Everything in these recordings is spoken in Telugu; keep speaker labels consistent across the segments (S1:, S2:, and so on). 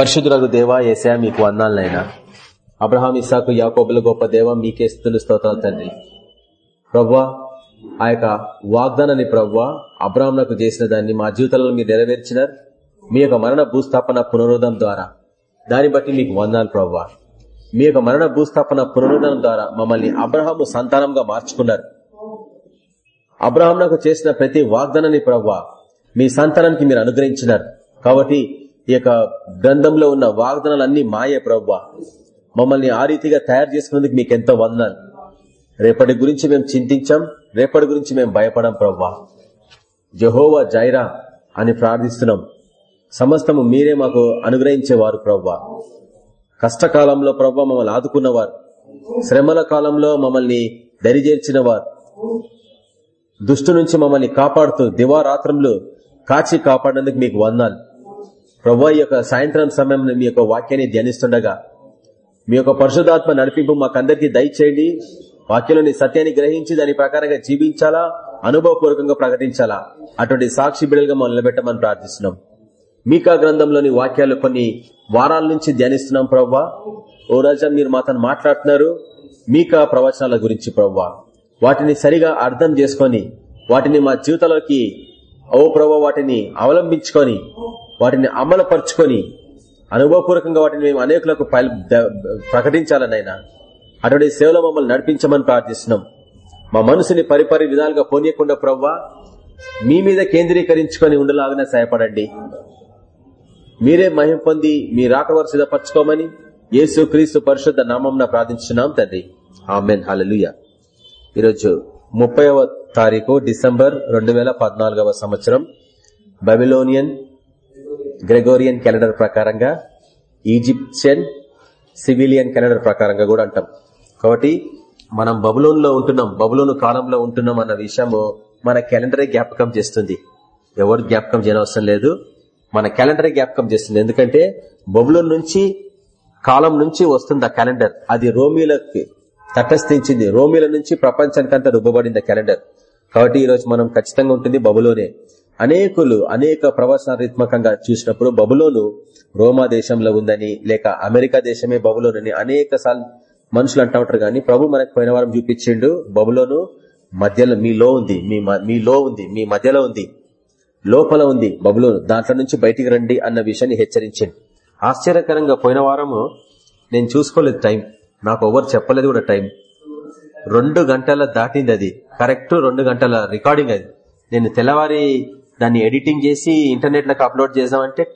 S1: పరిశుద్ధులకు దేవా ఏసా మీకు వందాలనైనా అబ్రహాం ఇసాకు యాకోబుల గొప్ప దేవ మీకే స్థుతులు స్తోత్రాలు తండ్రి. ప్రవ్వా ఆ యొక్క వాగ్దానాన్ని ప్రవ్వా అబ్రహాంలకు చేసిన దాన్ని మా జీవితంలో మీరు నెరవేర్చినారు. మీ యొక్క మరణ భూస్థాపన పునరుద్ధం ద్వారా. దాన్ని బట్టి మీకు వందాలు ప్రవ్వా. మీ యొక్క మరణ భూస్థాపన పునరుద్ధం ద్వారా మమ్మల్ని అబ్రహాము సంతానంగా మార్చుకున్నారు. అబ్రహాంకు చేసిన ప్రతి వాగ్దానాన్ని ప్రవ్వా మీ సంతానానికి మీరు అనుగ్రహించినారు. కాబట్టి ఈ యొక్క గ్రంథంలో ఉన్న వాగ్దానాలన్నీ మాయే ప్రవ్వ. మమ్మల్ని ఆ రీతిగా తయారు చేసుకున్నందుకు మీకు ఎంతో వందనాలు. రేపటి గురించి మేము చింతించాం రేపటి గురించి మేము భయపడం ప్రవ్వా. జహోవా జైరా అని ప్రార్థిస్తున్నాం. సమస్తము మీరే మాకు అనుగ్రహించేవారు ప్రవ్వా. కష్టకాలంలో ప్రవ్వా మమ్మల్ని ఆదుకున్నవారు. శ్రమల కాలంలో మమ్మల్ని దరిచేర్చిన వారు దుష్టు నుంచి మమ్మల్ని కాపాడుతూ దివారాత్రంలో కాచి కాపాడేందుకు మీకు వందాలు ప్రభా ఈ యొక్క సాయంత్రం సమయంలో మీ యొక్క వాక్యాన్ని ధ్యానిస్తుండగా మీ యొక్క పరిశుధాత్మ నడిపింపు మాకందరికీ దయచేయండి. వాక్యంలోని సత్యాన్ని గ్రహించి దాని ప్రకారంగా జీవించాలా? అనుభవపూర్వకంగా ప్రకటించాలా? అటువంటి సాక్షి బిడలుగా మనం నిలబెట్టమని ప్రార్థిస్తున్నాం. మీకా గ్రంథంలోని వాక్యాలు కొన్ని వారాల నుంచి ధ్యానిస్తున్నాం ప్రవ్వా ఓ రాజా మీరు మాతో మాట్లాడుతున్నారు. మీకా ప్రవచనాల గురించి ప్రవ్వా వాటిని సరిగా అర్థం చేసుకొని వాటిని మా జీవితంలోకి ఓ ప్రభు వాటిని అవలంబించుకొని వాటిని అమలుపరుచుకొని అనుభవపూర్వకంగా వాటిని మేము అనేకులకు ప్రకటించాలనైనా అటువంటి సేవలో మమ్మల్ని నడిపించమని ప్రార్థిస్తున్నాం. మా మనసుని పరిపరి విధాలుగా పోనీయకుండా ప్రవ్వా మీ మీద కేంద్రీకరించుకొని ఉండలాగానే సహాయపడండి. మీరే మహిం పొంది మీ రాకవరు సిద్ధపరచుకోమని యేసు క్రీస్తు పరిశుద్ధ నామం ప్రార్థించున్నాం తండ్రి. ఆమెన్. హలలుయ ఈరోజు ముప్పైవ తారీఖు డిసెంబర్ రెండు సంవత్సరం బబిలోనియన్ గ్రెగోరియన్ క్యాలెండర్ ప్రకారంగా ఈజిప్షియన్ సివిలియన్ క్యాలెండర్ ప్రకారంగా కూడా అంటాం. కాబట్టి మనం బబులోన్లో ఉంటున్నాం బబులోను కాలంలో ఉంటున్నాం అన్న విషయము మన క్యాలెండరే జ్ఞాపకం చేస్తుంది. ఎవరు జ్ఞాపకం చేయనవసరం లేదు. మన క్యాలెండరే జ్ఞాపకం చేస్తుంది. ఎందుకంటే బబులోన్ నుంచి కాలం నుంచి వస్తుంది ఆ క్యాలెండర్. అది రోమిలకి తటస్థించింది. రోమిల నుంచి ప్రపంచానికంతా రుబ్బబడింది క్యాలెండర్. కాబట్టి ఈ రోజు మనం ఖచ్చితంగా ఉంటుంది బబులోనే. అనేకులు అనేక ప్రవచనాత్మకంగా చూసినప్పుడు బబులోను రోమా దేశంలో ఉందని లేక అమెరికా దేశమే బబులోనని అనేక మనుషులు అంటా ఉంటారు. కానీ ప్రభు మనకు పోయిన వారం చూపించిండు బబులోను మధ్యలో మీలో ఉంది మీ మీలో ఉంది మీ మధ్యలో ఉంది లోపల ఉంది బబులోను. దాంట్లో నుంచి బయటికి రండి అన్న విషయాన్ని హెచ్చరించండి. ఆశ్చర్యకరంగా పోయిన వారము నేను చూసుకోలేదు టైం. నాకు ఎవరు చెప్పలేదు కూడా టైం. రెండు గంటల దాటింది అది. కరెక్ట్ రెండు గంటల రికార్డింగ్ అది. నేను తెల్లవారి దాన్ని ఎడిటింగ్ చేసి ఇంటర్నెట్లకు అప్లోడ్ చేద్దామంటే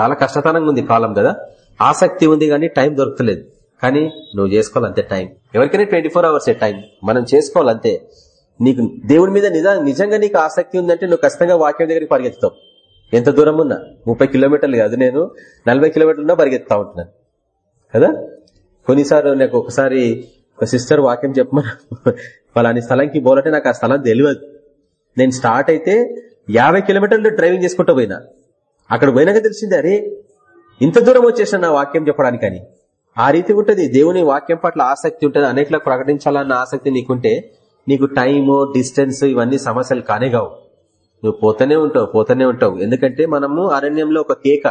S1: చాలా కష్టతరంగా ఉంది కాలం కదా. ఆసక్తి ఉంది కానీ టైం దొరకలేదు. కానీ నువ్వు చేసుకోవాలంతే టైం. ఎవరికైనా ట్వంటీ ఫోర్ అవర్స్ టైం. మనం చేసుకోవాలంతే. నీకు దేవుడి మీద నిజంగా నీకు ఆసక్తి ఉందంటే నువ్వు ఖచ్చితంగా వాక్యం దగ్గరికి పరిగెత్తుతావు. ఎంత దూరం ఉన్నా? ముప్పై కిలోమీటర్లు కాదు నేను. నలభై కిలోమీటర్లు పరిగెత్తా ఉంటున్నాను. కదా? కొన్నిసార్లు నాకు ఒకసారి ఒక సిస్టర్ వాక్యం చెప్పమని వాళ్ళని స్థలంకి పోలంటే నాకు ఆ స్థలం తెలియదు. నేను స్టార్ట్ అయితే యాభై కిలోమీటర్లు డ్రైవింగ్ చేసుకుంటూ పోయినా. అక్కడ పోయినాక తెలిసింది అరే ఇంత దూరం వచ్చేసిన నా వాక్యం చెప్పడానికి అని ఆ రీతి ఉంటుంది. దేవుని వాక్యం పట్ల ఆసక్తి ఉంటుంది. అనేకలకు ప్రకటించాలన్న ఆసక్తి నీకుంటే నీకు టైము డిస్టెన్స్ ఇవన్నీ సమస్యలు కానే కావు. నువ్వు పోతూనే ఉంటావు పోతూనే ఉంటావు. ఎందుకంటే మనము అరణ్యంలో ఒక కేక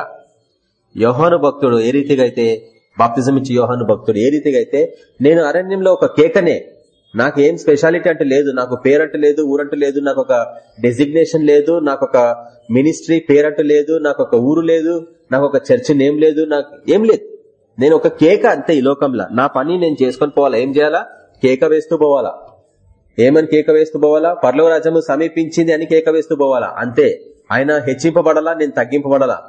S1: యోహాను భక్తుడు ఏ రీతిగా అయితే బాప్తిజం ఇచ్చి యోహాను భక్తుడు ఏ రీతిగా అయితే నేను అరణ్యంలో ఒక కేకనే నాకు ఏం స్పెషాలిటీ అంటే లేదు. నాకు పేరంట లేదు ఊరంట లేదు నాకు ఒక డెసిగ్నేషన్ లేదు నాకు ఒక మినిస్ట్రీ పేరంట లేదు నాకు ఒక ఊరు లేదు నాకు ఒక చర్చ్ నేమ్ లేదు నాకు ఏం లేదు. నేను ఒక కేక అంతే ఈ లోకంలో. నా పని నేను చేసుకొని పోవాలా? ఏం చేయాలా? కేక వేస్తూ పోవాలా. ఏమని కేక వేస్తూ పోవాలా? పర్లవ రాజ్యము సమీపించింది అని కేక వేస్తూ పోవాలా? అంతే. ఆయన హెచ్చింపబడాలా? నేను తగ్గింపబడాలా?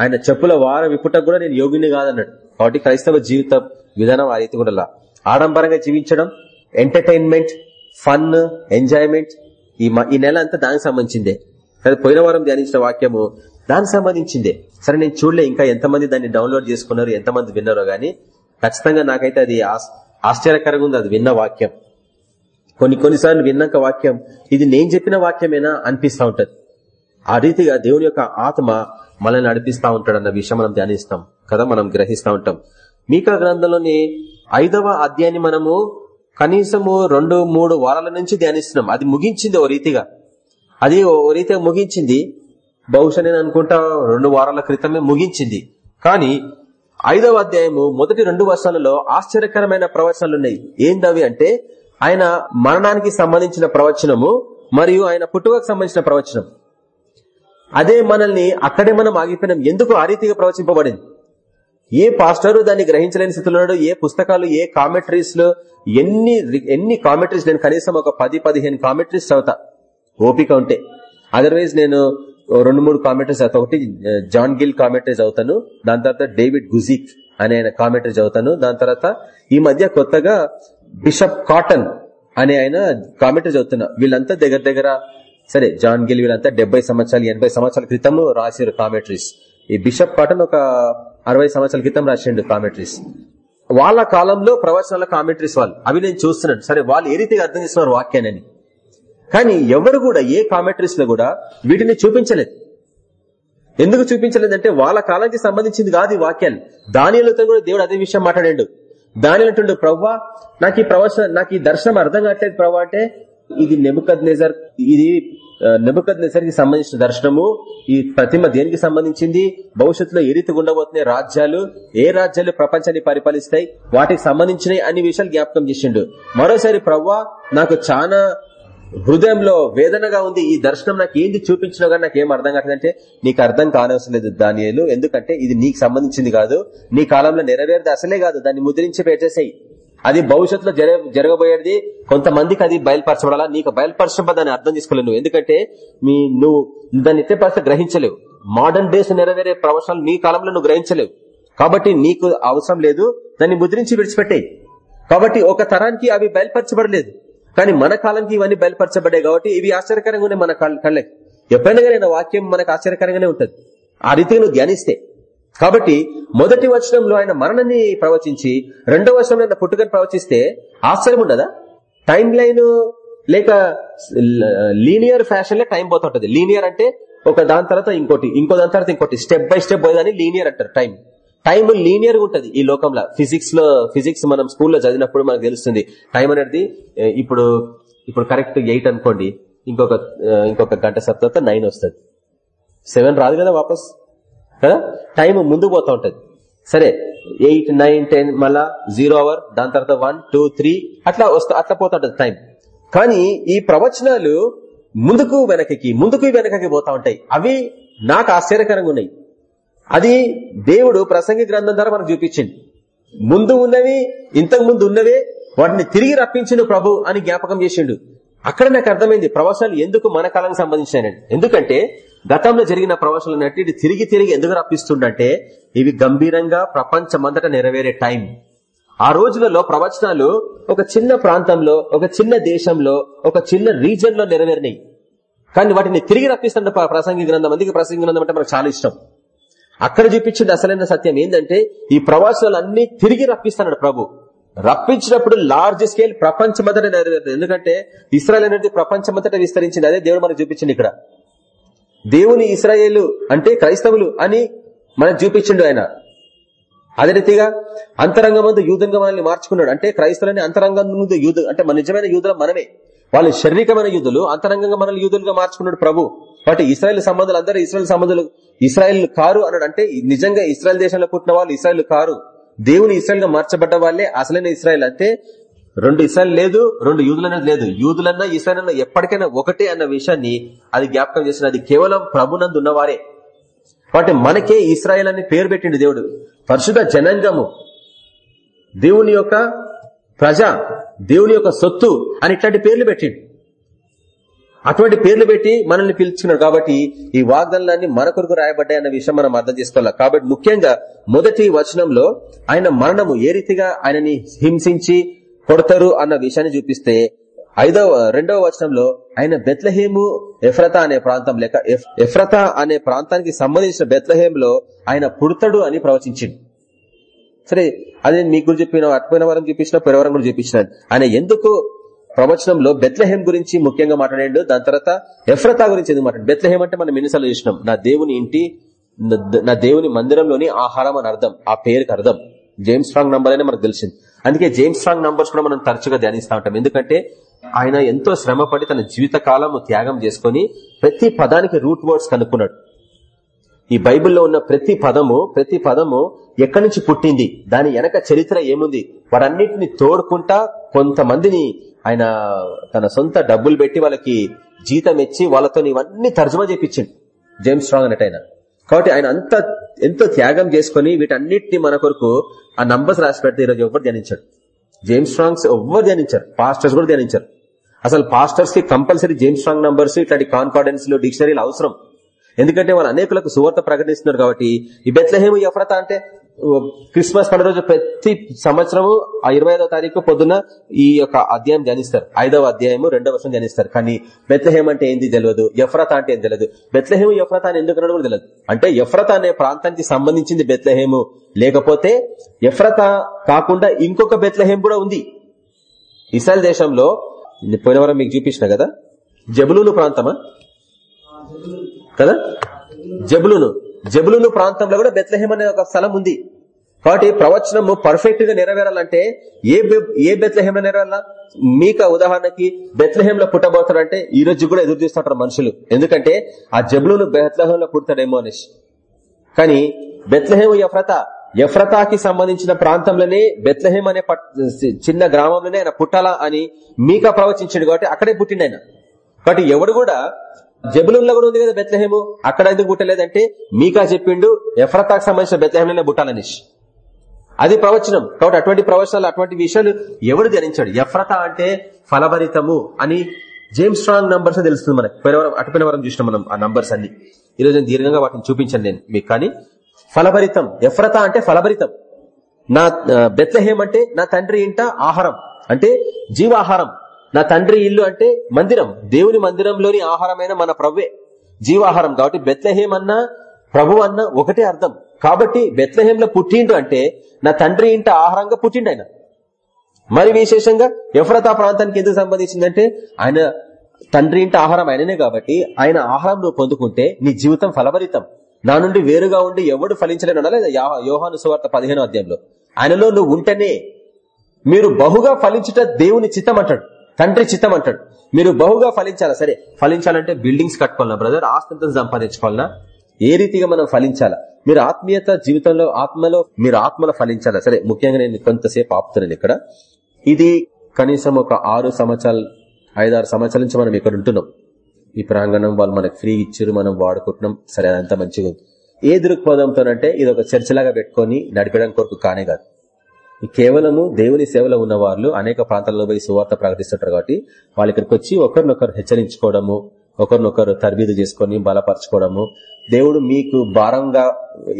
S1: ఆయన చెప్పుల వారం ఇప్పుట కూడా నేను యోగిని కాదన్నాడు. కాబట్టి క్రైస్తవ జీవిత విధానం ఆ రీతి కూడా ఆడంబరంగా జీవించడం ఎంటర్టైన్మెంట్ ఫన్ ఎంజాయ్మెంట్ ఈ ఈ నెల అంతా దానికి సంబంధించిందే. కానీ పోయిన వారం ధ్యానించిన వాక్యము దానికి సంబంధించిందే. సరే నేను చూడలే ఇంకా ఎంతమంది దాన్ని డౌన్లోడ్ చేసుకున్నారు ఎంతమంది విన్నారో గానీ ఖచ్చితంగా నాకైతే అది ఆశ్చర్యకరంగా ఉంది అది విన్న వాక్యం. కొన్ని కొన్నిసార్లు విన్నాక వాక్యం ఇది నేను చెప్పిన వాక్యమేనా అనిపిస్తూ ఉంటది. ఆ రీతిగా దేవుని యొక్క ఆత్మ మనల్ని నడిపిస్తా ఉంటాడు అన్న విషయం మనం ధ్యానిస్తాం. కదా మనం గ్రహిస్తూ ఉంటాం. మీకా గ్రంథంలోని ఐదవ అధ్యాయాన్ని మనము కనీసము రెండు మూడు వారాల నుంచి ధ్యానిస్తున్నాం. అది ముగించింది ఓ రీతిగా. అది ఓ రీతిగా ముగించింది. బహుశా నేను అనుకుంటా రెండు వారాల క్రితమే ముగించింది. కానీ ఐదవ అధ్యాయము మొదటి రెండు వర్షాలలో ఆశ్చర్యకరమైన ప్రవచనాలు ఉన్నాయి. ఏందవి అంటే ఆయన మరణానికి సంబంధించిన ప్రవచనము మరియు ఆయన పుట్టుకకు సంబంధించిన ప్రవచనం. అదే మనల్ని అక్కడే మనం ఆగిపోయినాం. ఎందుకు ఆ రీతిగా ప్రవచింపబడింది? ఏ పాస్టరు దాన్ని గ్రహించలేని స్థితిలో ఉన్నాడు ఏ పుస్తకాలు ఏ కామెంటరీస్లో ఎన్ని ఎన్ని కామెంటరీస్ నేను కనీసం ఒక పది పదిహేను కామెంటరీస్ చదువుతా. ఓపిక ఉంటే. అదర్వైజ్ నేను రెండు మూడు కామెంటరీస్ చదువుతా. ఒకటి జాన్ గిల్ కామెంటరీ చదువుతాను. దాని తర్వాత డేవిడ్ గుజిక్ అనే ఆయన కామెంటరీ చదువుతాను. దాని తర్వాత ఈ మధ్య కొత్తగా బిషప్ కాటన్ అనే ఆయన కామెంటరీ చదువుతున్నా. వీళ్ళంతా దగ్గర దగ్గర సరే జాన్ గిల్ వీళ్ళంతా డెబ్బై సంవత్సరాలు ఎనభై సంవత్సరాల క్రితం రాసారు కామెంటరీస్. ఈ బిషప్ కాటన్ ఒక అరవై సంవత్సరాల క్రితం రాసిండు కామెంట్రీస్ వాళ్ళ కాలంలో ప్రవచనాల కామెంటరీస్ వాళ్ళు. అవి నేను చూస్తున్నాను. సరే వాళ్ళు ఏ రీతిగా అర్థం చేస్తున్నారు వాక్యాన్ని? కానీ ఎవరు కూడా ఏ కామెంటరీస్లో కూడా వీటిని చూపించలేదు. ఎందుకు చూపించలేదంటే వాళ్ళ కాలానికి సంబంధించింది కాదు ఈ వాక్యాలు. దానిలతో కూడా దేవుడు అదే విషయం మాట్లాడాడు. దాని అంటుండు ప్రవ్వా నాకు ఈ ప్రవచన నాకు ఈ దర్శనం అర్థం కావట్లేదు ప్రవ్వా అంటే ఇది నెబుకద్ నెజర్ ఇది నెబుకద్ నిసరికి సంబంధించిన దర్శనము ఈ ప్రతిమ దేనికి సంబంధించింది? భవిష్యత్తులో ఏ రీతి ఉండబోతున్నాయి రాజ్యాలు? ఏ రాజ్యాలు ప్రపంచాన్ని పరిపాలిస్తాయి? వాటికి సంబంధించినవి అన్ని విషయాలు జ్ఞాపకం చేసిండు. మరోసారి ప్రవ్వా నాకు చాలా హృదయంలో వేదనగా ఉంది. ఈ దర్శనం నాకు ఏంది చూపించినా కానీ నాకు ఏం అర్థం కావట్లేదంటే నీకు అర్థం కానవసరం లేదు దానియలు. ఎందుకంటే ఇది నీకు సంబంధించింది కాదు. నీ కాలంలో నెరవేరదు అసలే కాదు. దాన్ని ముద్రించి పేర్చేసేయి అది భవిష్యత్తులో జరగబోయేది కొంతమందికి అది బయలుపరచబడాలా? నీకు బయలుపరచబ అర్థం చేసుకోలేవు ఎందుకంటే మీ నువ్వు దాన్ని ఎత్తే గ్రహించలేవు. మోడర్న్ డేస్ నెరవేరే ప్రవచనాలు నీ కాలంలో నువ్వు గ్రహించలేవు. కాబట్టి నీకు అవసరం లేదు. దాన్ని ముద్రించి విడిచిపెట్టే కాబట్టి ఒక తరానికి అవి బయలుపరచబడలేదు. కానీ మన కాలానికి ఇవన్నీ బయలుపరచబడ్డాయి కాబట్టి ఇవి ఆశ్చర్యకరంగానే మన కళ్ళకి. ఎప్పుడైనా వాక్యం మనకు ఆశ్చర్యకరంగానే ఉంటుంది. ఆ రీతిగా నువ్వు ధ్యానిస్తే కాబట్టి మొదటి వచనంలో ఆయన మరణాన్ని ప్రవచించి రెండవ వచనంలో ఆయన పుట్టుకని ప్రవచిస్తే ఆశ్చర్యం ఉండదా? టైం లైన్ లేక లీనియర్ ఫ్యాషన్లో టైం పోతుంటది. లీనియర్ అంటే ఒక దాని తర్వాత ఇంకోటి ఇంకో దాని తర్వాత ఇంకోటి. స్టెప్ బై స్టెప్ పోయేదాన్ని లీనియర్ అంటారు టైం టైం లీనియర్ ఉంటది ఈ లోకంలో. ఫిజిక్స్లో ఫిజిక్స్ మనం స్కూల్లో చదివినప్పుడు మనకు తెలుస్తుంది. టైం అనేది ఇప్పుడు ఇప్పుడు కరెక్ట్ ఎయిట్ అనుకోండి. ఇంకొక ఇంకొక గంట సేపు తర్వాత నైన్ వస్తుంది. సెవెన్ రాదు కదా వాపస్? కదా? టైం ముందుకు పోతా ఉంటది. సరే ఎయిట్ నైన్ టెన్ మళ్ళా జీరో అవర్ దాని తర్వాత వన్ టూ త్రీ అట్లా వస్తా అట్లా పోతుంటది టైం కానీ ఈ ప్రవచనాలు ముందుకు వెనకకి ముందుకు వెనకకి పోతా ఉంటాయి. అవి నాకు ఆశ్చర్యకరంగా ఉన్నాయి. అది దేవుడు ప్రసంగి గ్రంథం ద్వారా మనకు చూపించింది ముందు ఉన్నవి ఇంతకు ముందు ఉన్నవే వాటిని తిరిగి రప్పించిండు ప్రభు అని జ్ఞాపకం చేసిండు. అక్కడ నాకు అర్థమైంది ప్రవచనాలు ఎందుకు మన కాలానికి సంబంధించిన ఎందుకంటే గతంలో జరిగిన ప్రవచనాలు అన్నట్టు తిరిగి తిరిగి ఎందుకు రప్పిస్తుండంటే ఇవి గంభీరంగా ప్రపంచమంతటా నెరవేరే టైం. ఆ రోజులలో ప్రవచనాలు ఒక చిన్న ప్రాంతంలో ఒక చిన్న దేశంలో ఒక చిన్న రీజన్లో నెరవేరినాయి. కానీ వాటిని తిరిగి రప్పిస్తున్న ప్రసంగి గ్రంథం అందుకే ప్రసంగి గ్రంథం అంటే మనకు చాలా ఇష్టం. అక్కడ చూపించింది అసలైన సత్యం ఏంటంటే ఈ ప్రవాసాలన్నీ తిరిగి రప్పిస్తున్నాడు ప్రభు. రప్పించినప్పుడు లార్జ్ స్కేల్ ప్రపంచమంతట నెరవేరుతుంది. ఎందుకంటే ఇస్రాయల్ అనేది ప్రపంచమంతట విస్తరించింది. అదే దేవుడు మనకు చూపించింది ఇక్కడ. దేవుని ఇస్రాయేలు అంటే క్రైస్తవులు అని మనకు చూపించిండు ఆయన. అదే రీతిగా అంతరంగం ముందు యూధంగా మనల్ని మార్చుకున్నాడు. అంటే క్రైస్తవులని అంతరంగం ముందు యూధ అంటే మన నిజమైన యూధులు మనమే. వాళ్ళు శారీరకమైన యూదులు అంతరంగంగా మనల్ని యూదులుగా మార్చుకున్నాడు ప్రభు. బట్ ఇస్రాయల్ సంబంధాలు అందరూ ఇస్రాయల్ సంబంధాలు. ఇస్రాయల్ కారు అన్నాడు. అంటే నిజంగా ఇస్రాయల్ దేశంలో పుట్టిన వాళ్ళు ఇస్రాయల్ కారు. దేవుని ఇస్రాయల్గా మార్చబడ్డ వాళ్ళే అసలైన ఇస్రాయల్. అంటే రెండు ఇస్రాయల్ లేదు రెండు యూదులన్నది లేదు. యూదులన్నా ఇస్రాయల్ ఎప్పటికైనా ఒకటే అన్న విషయాన్ని అది జ్ఞాపకం చేసిన అది కేవలం ప్రభునందు ఉన్నవారే. కాబట్టి మనకే ఇస్రాయల్ అని పేరు పెట్టిండు దేవుడు. పరిశుద్ధ జనాంగము. దేవుని యొక్క ప్రజ దేవుని యొక్క సొత్తు అని ఇట్లాంటి పేర్లు పెట్టిండు. అటువంటి పేర్లు పెట్టి మనల్ని పిలుచుకున్నాడు కాబట్టి ఈ వాగ్దానాలన్నీ మన కొరకు రాయబడ్డాయి అన్న విషయం మనం అర్థం చేసుకోవాలి. కాబట్టి ముఖ్యంగా మొదటి వచనంలో ఆయన మరణము ఏ రీతిగా ఆయనని హింసించి కొడతారు అన్న విషయాన్ని చూపిస్తే ఐదవ రెండవ వచనంలో ఆయన బెత్లహేము ఎఫ్రతా అనే ప్రాంతం లేక ఎఫ్రతా అనే ప్రాంతానికి సంబంధించిన బెత్లహేంలో ఆయన పుడతాడు అని ప్రవచించింది సరే అది మీ గురించి చెప్పిన అటుపోయిన వరం చూపించిన పెరవరం కూడా చూపించిన ఆయన ఎందుకు ప్రవచనంలో బెత్లహేం గురించి ముఖ్యంగా మాట్లాడాడు దాని తర్వాత ఎఫ్రతా గురించి ఎందుకు మాట్లాడు బెత్లహేం అంటే మనం ఎన్నిసార్లు చూసినాం నా దేవుని ఇంటి నా దేవుని మందిరంలోని ఆహారం అని అర్థం. ఆ పేరుకి అర్థం. జేమ్స్ స్ట్రాంగ్ నంబర్ అనే మనకు తెలిసింది. అందుకే జేమ్స్ స్ట్రాంగ్ నంబర్స్ కూడా మనం తరచుగా ధ్యానిస్తూ ఉంటాం. ఎందుకంటే ఆయన ఎంతో శ్రమపడి తన జీవిత కాలం త్యాగం చేసుకుని ప్రతి పదానికి రూట్ వర్డ్స్ కనుక్కున్నాడు. ఈ బైబిల్లో ఉన్న ప్రతి పదము ప్రతి పదము ఎక్కడి నుంచి పుట్టింది? దాని వెనక చరిత్ర ఏముంది? వారన్నిటిని తోడుకుంటా కొంతమందిని ఆయన తన సొంత డబ్బులు పెట్టి వాళ్ళకి జీతం ఇచ్చి వాళ్ళతో ఇవన్నీ తర్జుమా చేపించింది జేమ్స్ స్ట్రాంగ్ అన్నట్టు ఆయన. కాబట్టి ఆయన అంత ఎంతో త్యాగం చేసుకుని వీటన్నిటిని మన కొరకు ఆ నంబర్స్ రాసి పెడితే ఈరోజు ఎవరు ధ్యానించాడు జేమ్స్ స్ట్రాంగ్స్ ఎవరు ధ్యానించారు. పాస్టర్స్ కూడా ధ్యానించారు. అసలు పాస్టర్స్కి కంపల్సరీ జేమ్స్ స్ట్రాంగ్ నంబర్స్ ఇట్లాంటి కాన్ఫిడెన్స్ డిక్షనరీలు అవసరం. ఎందుకంటే వాళ్ళు అనేకులకు సువార్త ప్రకటిస్తున్నారు కాబట్టి ఈ బెత్లహేము ఎఫ్రత అంటే క్రిస్మస్ పండుగ రోజు ప్రతి సంవత్సరము ఆ ఇరవై ఐదో తారీఖు పొద్దున ఈ యొక్క అధ్యాయం ధ్యానిస్తారు. ఐదవ అధ్యాయము రెండవ వర్షం ధ్యానిస్తారు. కానీ బెత్లహేమ్ అంటే ఏంది తెలియదు ఎఫ్రత అంటే ఏం తెలియదు. బెత్లహేము ఎఫ్రత అని ఎందుకు కూడా తెలియదు. అంటే ఎఫ్రత అనే ప్రాంతానికి సంబంధించింది బెత్లహేము. లేకపోతే ఎఫ్రత కాకుండా ఇంకొక బెత్లహేమ్ కూడా ఉంది. ఇస్రాయల్ దేశంలో పోయినవరం మీకు చూపించిన కదా జబులూలు ప్రాంతమా? కదా? జబులును. జబులును ప్రాంతంలో కూడా బెత్లహేమ్ అనే ఒక స్థలం ఉంది. కాబట్టి ప్రవచనము పర్ఫెక్ట్గా నెరవేరాలంటే ఏ ఏ బెత్లహేంలో నెరవేరాలా? మీక ఉదాహరణకి బెత్లహేంలో పుట్టబోతాడంటే ఈ రోజు కూడా ఎదురు చూస్తుంటారు మనుషులు. ఎందుకంటే ఆ జబులును బెత్లహేంలో పుడతాడేమో అనేసి కానీ బెత్లహేము ఎఫ్రత ఎఫ్రతాకి సంబంధించిన ప్రాంతంలోనే బెత్లహేం అనే పట్- చిన్న గ్రామంలోనే ఆయన పుట్టాలా అని మీకా ప్రవచించాడు కాబట్టి అక్కడే పుట్టిండు ఆయన కాబట్టి ఎవడు కూడా జబులంలో కూడా ఉంది కదా బెత్లహేము? అక్కడ ఎందుకు పుట్టలేదంటే మీకా చెప్పిండు ఎఫ్రతాకు సంబంధించిన బెత్లహేంలోనే పుట్టాలనేసి అది ప్రవచనం. కాబట్టి అటువంటి ప్రవచనాలు అటువంటి విషయాలు ఎవడు ధరించాడు ఎఫ్రత అంటే ఫలభరితము అని జేమ్స్ స్ట్రాంగ్ నంబర్స్ తెలుస్తుంది మనకి. పోయినవరం అటుపోయిన వరం చూసినాం మనం ఆ నంబర్స్ అన్ని. ఈ రోజు నేను దీర్ఘంగా వాటిని చూపించాను నేను మీకు. కానీ ఫలభరితం ఎఫ్రత అంటే ఫలభరితం. నా బెత్లహేం అంటే నా తండ్రి ఇంట ఆహారం. అంటే జీవాహారం. నా తండ్రి ఇల్లు అంటే మందిరం. దేవుని మందిరంలోని ఆహారమైన మన ప్రవ్వే. జీవాహారం కాబట్టి బెత్లహేం అన్న ప్రభు అన్న ఒకటే అర్థం. కాబట్టి బెత్లహేంలో పుట్టిండు అంటే నా తండ్రి ఇంట ఆహారంగా పుట్టిండు ఆయన. మరి విశేషంగా ఎఫ్రతా ప్రాంతానికి ఎందుకు సంబంధించిందంటే ఆయన తండ్రి ఇంట ఆహారం ఆయననే కాబట్టి ఆయన ఆహారం నువ్వు పొందుకుంటే నీ జీవితం ఫలభరితం. నా నుండి వేరుగా ఉండి ఎవడు ఫలించలేను లేదా యోహాను సువార్త పదిహేనో అధ్యాయంలో. ఆయనలో నువ్వు ఉంటేనే మీరు బహుగా ఫలించుట దేవుని చిత్తం అంటాడు. తండ్రి చిత్తం అంటాడు. మీరు బహుగా ఫలించాలా? సరే ఫలించాలంటే బిల్డింగ్స్ కట్టుకోవాలన్నా బ్రదర్? ఆస్తంతం సంపాదించుకోవాలా? ఏ రీతిగా మనం ఫలించాలా? మీరు ఆత్మీయత జీవితంలో ఆత్మలో మీరు ఆత్మలో ఫలించాలా? సరే ముఖ్యంగా నేను కొంతసేపు ఆపుతున్నాను ఇక్కడ. ఇది కనీసం ఒక ఆరు సంవత్సరాలు ఐదారు సంవత్సరాల నుంచి మనం ఇక్కడ ఉంటున్నాం. ఈ ప్రాంగణం వాళ్ళు మనకు ఫ్రీ ఇచ్చారు మనం వాడుకుంటున్నాం. సరే అదంతా మంచిగా ఉంది. ఏ దృక్పథంతోనంటే ఇది ఒక చర్చలాగా పెట్టుకొని నడిపడం కొరకు కానే కాదు. కేవలము దేవుని సేవలో ఉన్న వాళ్ళు అనేక ప్రాంతాలలో పోయి సువార్త ప్రకటిస్తుంటారు కాబట్టి వాళ్ళ ఇక్కడికి వచ్చి ఒకరినొకరు హెచ్చరించుకోవడము ఒకరినొకరు తరబీదు చేసుకొని బలపరచుకోవడము దేవుడు మీకు భారంగా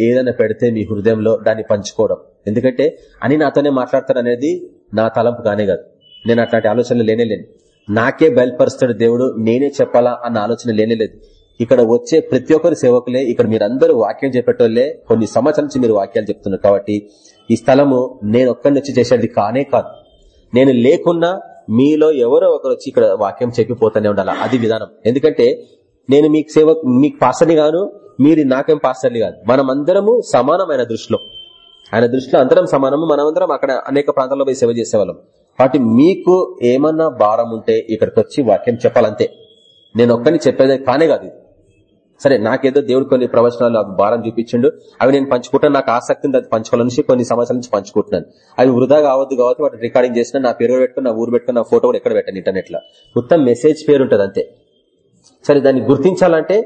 S1: ఏదైనా పెడితే మీ హృదయంలో దాన్ని పంచుకోవడం. ఎందుకంటే అని నాతోనే మాట్లాడతాడు అనేది నా తలంపు కానే కాదు. నేను అట్లాంటి ఆలోచనలు లేనేలేను నాకే బయలుపరుస్తాడు దేవుడు నేనే చెప్పాలా అన్న ఆలోచన లేనే లేదు. ఇక్కడ వచ్చే ప్రతి ఒక్కరి సేవకులే ఇక్కడ మీరందరూ వాక్యం చెప్పేటోళ్ళే కొన్ని సంవత్సరాల నుంచి మీరు వాక్యాలు చెప్తున్నారు కాబట్టి ఈ స్థలము నేను ఒక్కడిని వచ్చి చేసేది కానే కాదు. నేను లేకున్నా మీలో ఎవరో ఒకరు వచ్చి ఇక్కడ వాక్యం చెప్పిపోతూనే ఉండాలి. అది విధానం. ఎందుకంటే నేను మీకు సేవ మీకు పాస్టర్ని గాను మీరు నాకేం పాస్టర్ని కాదు. మనం అందరము సమానమైన దృష్టిలో. ఆయన దృష్టిలో అందరం సమానము మనమందరం అక్కడ అనేక ప్రాంతాల్లో పోయి సేవ చేసేవాళ్ళం. కాబట్టి మీకు ఏమన్నా భారం ఉంటే ఇక్కడికి వచ్చి వాక్యం చెప్పాలంతే. నేను ఒక్కరిని చెప్పేది కానే కాదు సరే నాకేదో దేవుడు కొన్ని ప్రవచనాలు నాకు భారం చూపించిండు. అవి నేను పంచుకుంటాను నాకు ఆసక్తి ఉంది అది పంచుకోవాలని కొన్ని సంవత్సరాల నుంచి పంచుకుంటున్నాను. అవి వృధా కావద్దు కావద్దు వాటి రికార్డింగ్ చేసిన నా పేరు పెట్టుకుని నా ఊరు పెట్టుకుని నా ఫోటో కూడా ఎక్కడ పెట్టాను ఇంటర్నెట్లో మొత్తం మెసేజ్ పేరు ఉంటుంది అంతే. సరే దాన్ని గుర్తించాలంటే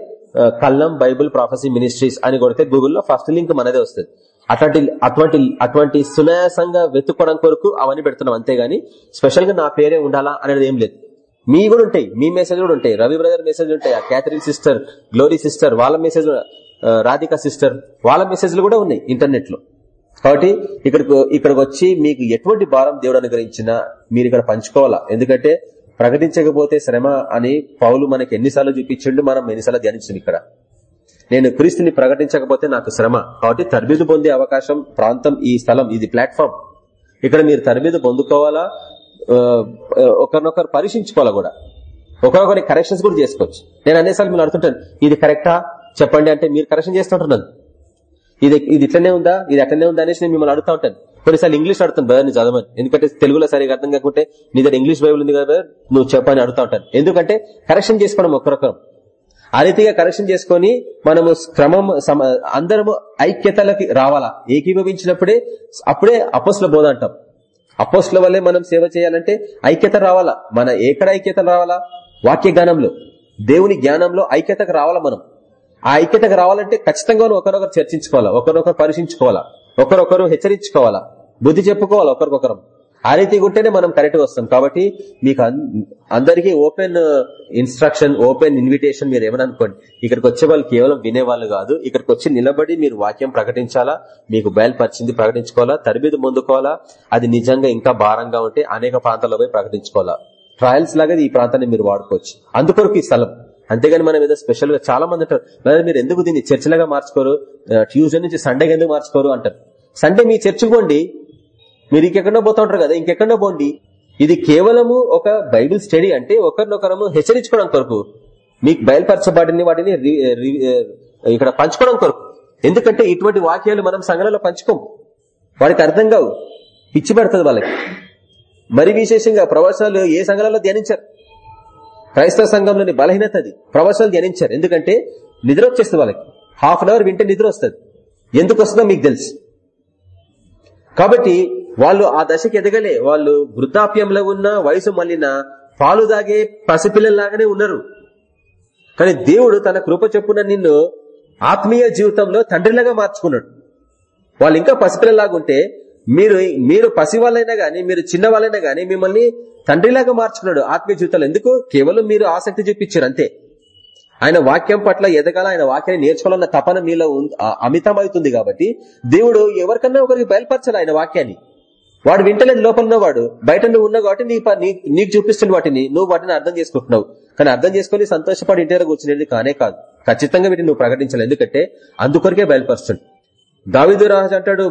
S1: కల్లం బైబుల్ ప్రాఫసీ మినిస్ట్రీస్ అని కొడితే గూగుల్లో ఫస్ట్ లింక్ మనదే వస్తుంది. అట్లాంటి అటువంటి అటువంటి సునాయాసంగా వెతుక్కోవడం కొరకు అవన్నీ పెడుతున్నాం అంతేగాని స్పెషల్గా నా పేరే ఉండాలా అనేది ఏం లేదు. మీ కూడా ఉంటాయి మీ మెసేజ్ కూడా ఉంటాయి. రవి బ్రదర్ మెసేజ్ ఉంటాయి ఆ క్యాథరిన్ సిస్టర్ గ్లోరీ సిస్టర్ వాళ్ళ మెసేజ్ రాధిక సిస్టర్ వాళ్ళ మెసేజ్లు కూడా ఉన్నాయి ఇంటర్నెట్లో. కాబట్టి ఇక్కడికి ఇక్కడికి వచ్చి మీకు ఎటువంటి భారం దేవుడు అనుగ్రహించినా మీరు ఇక్కడ పంచుకోవాలా? ఎందుకంటే ప్రకటించకపోతే శ్రమ అని పౌలు మనకి ఎన్నిసార్లు చూపించిండు మనం ఎన్నిసార్లు ధ్యానించాం ఇక్కడ. నేను క్రీస్తుని ప్రకటించకపోతే నాకు శ్రమ. కాబట్టి తరబీదు పొందే అవకాశం ప్రాంతం ఈ స్థలం ఇది ప్లాట్ఫామ్ ఇక్కడ మీరు తరబీదు పొందుకోవాలా? ఒకరినొకరు పరీక్షించుకోవాలా కూడా. ఒకరొకరి కరెక్షన్స్ కూడా చేసుకోవచ్చు. నేను అనేసార్లు మీరు అడుగుతుంటాను ఇది కరెక్టా చెప్పండి అంటే మీరు కరెక్షన్ చేస్తుంటున్నాను ఇది ఇది ఇట్లనే ఉందా? ఇది అట్లనే ఉందా అనేసి నేను మిమ్మల్ని అడుగుతా ఉంటాను. కొన్నిసార్లు ఇంగ్లీష్ అడుగుతాను బ్రదర్ నీ చదవని ఎందుకంటే తెలుగులో సరిగా అర్థం కాకుంటే నీ దగ్గర ఇంగ్లీష్ బైబుల్ ఉంది కదా నువ్వు చెప్పని అడుగుతా ఉంటాను. ఎందుకంటే కరెక్షన్ చేసుకోవడం ఒకరొకరం ఆ రీతిగా కరెక్షన్ చేసుకొని మనము క్రమం సమ- అందరము ఐక్యతలకి రావాలా? ఏకీభవించినప్పుడే అప్పుడే అపోస్ల బోధ అంటాం. అపోస్ల వల్లే మనం సేవ చేయాలంటే ఐక్యత రావాలా? మన ఎక్కడ ఐక్యత రావాలా? వాక్య జ్ఞానంలో. దేవుని జ్ఞానంలో ఐక్యతకు రావాలా మనం? ఆ ఐక్యతకు రావాలంటే ఖచ్చితంగా ఒకరొకరు చర్చించుకోవాలా? ఒకరొకరు పరీక్షించుకోవాలా? ఒకరొకరు హెచ్చరించుకోవాలా? బుద్ధి చెప్పుకోవాలా? ఒకరికొకరం? ఆ రీతి ఉంటేనే మనం కరెక్ట్ వస్తాం. కాబట్టి మీకు అందరికీ ఓపెన్ ఇన్స్ట్రక్షన్ ఓపెన్ ఇన్విటేషన్ మీరు ఏమని అనుకోండి. ఇక్కడికి వచ్చే వాళ్ళు కేవలం వినేవాళ్ళు కాదు. ఇక్కడికి వచ్చి నిలబడి మీరు వాక్యం ప్రకటించాలా? మీకు బయలుపరిచింది ప్రకటించుకోవాలా? తరబీదు ముందుకోవాలా? అది నిజంగా ఇంకా భారంగా ఉంటే అనేక ప్రాంతాల్లో పోయి ప్రకటించుకోవాలా? ట్రయల్స్ లాగా ఈ ప్రాంతాన్ని మీరు వాడుకోవచ్చు. అందుకొరకు ఈ స్థలం. అంతేగాని మనం ఏదో స్పెషల్గా చాలా మంది అంటారు మీరు ఎందుకు దీన్ని చర్చిలాగా మార్చుకోరు? ట్యూస్డే నుంచి సండేకి ఎందుకు మార్చుకోరు? అంటారు. సండే మీ చర్చికి మీరు ఇంకెక్కడో పోతా ఉంటారు కదా ఇంకెక్కడో పోండి. ఇది కేవలము ఒక బైబిల్ స్టడీ అంటే ఒకరినొకరము హెచ్చరించుకోవడం కొరకు మీకు బయలుపరచబడిన వాటిని రి- రి- ఇక్కడ పంచుకోవడం కొరకు. ఎందుకంటే ఇటువంటి వాక్యాలు మనం సంఘాలలో పంచుకోం. వాడికి అర్థం కావు. పిచ్చి పడుతుంది వాళ్ళకి. మరి విశేషంగా ప్రవాసాలు ఏ సంఘాలలో ధ్యానించారు? క్రైస్తవ సంఘంలోని బలహీనత అది. ప్రవాసాలు ధ్యానించారు. ఎందుకంటే నిద్ర వచ్చేస్తుంది వాళ్ళకి. హాఫ్ అన్ అవర్ వింటే నిద్ర వస్తుంది. ఎందుకు వస్తుందో మీకు తెలుసు. కాబట్టి వాళ్ళు ఆ దశకి ఎదగలే. వాళ్ళు వృద్ధాప్యంలో ఉన్న వయసు మళ్ళిన పాలు దాగే పసిపిల్లల్లాగానే ఉన్నారు. కానీ దేవుడు తన కృప చొప్పున నిన్ను ఆత్మీయ జీవితంలో తండ్రిలాగా మార్చుకున్నాడు. వాళ్ళు ఇంకా పసిపిల్లలాగుంటే మీరు మీరు పసి వాళ్ళైనా గానీ మీరు చిన్న వాళ్ళైనా గానీ మిమ్మల్ని తండ్రిలాగా మార్చుకున్నాడు ఆత్మీయ జీవితంలో. ఎందుకు? కేవలం మీరు ఆసక్తి చూపించారు అంతే. ఆయన వాక్యం పట్ల ఎదగాల ఆయన వాక్యాన్ని నేర్చుకోవాలన్న తపన మీలో ఉం- అమితమవుతుంది కాబట్టి దేవుడు ఎవరికన్నా ఒకరికి బయలుపరచాలి ఆయన వాక్యాన్ని. వాడు వింటలేదు లోపల వాడు. బయట నువ్వు ఉన్నావు కాబట్టి నీ నీకు చూపిస్తున్న వాటిని. నువ్వు వాటిని అర్థం చేసుకుంటున్నావు. కానీ అర్థం చేసుకుని సంతోషపడి ఇంటి దగ్గర కూర్చునేది కానే కాదు. ఖచ్చితంగా వీటిని నువ్వు ప్రకటించాలి ఎందుకంటే అందుకొరకే బయలుపరుస్తుంది. దావిదు రాజు అంటాడు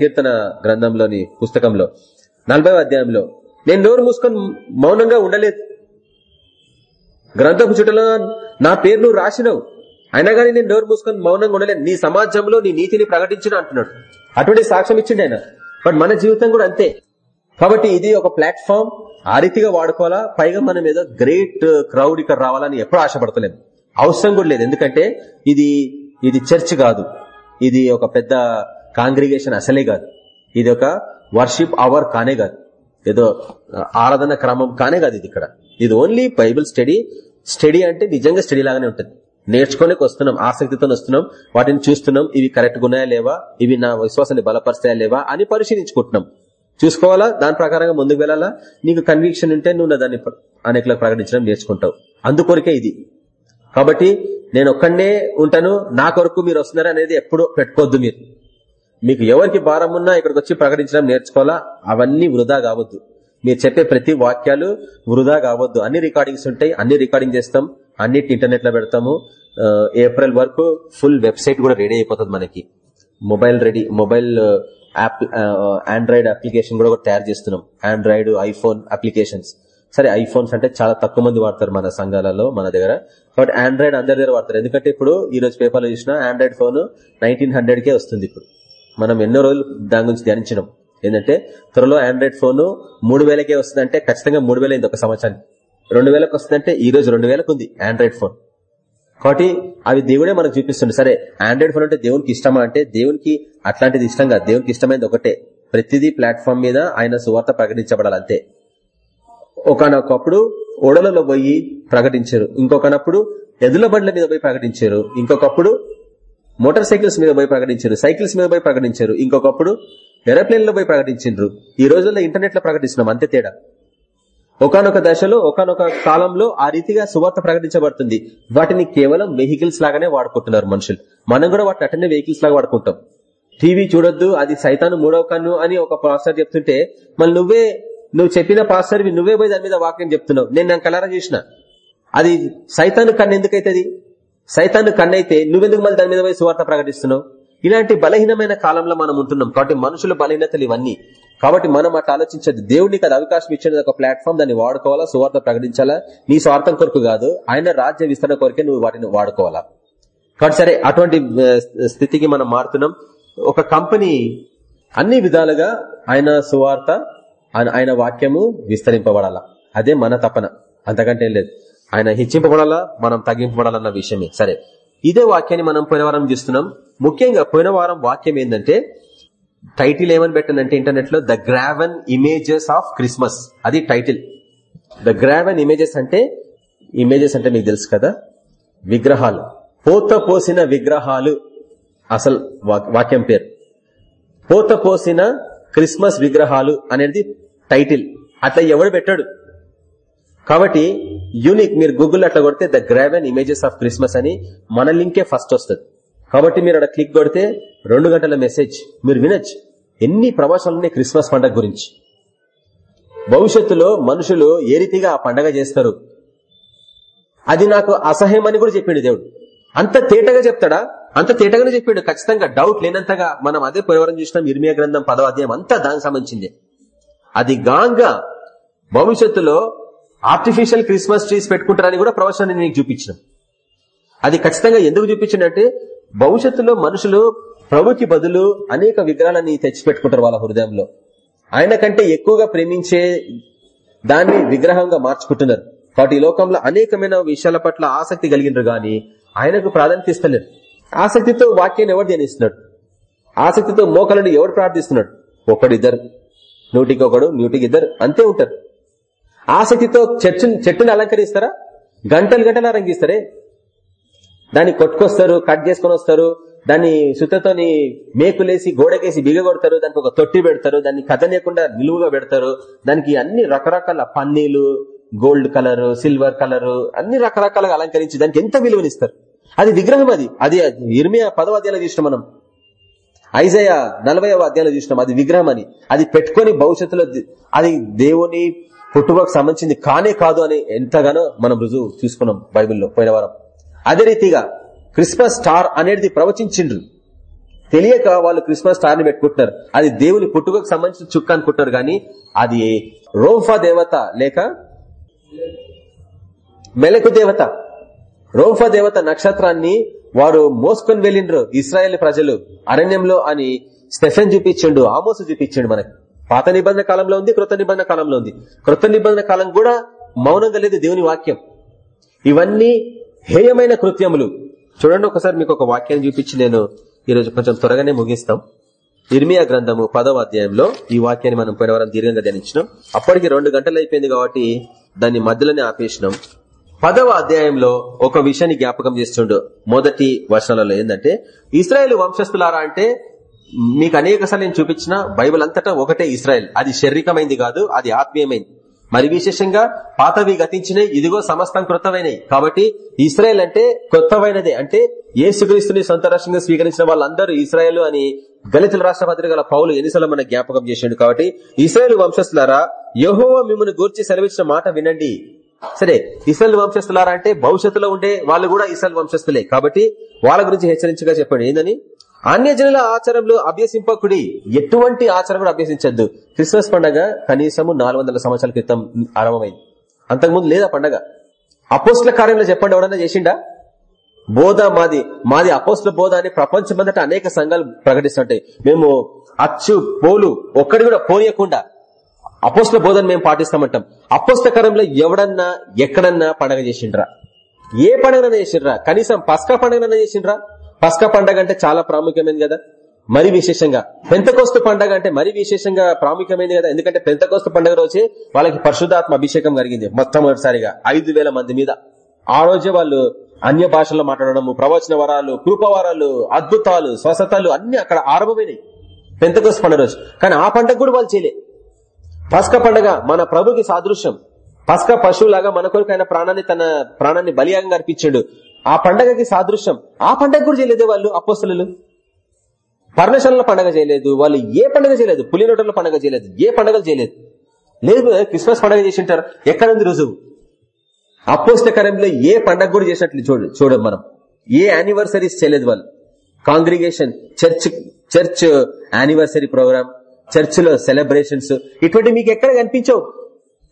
S1: కీర్తన గ్రంథంలోని పుస్తకంలో నలభై అధ్యాయంలో నేను నోరు మూసుకొని మౌనంగా ఉండలేదు. గ్రంథపు చుట్టలో నా పేరు నువ్వు రాసినవు. అయినా కానీ నేను నోరు మూసుకొని మౌనంగా ఉండలేదు నీ సమాజంలో నీ నీతిని ప్రకటించిన అంటున్నాడు. అటువంటి సాక్ష్యం ఇచ్చిండు ఆయన. బట్ మన జీవితం కూడా అంతే. కాబట్టి ఇది ఒక ప్లాట్ఫామ్. ఆ రీతిగా వాడుకోవాలా? పైగా మనం ఏదో గ్రేట్ క్రౌడ్ ఇక్కడ రావాలని ఎప్పుడు ఆశపడతలేము అవసరం కూడా లేదు. ఎందుకంటే ఇది ఇది చర్చ్ కాదు. ఇది ఒక పెద్ద కాంగ్రిగేషన్ అసలే కాదు. ఇది ఒక వర్షిప్ అవర్ కానే కాదు. ఏదో ఆరాధన క్రమం కానే కాదు ఇది ఇక్కడ. ఇది ఓన్లీ బైబిల్ స్టడీ. స్టడీ అంటే నిజంగా స్టడీ లాగానే ఉంటుంది. నేర్చుకోనికి వస్తున్నాం ఆసక్తితో వస్తున్నాం వాటిని చూస్తున్నాం ఇవి కరెక్ట్గా ఉన్నాయా లేవా ఇవి నా విశ్వాసాన్ని బలపరుస్తాయా లేవా అని పరిశీలించుకుంటున్నాం. చూసుకోవాలా? దాని ప్రకారంగా ముందుకు వెళ్ళాలా? నీకు కన్విక్షన్ ఉంటే నువ్వు దాన్ని అనేకలకు ప్రకటించడం నేర్చుకుంటావు. అందుకొరకే ఇది. కాబట్టి నేను ఒక్కడనే ఉంటాను నా కొరకు మీరు వస్తున్నారు అనేది ఎప్పుడు పెట్టుకోవద్దు మీరు. మీకు ఎవరికి భారం ఉన్నా ఇక్కడికి వచ్చి ప్రకటించడం నేర్చుకోవాలా? అవన్నీ వృధా కావద్దు. మీరు చెప్పే ప్రతి వాక్యాలు వృధా కావద్దు. అన్ని రికార్డింగ్స్ ఉంటాయి అన్ని రికార్డింగ్ చేస్తాం. అన్నిటి ఇంటర్నెట్లో పెడతాము ఏప్రిల్ వరకు ఫుల్ వెబ్సైట్ కూడా రెడీ అయిపోతుంది మనకి. Mobile ready mobile app Android application కూడా ఒకటి తయారు చేస్తున్నాం. Android iPhone applications. సరే ఐఫోన్స్ అంటే చాలా తక్కువ మంది వాడతారు మన సంఘాలలో మన దగ్గర. కాబట్టి ఆండ్రాయిడ్ అందరి దగ్గర వాడతారు. ఎందుకంటే ఇప్పుడు ఈ రోజు పేపర్లో చూసిన ఆండ్రాయిడ్ ఫోన్ నైన్టీన్ హండ్రెడ్ కే వస్తుంది ఇప్పుడు. మనం ఎన్నో రోజులు దాని గురించి ధ్యానించినాం. ఏంటంటే త్వరలో ఆండ్రాయిడ్ ఫోన్ మూడు వేలకే వస్తుందంటే ఖచ్చితంగా మూడు వేల అయింది ఒక సంవత్సరానికి. రెండు వేలకు వస్తుందంటే ఈ రోజు రెండు వేలకు ఉంది ఆండ్రాయిడ్ ఫోన్ కాబట్టి అవి దేవుడే మనకు చూపిస్తుంది సరే ఆండ్రాయిడ్ ఫోన్ అంటే దేవునికి ఇష్టమా అంటే దేవునికి అట్లాంటిది ఇష్టంగా దేవునికి ఇష్టమైనది ఒకటే. ప్రతిదీ ప్లాట్ఫామ్ మీద ఆయన సువార్త ప్రకటించబడాలంతే. ఒకనొకప్పుడు ఓడలలో పోయి ప్రకటించారు. ఇంకొకనప్పుడు ఎదుల బండ్ల మీద పోయి ప్రకటించారు. ఇంకొకప్పుడు మోటార్ సైకిల్స్ మీద పోయి ప్రకటించారు. సైకిల్స్ మీద పోయి ప్రకటించారు. ఇంకొకప్పుడు ఏరోప్లేన్లో పోయి ప్రకటించారు ఈ రోజుల్లో ఇంటర్నెట్లో ప్రకటిస్తున్నాం. అంతే తేడా. ఒకనొక దశలో ఒకనొక కాలంలో ఆ రీతిగా సువార్త ప్రకటించబడుతుంది. వాటిని కేవలం వెహికల్స్ లాగానే వాడుకుంటున్నారు మనుషులు. మనం కూడా వాటిని అటనే వెహికల్స్ లాగా వాడుకుంటాం. టీవీ చూడొద్దు అది సైతాను మూడవ కన్ను అని ఒక పాస్టర్ చెప్తుంటే మళ్ళీ నువ్వే నువ్వు చెప్పిన పాస్టర్ నువ్వే పోయి దాని మీద వాక్యం చెప్తున్నావు. నేను నాకు కలరా చేసిన. అది సైతాను కన్ను ఎందుకైతుంది సైతాను కన్నైతే నువ్వెందుకు మళ్ళీ దాని మీద పోయి సువార్త ప్రకటిస్తున్నావు? ఇలాంటి బలహీనమైన కాలంలో మనం ఉంటున్నాం. కాబట్టి మనుషుల బలహీనతలు ఇవన్నీ. కాబట్టి మనం అట్లా ఆలోచించదు దేవుడికి అది అవకాశం ఇచ్చిన ఒక ప్లాట్ఫామ్ దాన్ని వాడుకోవాలా సువార్త ప్రకటించాలా? నీ స్వార్థం కొరకు కాదు ఆయన రాజ్య విస్తరణ కొరకే నువ్వు వాటిని వాడుకోవాలా? కాబట్టి సరే అటువంటి స్థితికి మనం మారుతున్నాం. ఒక కంపెనీ అన్ని విధాలుగా ఆయన సువార్త ఆయన- వాక్యము విస్తరింపబడాలా? అదే మన తపన. అంతకంటే ఏం లేదు. ఆయన హెచ్చింపబడాలా? మనం తగ్గింపబడాలన్న విషయమే. సరే. ఇదే వాక్యాన్ని మనం పోయిన వారం చూస్తున్నాం. ముఖ్యంగా పోయిన వారం వాక్యం ఏంటంటే టైటిల్ ఏమని పెట్టిందంటే ఇంటర్నెట్లో the graven images of Christmas అది టైటిల్ ద గ్రావెన్ ఇమేజెస్ అంటే ఇమేజెస్ అంటే మీకు తెలుసు కదా? విగ్రహాలు. పోత పోసిన విగ్రహాలు. అసలు వాక్యం పేరు. పోత పోసిన క్రిస్మస్ విగ్రహాలు అనేది టైటిల్ అట్లా ఎవడు పెట్టాడు? కాబట్టి యూనిక్ మీరు గూగుల్ అట్లా కొడితే the graven images of Christmas అని మన లింకే ఫస్ట్ వస్తుంది. కాబట్టి మీరు అక్కడ క్లిక్ కొడితే రెండు గంటల మెసేజ్. మీరు వినొచ్చు. ఎన్ని ప్రవాసాలున్నాయి క్రిస్మస్ పండగ గురించి. భవిష్యత్తులో మనుషులు ఏ రీతిగా ఆ పండగ చేస్తారు? అది నాకు అసహ్యమని కూడా చెప్పిండు దేవుడు. అంత తేటగా చెప్తాడా? అంత తేటగానే చెప్పిండు. ఖచ్చితంగా డౌట్ లేనంతగా మనం అదే పోలవరం చూసినాం. ఇర్మియా గ్రంథం పదవ అధ్యాయం అంతా దానికి సంబంధించింది. అది గాంగా భవిష్యత్తులో ఆర్టిఫిషియల్ క్రిస్మస్ ట్రీస్ పెట్టుకుంటారని కూడా ప్రవచనాన్ని నీకు చూపించిన. అది ఖచ్చితంగా ఎందుకు చూపించిందంటే భవిష్యత్తులో మనుషులు ప్రభుకి బదులు అనేక విగ్రహాలని తెచ్చి పెట్టుకుంటారు వాళ్ళ హృదయంలో. ఆయన కంటే ఎక్కువగా ప్రేమించే దాన్ని విగ్రహంగా మార్చుకుంటున్నారు. కాబట్టి ఈ లోకంలో అనేకమైన విషయాల పట్ల ఆసక్తి కలిగినారు గాని ఆయనకు ప్రాధాన్యత ఇస్తలేరు. ఆసక్తితో వాక్యాన్ని ఎవరు ధ్యానిస్తున్నాడు? ఆసక్తితో మోకలను ఎవరు ప్రార్థిస్తున్నాడు? ఒకడిద్దరు. నూటికి ఒకడు నూటికి ఇద్దరు అంతే ఉంటారు. ఆసక్తితో చర్చు చెట్టుని అలంకరిస్తారా? గంటలు గంటలు అలంకరిస్తారే? దాన్ని కొట్టుకొస్తారు కట్ చేసుకొని వస్తారు దాన్ని సుత్తతోని మేకులేసి గోడకేసి బిగగొడతారు దానికి ఒక తొట్టి పెడతారు దాన్ని కదనేయకుండా నిలువుగా పెడతారు దానికి అన్ని రకరకాల పన్నీలు గోల్డ్ కలర్ సిల్వర్ కలర్ అన్ని రకరకాలుగా అలంకరించి దానికి ఎంత విలువనిస్తారు? అది విగ్రహం అది. అది ఇర్మియా పదవ అధ్యాయంలో చూసినాం మనం. ఐజయ నలభై అధ్యాయంలో చూసినాం. అది విగ్రహం అని. అది పెట్టుకొని భవిష్యత్తులో అది దేవుని పుట్టుకకు సంబంధించింది కానే కాదు అని ఎంతగానో మనం రుజువు చూసుకున్నాం బైబిల్లో పోయిన వారం. అదే రీతిగా క్రిస్మస్ స్టార్ అనేది ప్రవచించిండ్రు. తెలియక వాళ్ళు క్రిస్మస్ స్టార్ని పెట్టుకుంటున్నారు. అది దేవుని పుట్టుకకు సంబంధించిన చుక్క అనుకుంటున్నారు గాని అది రోఫా దేవత లేక మెలకు దేవత. రోఫా దేవత నక్షత్రాన్ని వారు మోసుకొని వెళ్ళిండ్రు ఇస్రాయేల్ ప్రజలు అరణ్యంలో అని స్టెఫెన్ చూపించిండు ఆమోసు చూపించిండు మనకి. పాత నిబంధన కాలంలో ఉంది కృత నిబంధన కాలంలో ఉంది. కృత నిబంధన కాలం కూడా మౌనంగా లేదు దేవుని వాక్యం. ఇవన్నీ హేయమైన కృత్యములు. చూడండి ఒకసారి మీకు ఒక వాక్యాన్ని చూపించి నేను ఈరోజు కొంచెం త్వరగానే ముగిస్తాం. ఇర్మియా గ్రంథము పదవ అధ్యాయంలో ఈ వాక్యాన్ని మనం పోయిన వారం దీర్ఘంగా ధ్యానించినాం. అప్పటికి రెండు గంటలు అయిపోయింది కాబట్టి దాన్ని మధ్యలోనే ఆపేసినాం. పదవ అధ్యాయంలో ఒక విషయాన్ని జ్ఞాపకం చేస్తుండు మొదటి వర్షాలలో ఏంటంటే ఇస్రాయేల్ వంశస్థులారా అంటే మీకు అనేక నేను చూపించిన బైబిల్ అంతటా ఒకటే ఇస్రాయల్. అది శారీరకమైంది కాదు అది ఆత్మీయమైంది. మరి విశేషంగా పాతవి గతించినవి ఇదిగో సమస్తం కృతమైనవి కాబట్టి ఇస్రాయల్ అంటే కొత్తమైనదే అంటే ఏసుక్రీస్తుని సొంత రాష్ట్రంగా స్వీకరించిన వాళ్ళందరూ ఇస్రాయల్ అని దళితుల రాష్ట్ర పత్రికల పౌలు ఎన్నిసార్లు మన జ్ఞాపకం చేసిండు కాబట్టి ఇస్రాయల్ వంశస్థులారా యహోవ మిమ్మల్ని గూర్చి సెలవిచ్చిన మాట వినండి. సరే ఇస్రాయల్ వంశస్థులారా అంటే భవిష్యత్తులో ఉండే వాళ్ళు కూడా ఇస్రాయల్ వంశస్థులే. కాబట్టి వాళ్ళ గురించి హెచ్చరించగా చెప్పండి. ఏందని? అన్యజనుల ఆచారంలో అభ్యసింపకుడి. ఎటువంటి ఆచారం కూడా అభ్యసించద్దు. క్రిస్మస్ పండగ కనీసము నాలుగు సంవత్సరాల క్రితం ఆరంభమైంది. అంతకుముందు లేదా పండగ? అపోస్ల కార్యంలో చెప్పండి ఎవడన్నా చేసిండా? బోధ మాది మాది అపోస్ల బోధ అని ప్రపంచమంతటా అనేక సంఘాలు ప్రకటిస్తుంటాయి. మేము అచ్చు పోలు ఒక్కడి కూడా పోనీయకుండా అపోస్ల బోధను మేము పాటిస్తామంటాం. అపోస్తకరంలో ఎవడన్నా ఎక్కడన్నా పండగ చేసిండ్రా? ఏ పండగనన్నా చేసిండ్రా? కనీసం పస్కా పండగనన్నా చేసిండ్రా? పస్కా పండగ అంటే చాలా ప్రాముఖ్యమైనది కదా? మరి విశేషంగా. పెంతకోస్తు పండగ అంటే మరి విశేషంగా ప్రాముఖ్యమైనది కదా? ఎందుకంటే పెంతకోస్తు పండగ రోజే వాళ్ళకి పరిశుధాత్మ అభిషేకం జరిగింది మొట్టమొదటిసారిగా ఐదు మంది మీద. ఆ రోజే వాళ్ళు అన్య భాషల్లో మాట్లాడడము ప్రవచన వరాలు కృపవరాలు అద్భుతాలు స్వస్థతలు అన్ని అక్కడ ఆరంభమైనాయి. పెంతకోస్తు పండుగ రోజు. కానీ ఆ పండగ కూడా వాళ్ళు చేయలే. పస్క పండగ మన ప్రభుకి సాదృశ్యం. పస్క పశువులాగా మన కొరకు ఆయన ప్రాణాన్ని తన ప్రాణాన్ని బలియాగంగా అర్పించాడు. ఆ పండగకి సాదృశ్యం. ఆ పండగ కూడా చేయలేదు వాళ్ళు అపోస్తలు పర్ణశాలలో పండగ చేయలేదు. వాళ్ళు ఏ పండగ చేయలేదు? పులినోటల పండగ చేయలేదు. ఏ పండగలు చేయలేదు? లేదు క్రిస్మస్ పండగ చేసి ఉంటారు ఎక్కడుంది రుజువు? అపోస్తకరంలో ఏ పండగ కూడా చేసినట్లు చూడు చూడం మనం. ఏ యానివర్సరీస్ చేయలేదు వాళ్ళు. Congregation church church anniversary programme చర్చిలో సెలబ్రేషన్స్ ఇటువంటి మీకు ఎక్కడ కనిపించవు?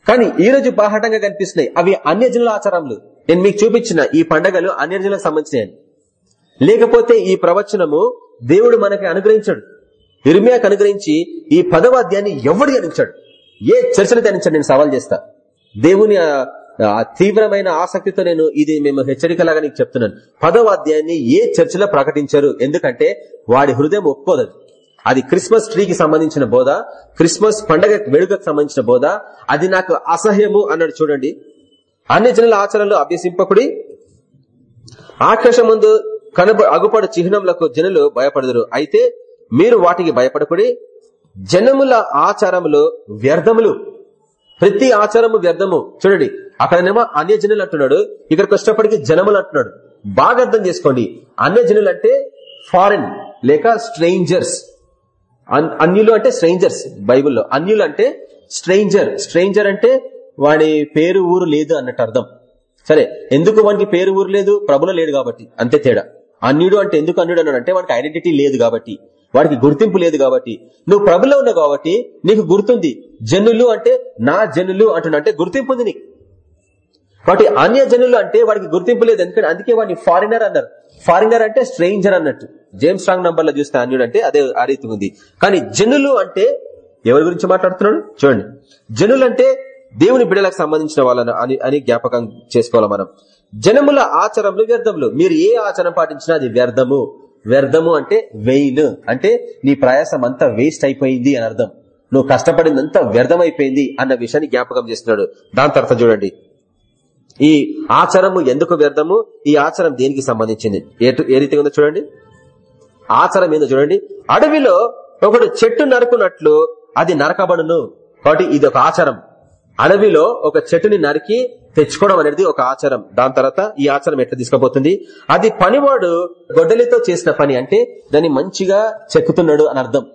S1: కానీ ఈ రోజు బాహటంగా కనిపిస్తున్నాయి. అవి అన్యజనుల ఆచారాలు. నేను మీకు చూపించిన ఈ పండగలు అన్యజనులకు సంబంధించినవి. లేకపోతే ఈ ప్రవచనము దేవుడు మనకి అనుగ్రహించాడు. ఇర్మియాకు అనుగ్రహించి ఈ పదవాద్యాన్ని ఎవడు ధ్యానించాడు? ఏ చర్చను ధ్యానించాడు? నేను సవాల్ చేస్తా. దేవుని తీవ్రమైన ఆసక్తితో నేను ఇది మేము హెచ్చరికలాగా నీకు చెప్తున్నాను. పదవ అధ్యాయాన్ని ఏ చర్చలో ప్రకటించారు? ఎందుకంటే వాడి హృదయం ఒప్పుకోదు అది. అది క్రిస్మస్ ట్రీకి సంబంధించిన బోధ క్రిస్మస్ పండగ వేడుకకు సంబంధించిన బోధ అది నాకు అసహ్యము అన్నాడు చూడండి. అన్ని జనుల ఆచరణలు అభ్యసింపకుడి. ఆకాశం ముందు కనబ అగుపడు చిహ్నములకు జనులు భయపడదురు. అయితే మీరు వాటికి భయపడకుడి. జనముల ఆచారములు వ్యర్థములు. ప్రతి ఆచారము వ్యర్థము. చూడండి అక్కడనేమో అన్య జనులు అంటున్నాడు. ఇక్కడికి వచ్చేటప్పటికి జనములు అంటున్నాడు. బాగా అర్థం చేసుకోండి. అన్య జనులు అంటే ఫారిన్ లేక స్ట్రేంజర్స్. అన్- అన్యులు అంటే స్ట్రేంజర్స్ బైబిల్లో. అన్యులు అంటే స్ట్రేంజర్. స్ట్రేంజర్ అంటే వాడి పేరు ఊరు లేదు అన్నట్టు అర్థం. సరే ఎందుకు వానికి పేరు ఊరు లేదు? ప్రభులో లేడు కాబట్టి అంతే తేడా. అన్యుడు అంటే ఎందుకు అన్యుడు అన్నాడు అంటే వాడికి ఐడెంటిటీ లేదు కాబట్టి వాడికి గుర్తింపు లేదు కాబట్టి. నువ్వు ప్రభులో ఉన్నావు కాబట్టి నీకు గుర్తుంది జనులు అంటే నా జనులు అంటున్నా అంటే గుర్తింపు ఉంది నీకు. వాటి అన్య జనులు అంటే వాడికి గుర్తింపు లేదు ఎందుకంటే అందుకే వాడిని ఫారినర్ అన్నారు. ఫారినర్ అంటే స్ట్రేంజర్ అన్నట్టు. జేమ్స్ స్ట్రాంగ్ నంబర్లో చూస్తే అన్యుడు అంటే అదే ఆ రీతి ఉంది. కానీ జనులు అంటే ఎవరి గురించి మాట్లాడుతున్నాడు? చూడండి. జనులు అంటే దేవుని బిడ్డలకు సంబంధించిన వాళ్ళను అని అని జ్ఞాపకం చేసుకోవాలి మనం. జనముల ఆచారములు వ్యర్థములు. మీరు ఏ ఆచారం పాటించినా అది వ్యర్థము. వ్యర్థము అంటే వెయిన్. అంటే నీ ప్రయాసం అంతా వేస్ట్ అయిపోయింది అని అర్థం. నువ్వు కష్టపడిందంతా వ్యర్థమైపోయింది అన్న విషయాన్ని జ్ఞాపకం చేస్తున్నాడు. దాని తర్వాత చూడండి. ఈ ఆచారము ఎందుకు వ్యర్థము? ఈ ఆచారం దేనికి సంబంధించింది? ఏ- ఏ రీతిగా ఉందో చూడండి. ఆచారం ఏందో చూడండి. అడవిలో ఒకడు చెట్టు నరుకున్నట్లు అది నరకబడును. కాబట్టి ఇది ఒక ఆచారం. అడవిలో ఒక చెట్టుని నరికి తెచ్చుకోవడం అనేది ఒక ఆచారం. దాని తర్వాత ఈ ఆచారం ఎట్లా తీసుకుపోతుంది? అది పనివాడు గొడ్డలితో చేసిన పని అంటే దాన్ని మంచిగా చెక్కుతున్నాడు అని అర్థం.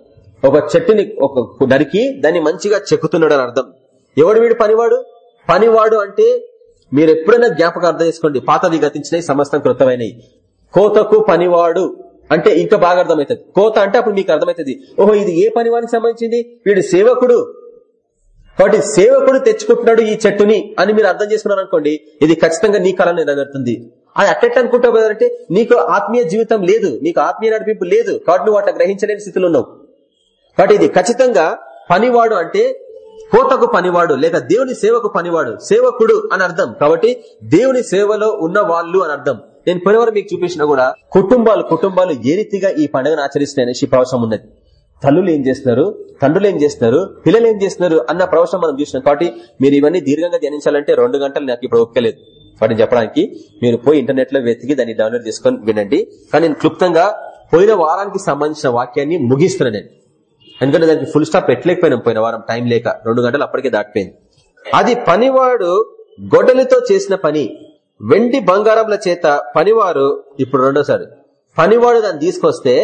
S1: ఒక చెట్టుని ఒక నరికి దాన్ని మంచిగా చెక్కుతున్నాడు అని అర్థం. ఎవడు వీడు పనివాడు? పనివాడు అంటే మీరు ఎప్పుడైనా జ్ఞాపకం అర్థం చేసుకోండి. పాతవి గతించినవి సమస్తం కృతమైనవి. కోతకు పనివాడు అంటే ఇంకా బాగా అర్థమవుతుంది. కోత అంటే అప్పుడు మీకు అర్థమవుతుంది. ఓహో ఇది ఏ పనివానికి సంబంధించింది? వీడు సేవకుడు. కాబట్టి సేవకుడు తెచ్చుకుంటున్నాడు ఈ చెట్టుని అని మీరు అర్థం చేసుకున్నారు అనుకోండి ఇది ఖచ్చితంగా నీ కళ నెరవేరుతుంది. అది అట్టెట్ అనుకుంటావు కదంటే నీకు ఆత్మీయ జీవితం లేదు నీకు ఆత్మీయ నడిపింపు లేదు కాబట్టి నువ్వు అట్లా గ్రహించలేని స్థితిలో ఉన్నావు. కాబట్టి ఇది ఖచ్చితంగా పనివాడు అంటే కోతకు పనివాడు లేక దేవుని సేవకు పనివాడు సేవకుడు అని అర్థం. కాబట్టి దేవుని సేవలో ఉన్న వాళ్ళు అని అర్థం. నేను పోయినవారు మీకు చూపించినా కూడా కుటుంబాలు కుటుంబాలు ఏ రీతిగా ఈ పండుగను ఆచరిస్తున్నాయనేసి ప్రవచనం ఉన్నది. తల్లులు ఏం చేస్తున్నారు? తండ్రులు ఏం చేస్తున్నారు? పిల్లలు ఏం చేస్తున్నారు? అన్న ప్రవచనం మనం చూసినాం. కాబట్టి మీరు ఇవన్నీ దీర్ఘంగా ధ్యానించాలంటే రెండు గంటలు నాకు ఇప్పుడు ఒక్కలేదు వాటిని చెప్పడానికి మీరు పోయి ఇంటర్నెట్లో వెతికి దాన్ని డౌన్లోడ్ చేసుకొని వినండి. కానీ నేను క్లుప్తంగా పోయిన వారానికి సంబంధించిన వాక్యాన్ని ముగిస్తున్నాను నేను. ఎందుకంటే దానికి ఫుల్ స్టాప్ పెట్టలేకపోయినాం పోయిన వారం. టైం లేక రెండు గంటలు అప్పటికే దాటిపోయింది. అది పనివాడు గొడ్డలితో చేసిన పని వెండి బంగారంల చేత పనివారు ఇప్పుడు రెండోసారి పనివాడు దాన్ని తీసుకొస్తే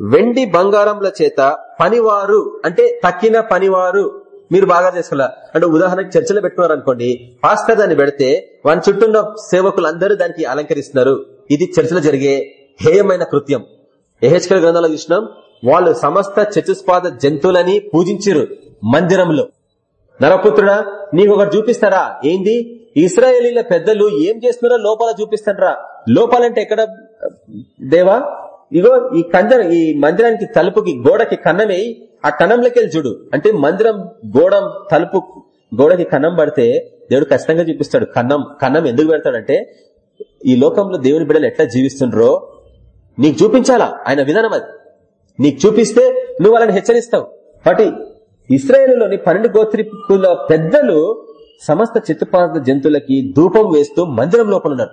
S1: వెండి బంగారంల చేత పనివారు అంటే తక్కిన పనివారు మీరు బాగా చేసుకోలే అంటే ఉదాహరణకు చర్చలో పెట్టుకున్నారు అనుకోండి పాస్టర్ దాన్ని పెడితే వాని చుట్టూ ఉన్న సేవకులందరూ దానికి అలంకరిస్తున్నారు. ఇది చర్చలో జరిగే హేయమైన కృత్యం. ఎహెచ్కల్ గ్రంథంలో చూసినాం వాళ్ళు సమస్త చతుస్పాద జంతువులని పూజించారు మందిరంలో. నరపుత్రుడా నీకు ఒకటి చూపిస్తారా? ఏంది? ఇస్రాయేలీల పెద్దలు ఏం చేస్తున్నారో లోపల చూపిస్తారా లోపలంటే ఎక్కడ దేవా? ఇగో ఈ కందరం ఈ మందిరానికి తలుపుకి గోడకి కన్నమే ఆ కన్నంలోకి చూడు. అంటే మందిరం గోడం తలుపు గోడకి కన్నం పడితే దేవుడు ఖచ్చితంగా చూపిస్తాడు. కన్నం కన్నం ఎందుకు పెడతాడంటే ఈ లోకంలో దేవుని బిడ్డలు ఎట్లా జీవిస్తుండ్రో నీకు చూపించాలా? ఆయన విధానం అది. నీకు చూపిస్తే నువ్వు వాళ్ళని హెచ్చరిస్తావు. కాబట్టి ఇస్రాయేల్లోని పన్నెండు గోత్రికుల పెద్దలు సమస్త చిత్తుపాద జంతువులకి ధూపం వేస్తూ మందిరం లోపల ఉన్నారు.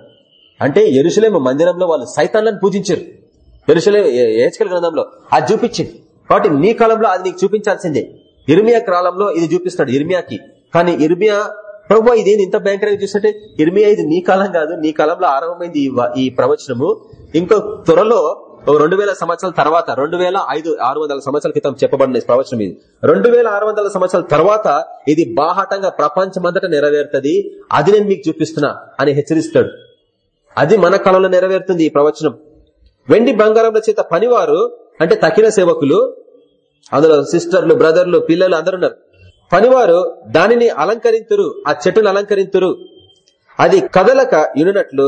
S1: అంటే ఎరుసలేము మందిరంలో వాళ్ళు సైతాన్లను పూజించారు. ఎరుసలే ఏచకల గ్రంథంలో అది చూపించింది. కాబట్టి నీ కాలంలో అది నీకు చూపించాల్సిందే. ఇర్మియా కాలంలో ఇది చూపిస్తాడు ఇర్మియాకి. కానీ ఇర్మియా ప్రభు ఇదేంది ఇంత భయంకరంగా చూస్తుంటే? ఇర్మియా ఇది నీ కాలం కాదు నీ కాలంలో ఆరంభమైంది ఈ ప్రవచనము. ఇంకో త్వరలో రెండు వేల సంవత్సరాల తర్వాత రెండు వేల ఐదు ఆరు వందల సంవత్సరాల క్రితం చెప్పబడిన ప్రవచనం ఇది. రెండు వేల ఆరు వందల సంవత్సరాల తర్వాత ఇది బాహాటంగా ప్రపంచమంతటా నెరవేరుతుంది. అది నేను మీకు చూపిస్తున్నా అని హెచ్చరిస్తాడు. అది మన కాలంలో నెరవేరుతుంది ఈ ప్రవచనం. వెండి బంగారంల చేత పనివారు అంటే తక్కిన సేవకులు అందులో సిస్టర్లు బ్రదర్లు పిల్లలు అందరు ఉన్నారు పనివారు దానిని అలంకరింతురు ఆ చెట్టును అలంకరింతురు. అది కదలక ఇనునట్లు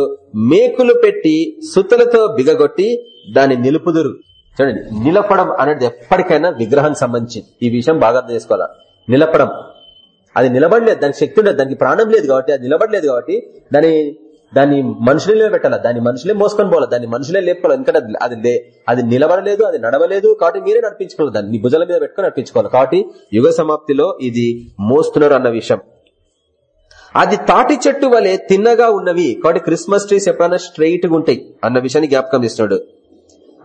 S1: మేకులు పెట్టి సుత్తలతో బిగగొట్టి దాన్ని నిలుపుదురు. చూడండి నిలపడం అనేది ఎప్పటికైనా విగ్రహానికి సంబంధించి ఈ విషయం బాగా అర్థం చేసుకోవాలా? నిలపడం. అది నిలబడలేదు దానికి శక్తి ఉండదు దానికి ప్రాణం లేదు కాబట్టి అది నిలబడలేదు కాబట్టి దాని దాన్ని మనుషులే పెట్టాలా దాన్ని మనుషులే మోసుకొని పోవాలి? దాన్ని మనుషులే లేపుకోవాలి? ఎందుకంటే అది- అది లే- అది నిలబడలేదు అది నడవలేదు కాబట్టి మీరే నడిపించుకోవాలి. దాన్ని భుజల భుజాల మీద పెట్టుకుని నడిపించుకోవాలి. కాబట్టి యుగ సమాప్తిలో ఇది మోస్తున్నారు అన్న విషయం. అది తాటి చెట్టు వలె తిన్నగా ఉన్నవి. కాబట్టి క్రిస్మస్ ట్రీస్ ఎప్పుడైనా స్ట్రైట్గా ఉంటాయి అన్న విషయాన్ని జ్ఞాపకం చేస్తున్నాడు.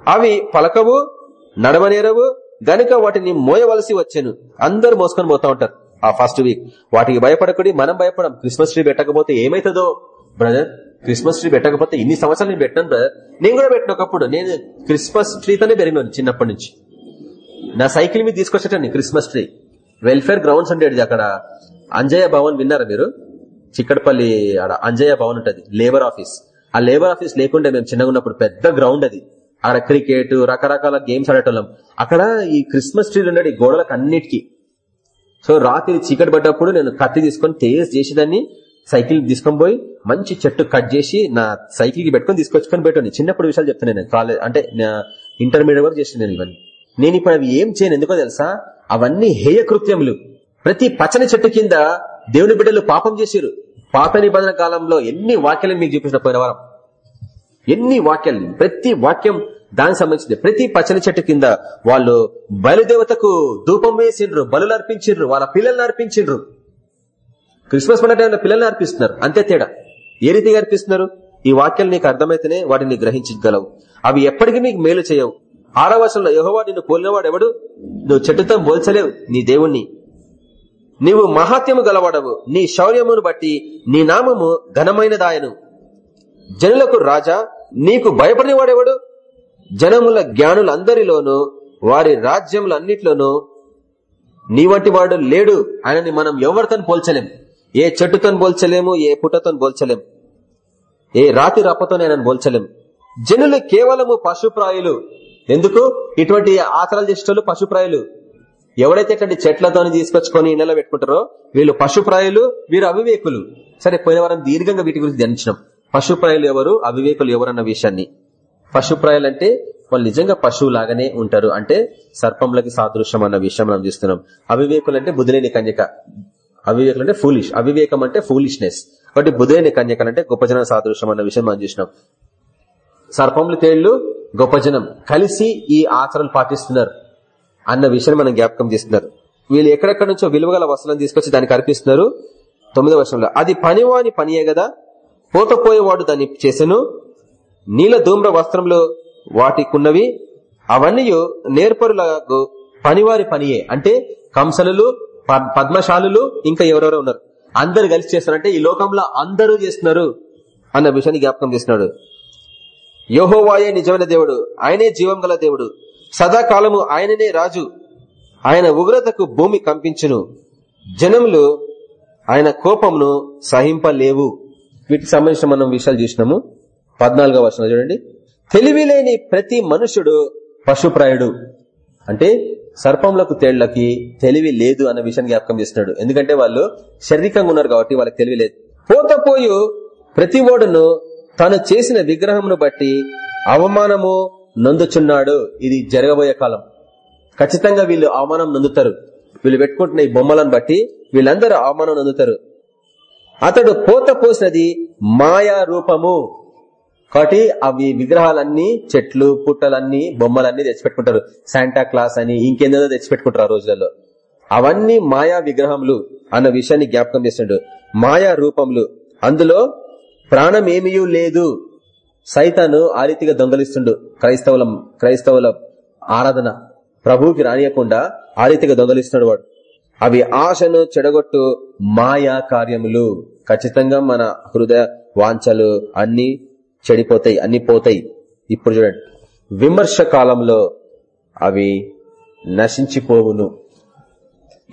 S1: అవి పలకవు నడవనేరవు గనుక వాటిని మోయవలసి వచ్చాను. అందరు మోసుకొని పోతా ఉంటారు ఆ ఫస్ట్ వీక్. వాటికి భయపడకుడి మనం భయపడం. క్రిస్మస్ ట్రీ పెట్టకపోతే ఏమైతుందో? బ్రదర్ క్రిస్మస్ ట్రీ పెట్టకపోతే ఇన్ని సంవత్సరాలు నేను పెట్టాను బ్రదర్ నేను కూడా పెట్టిన ఒకప్పుడు. నేను క్రిస్మస్ ట్రీతోనే పెరిగినాను చిన్నప్పటి నుంచి. నా సైకిల్ మీద తీసుకొచ్చేటండి క్రిస్మస్ ట్రీ వెల్ఫేర్ గ్రౌండ్స్ ఉండేది అక్కడ? అంజయ్య భవన్ విన్నారా మీరు? చిక్కడపల్లి ఆడ అంజయ్య భవన్ ఉంటుంది లేబర్ ఆఫీస్ ఆ లేబర్ ఆఫీస్ లేకుండా మేము చిన్నగా ఉన్నప్పుడు పెద్ద గ్రౌండ్ అది. అక్కడ క్రికెట్ రకరకాల గేమ్స్ ఆడేటోళ్ళం. అక్కడ ఈ క్రిస్మస్ ట్రీలు ఉండేది గోడలకు అన్నిటికీ సో రాత్రి చీకటి పడ్డప్పుడు నేను కత్తి తీసుకొని తేజ్ చేసేదాన్ని. సైకిల్ తీసుకొని పోయి మంచి చెట్టు కట్ చేసి నా సైకిల్కి పెట్టుకొని తీసుకొచ్చుకొని పెట్టండి చిన్నప్పుడు విషయాలు చెప్తాను నేను. కాలేజ్ అంటే ఇంటర్మీడియట్ వరకు చేసిన నేను ఇవన్నీ. నేను ఇప్పుడు అవి ఏం చేయను ఎందుకో తెలుసా? అవన్నీ హేయ కృత్యములు ప్రతి పచ్చని చెట్టు కింద దేవుని బిడ్డలు పాపం చేశారు పాత నిబంధన కాలంలో ఎన్ని వాక్యాలు మీకు చూపించిన పోయిన వారం? ఎన్ని వాక్యాలు? ప్రతి వాక్యం దానికి సంబంధించింది. ప్రతి పచ్చని చెట్టు కింద వాళ్ళు బయలుదేవతకు ధూపం వేసిండ్రు బలులు అర్పించిండ్రు వాళ్ళ పిల్లల్ని అర్పించిండ్రు క్రిస్మస్ పండుగ టైంలో పిల్లల్ని అర్పిస్తున్నారు. అంతే తేడా. ఏ రీతిగా అర్పిస్తున్నారు? ఈ వాక్యాలు నీకు అర్థమైతేనే వాటిని గ్రహించగలవు. అవి ఎప్పటికీ నీకు మేలు చేయవు. ఆరో వర్షంలో యహోవా నిన్ను పోలినవాడు ఎవడు నువ్వు చెట్టుతో పోల్చలేవు నీ దేవుణ్ణి. నీవు మహాత్యము గలవాడవు. నీ శౌర్యమును బట్టి నీ నామము ఘనమైనదాయను. జనులకు రాజా నీకు భయపడినవాడెవడు? జనముల జ్ఞానులందరిలోనూ వారి రాజ్యములన్నిట్లోనూ నీ వంటి వాడు లేడు. ఆయనని మనం ఎవరితో పోల్చలేం. ఏ చెట్టుతో పోల్చలేము ఏ పుట్టతో పోల్చలేం ఏ రాతి రాపతో నేను పోల్చలేం జనులు కేవలము పశుప్రాయులు. ఎందుకు? ఇటువంటి ఆచరాలు చేసేటోళ్ళు పశుప్రాయులు. ఎవరైతే ఇట్లాంటి చెట్లతోని తీసుకొచ్చుకొని ఇళ్ళలో పెట్టుకుంటారో వీళ్ళు పశుప్రాయులు వీరు అవివేకులు. సరే పోయిన వారం దీర్ఘంగా వీటి గురించి ధ్యానించినాం. పశుప్రాయులు ఎవరు? అవివేకులు ఎవరు అన్న విషయాన్ని. పశుప్రాయులు అంటే వాళ్ళు నిజంగా పశువు లాగానే ఉంటారు. అంటే సర్పంలకి సాదృశ్యం అన్న విషయం మనం చూస్తున్నాం. అవివేకులు అంటే బుద్ధిలేని కన్యక. అవివేకం అంటే ఫూలిష్ అవివేకం అంటే ఫూలిష్నెస్ కాబట్టి బుధైన కన్యకలు అంటే గొప్ప జన సాదృశ్యం అన్న విషయం మనం చూసినాం. సర్పంలు తేళ్ళు గొప్ప జనం. కలిసి ఈ ఆచరణలు పాటిస్తున్నారు అన్న విషయాన్ని మనం జ్ఞాపకం చేస్తున్నారు. వీళ్ళు ఎక్కడెక్కడి నుంచో విలువగల వస్తువులను తీసుకొచ్చి దానికి అర్పిస్తున్నారు. తొమ్మిదో వర్షంలో. అది పనివాని పనియే కదా. పోతపోయేవాడు దాన్ని చేసెను. నీల ధూమ్ర వస్త్రంలో వాటికున్నవి. అవన్నీ నేర్పరులకు పనివారి పనియే. అంటే కంసలు పద్మశాలులు ఇంకా ఎవరెవరో ఉన్నారు. అందరు కలిసి చేస్తున్నారంటే ఈ లోకంలో అందరూ చేస్తున్నారు అన్న విషయాన్ని జ్ఞాపకం చేస్తున్నాడు. యోహోవాయే నిజమైన దేవుడు ఆయనే జీవం గల దేవుడు. సదాకాలము ఆయననే రాజు. ఆయన ఉగ్రతకు భూమి కంపించును. జనములు ఆయన కోపమును సహింపలేవు. వీటికి సంబంధించిన మనం విషయాలు చూసినాము. పద్నాలుగో వర్షంలో చూడండి. తెలివి లేని ప్రతి మనుషుడు పశుప్రాయుడు. అంటే సర్పంలకు తేళ్ళకి తెలివి లేదు అన్న విషయాన్ని జ్ఞాపకం చేస్తున్నాడు. ఎందుకంటే వాళ్ళు శారీరకంగా ఉన్నారు కాబట్టి వాళ్ళకి తెలివి లేదు. పోతపోయు ప్రతి ఓడును తాను చేసిన విగ్రహమును బట్టి అవమానము నొందుచున్నాడు. ఇది జరగబోయే కాలం. ఖచ్చితంగా వీళ్ళు అవమానం నొందుతారు. వీళ్ళు పెట్టుకుంటున్న ఈ బొమ్మలను బట్టి వీళ్ళందరూ అవమానం నొందుతారు. అతడు పోత పోసినది మాయా రూపము కాబట్టి అవి విగ్రహాలన్నీ చెట్లు పుట్టలన్నీ బొమ్మలన్నీ తెచ్చిపెట్టుకుంటారు. శాంటా క్లాస్ అని ఇంకేందో తెచ్చిపెట్టుకుంటారు ఆ రోజులలో. అవన్నీ మాయా విగ్రహములు అన్న విషయాన్ని జ్ఞాపకం చేస్తుండడు మాయా రూపములు. అందులో ప్రాణం ఏమీ లేదు. సైతాను ఆ రీతిగా దొంగలిస్తుండు. క్రైస్తవుల క్రైస్తవుల ఆరాధన. ప్రభువుకి రానియకుండా ఆ రీతిగా దొంగలిస్తున్నాడు వాడు. అవి ఆశను చెడగొట్టు మాయా కార్యములు. ఖచ్చితంగా మన హృదయ వాంఛలు అన్ని చెడిపోతాయి అన్ని పోతాయి. ఇప్పుడు చూడండి. విమర్శ కాలంలో అవి నశించిపోవును.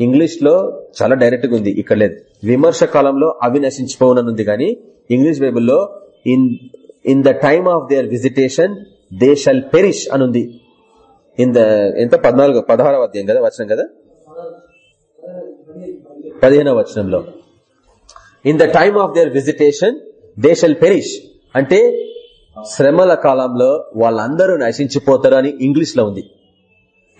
S1: ఇంగ్లీష్లో చాలా డైరెక్ట్గా ఉంది ఇక్కడ లేదు. విమర్శ కాలంలో అవి నశించిపోవుననుంది కానీ ఇంగ్లీష్ బైబుల్లో in in the time of their visitation they shall perish అనుంది. ఇన్ ద ఎంత? పద్నాలుగు పదహారవ అధ్యాయం కదా వచనం కదా? పదిహేనవ వచనంలో. In the time of their visitation they shall perish అంటే శ్రమల కాలంలో వాళ్ళందరూ నశించిపోతారు అని ఇంగ్లీష్లో ఉంది.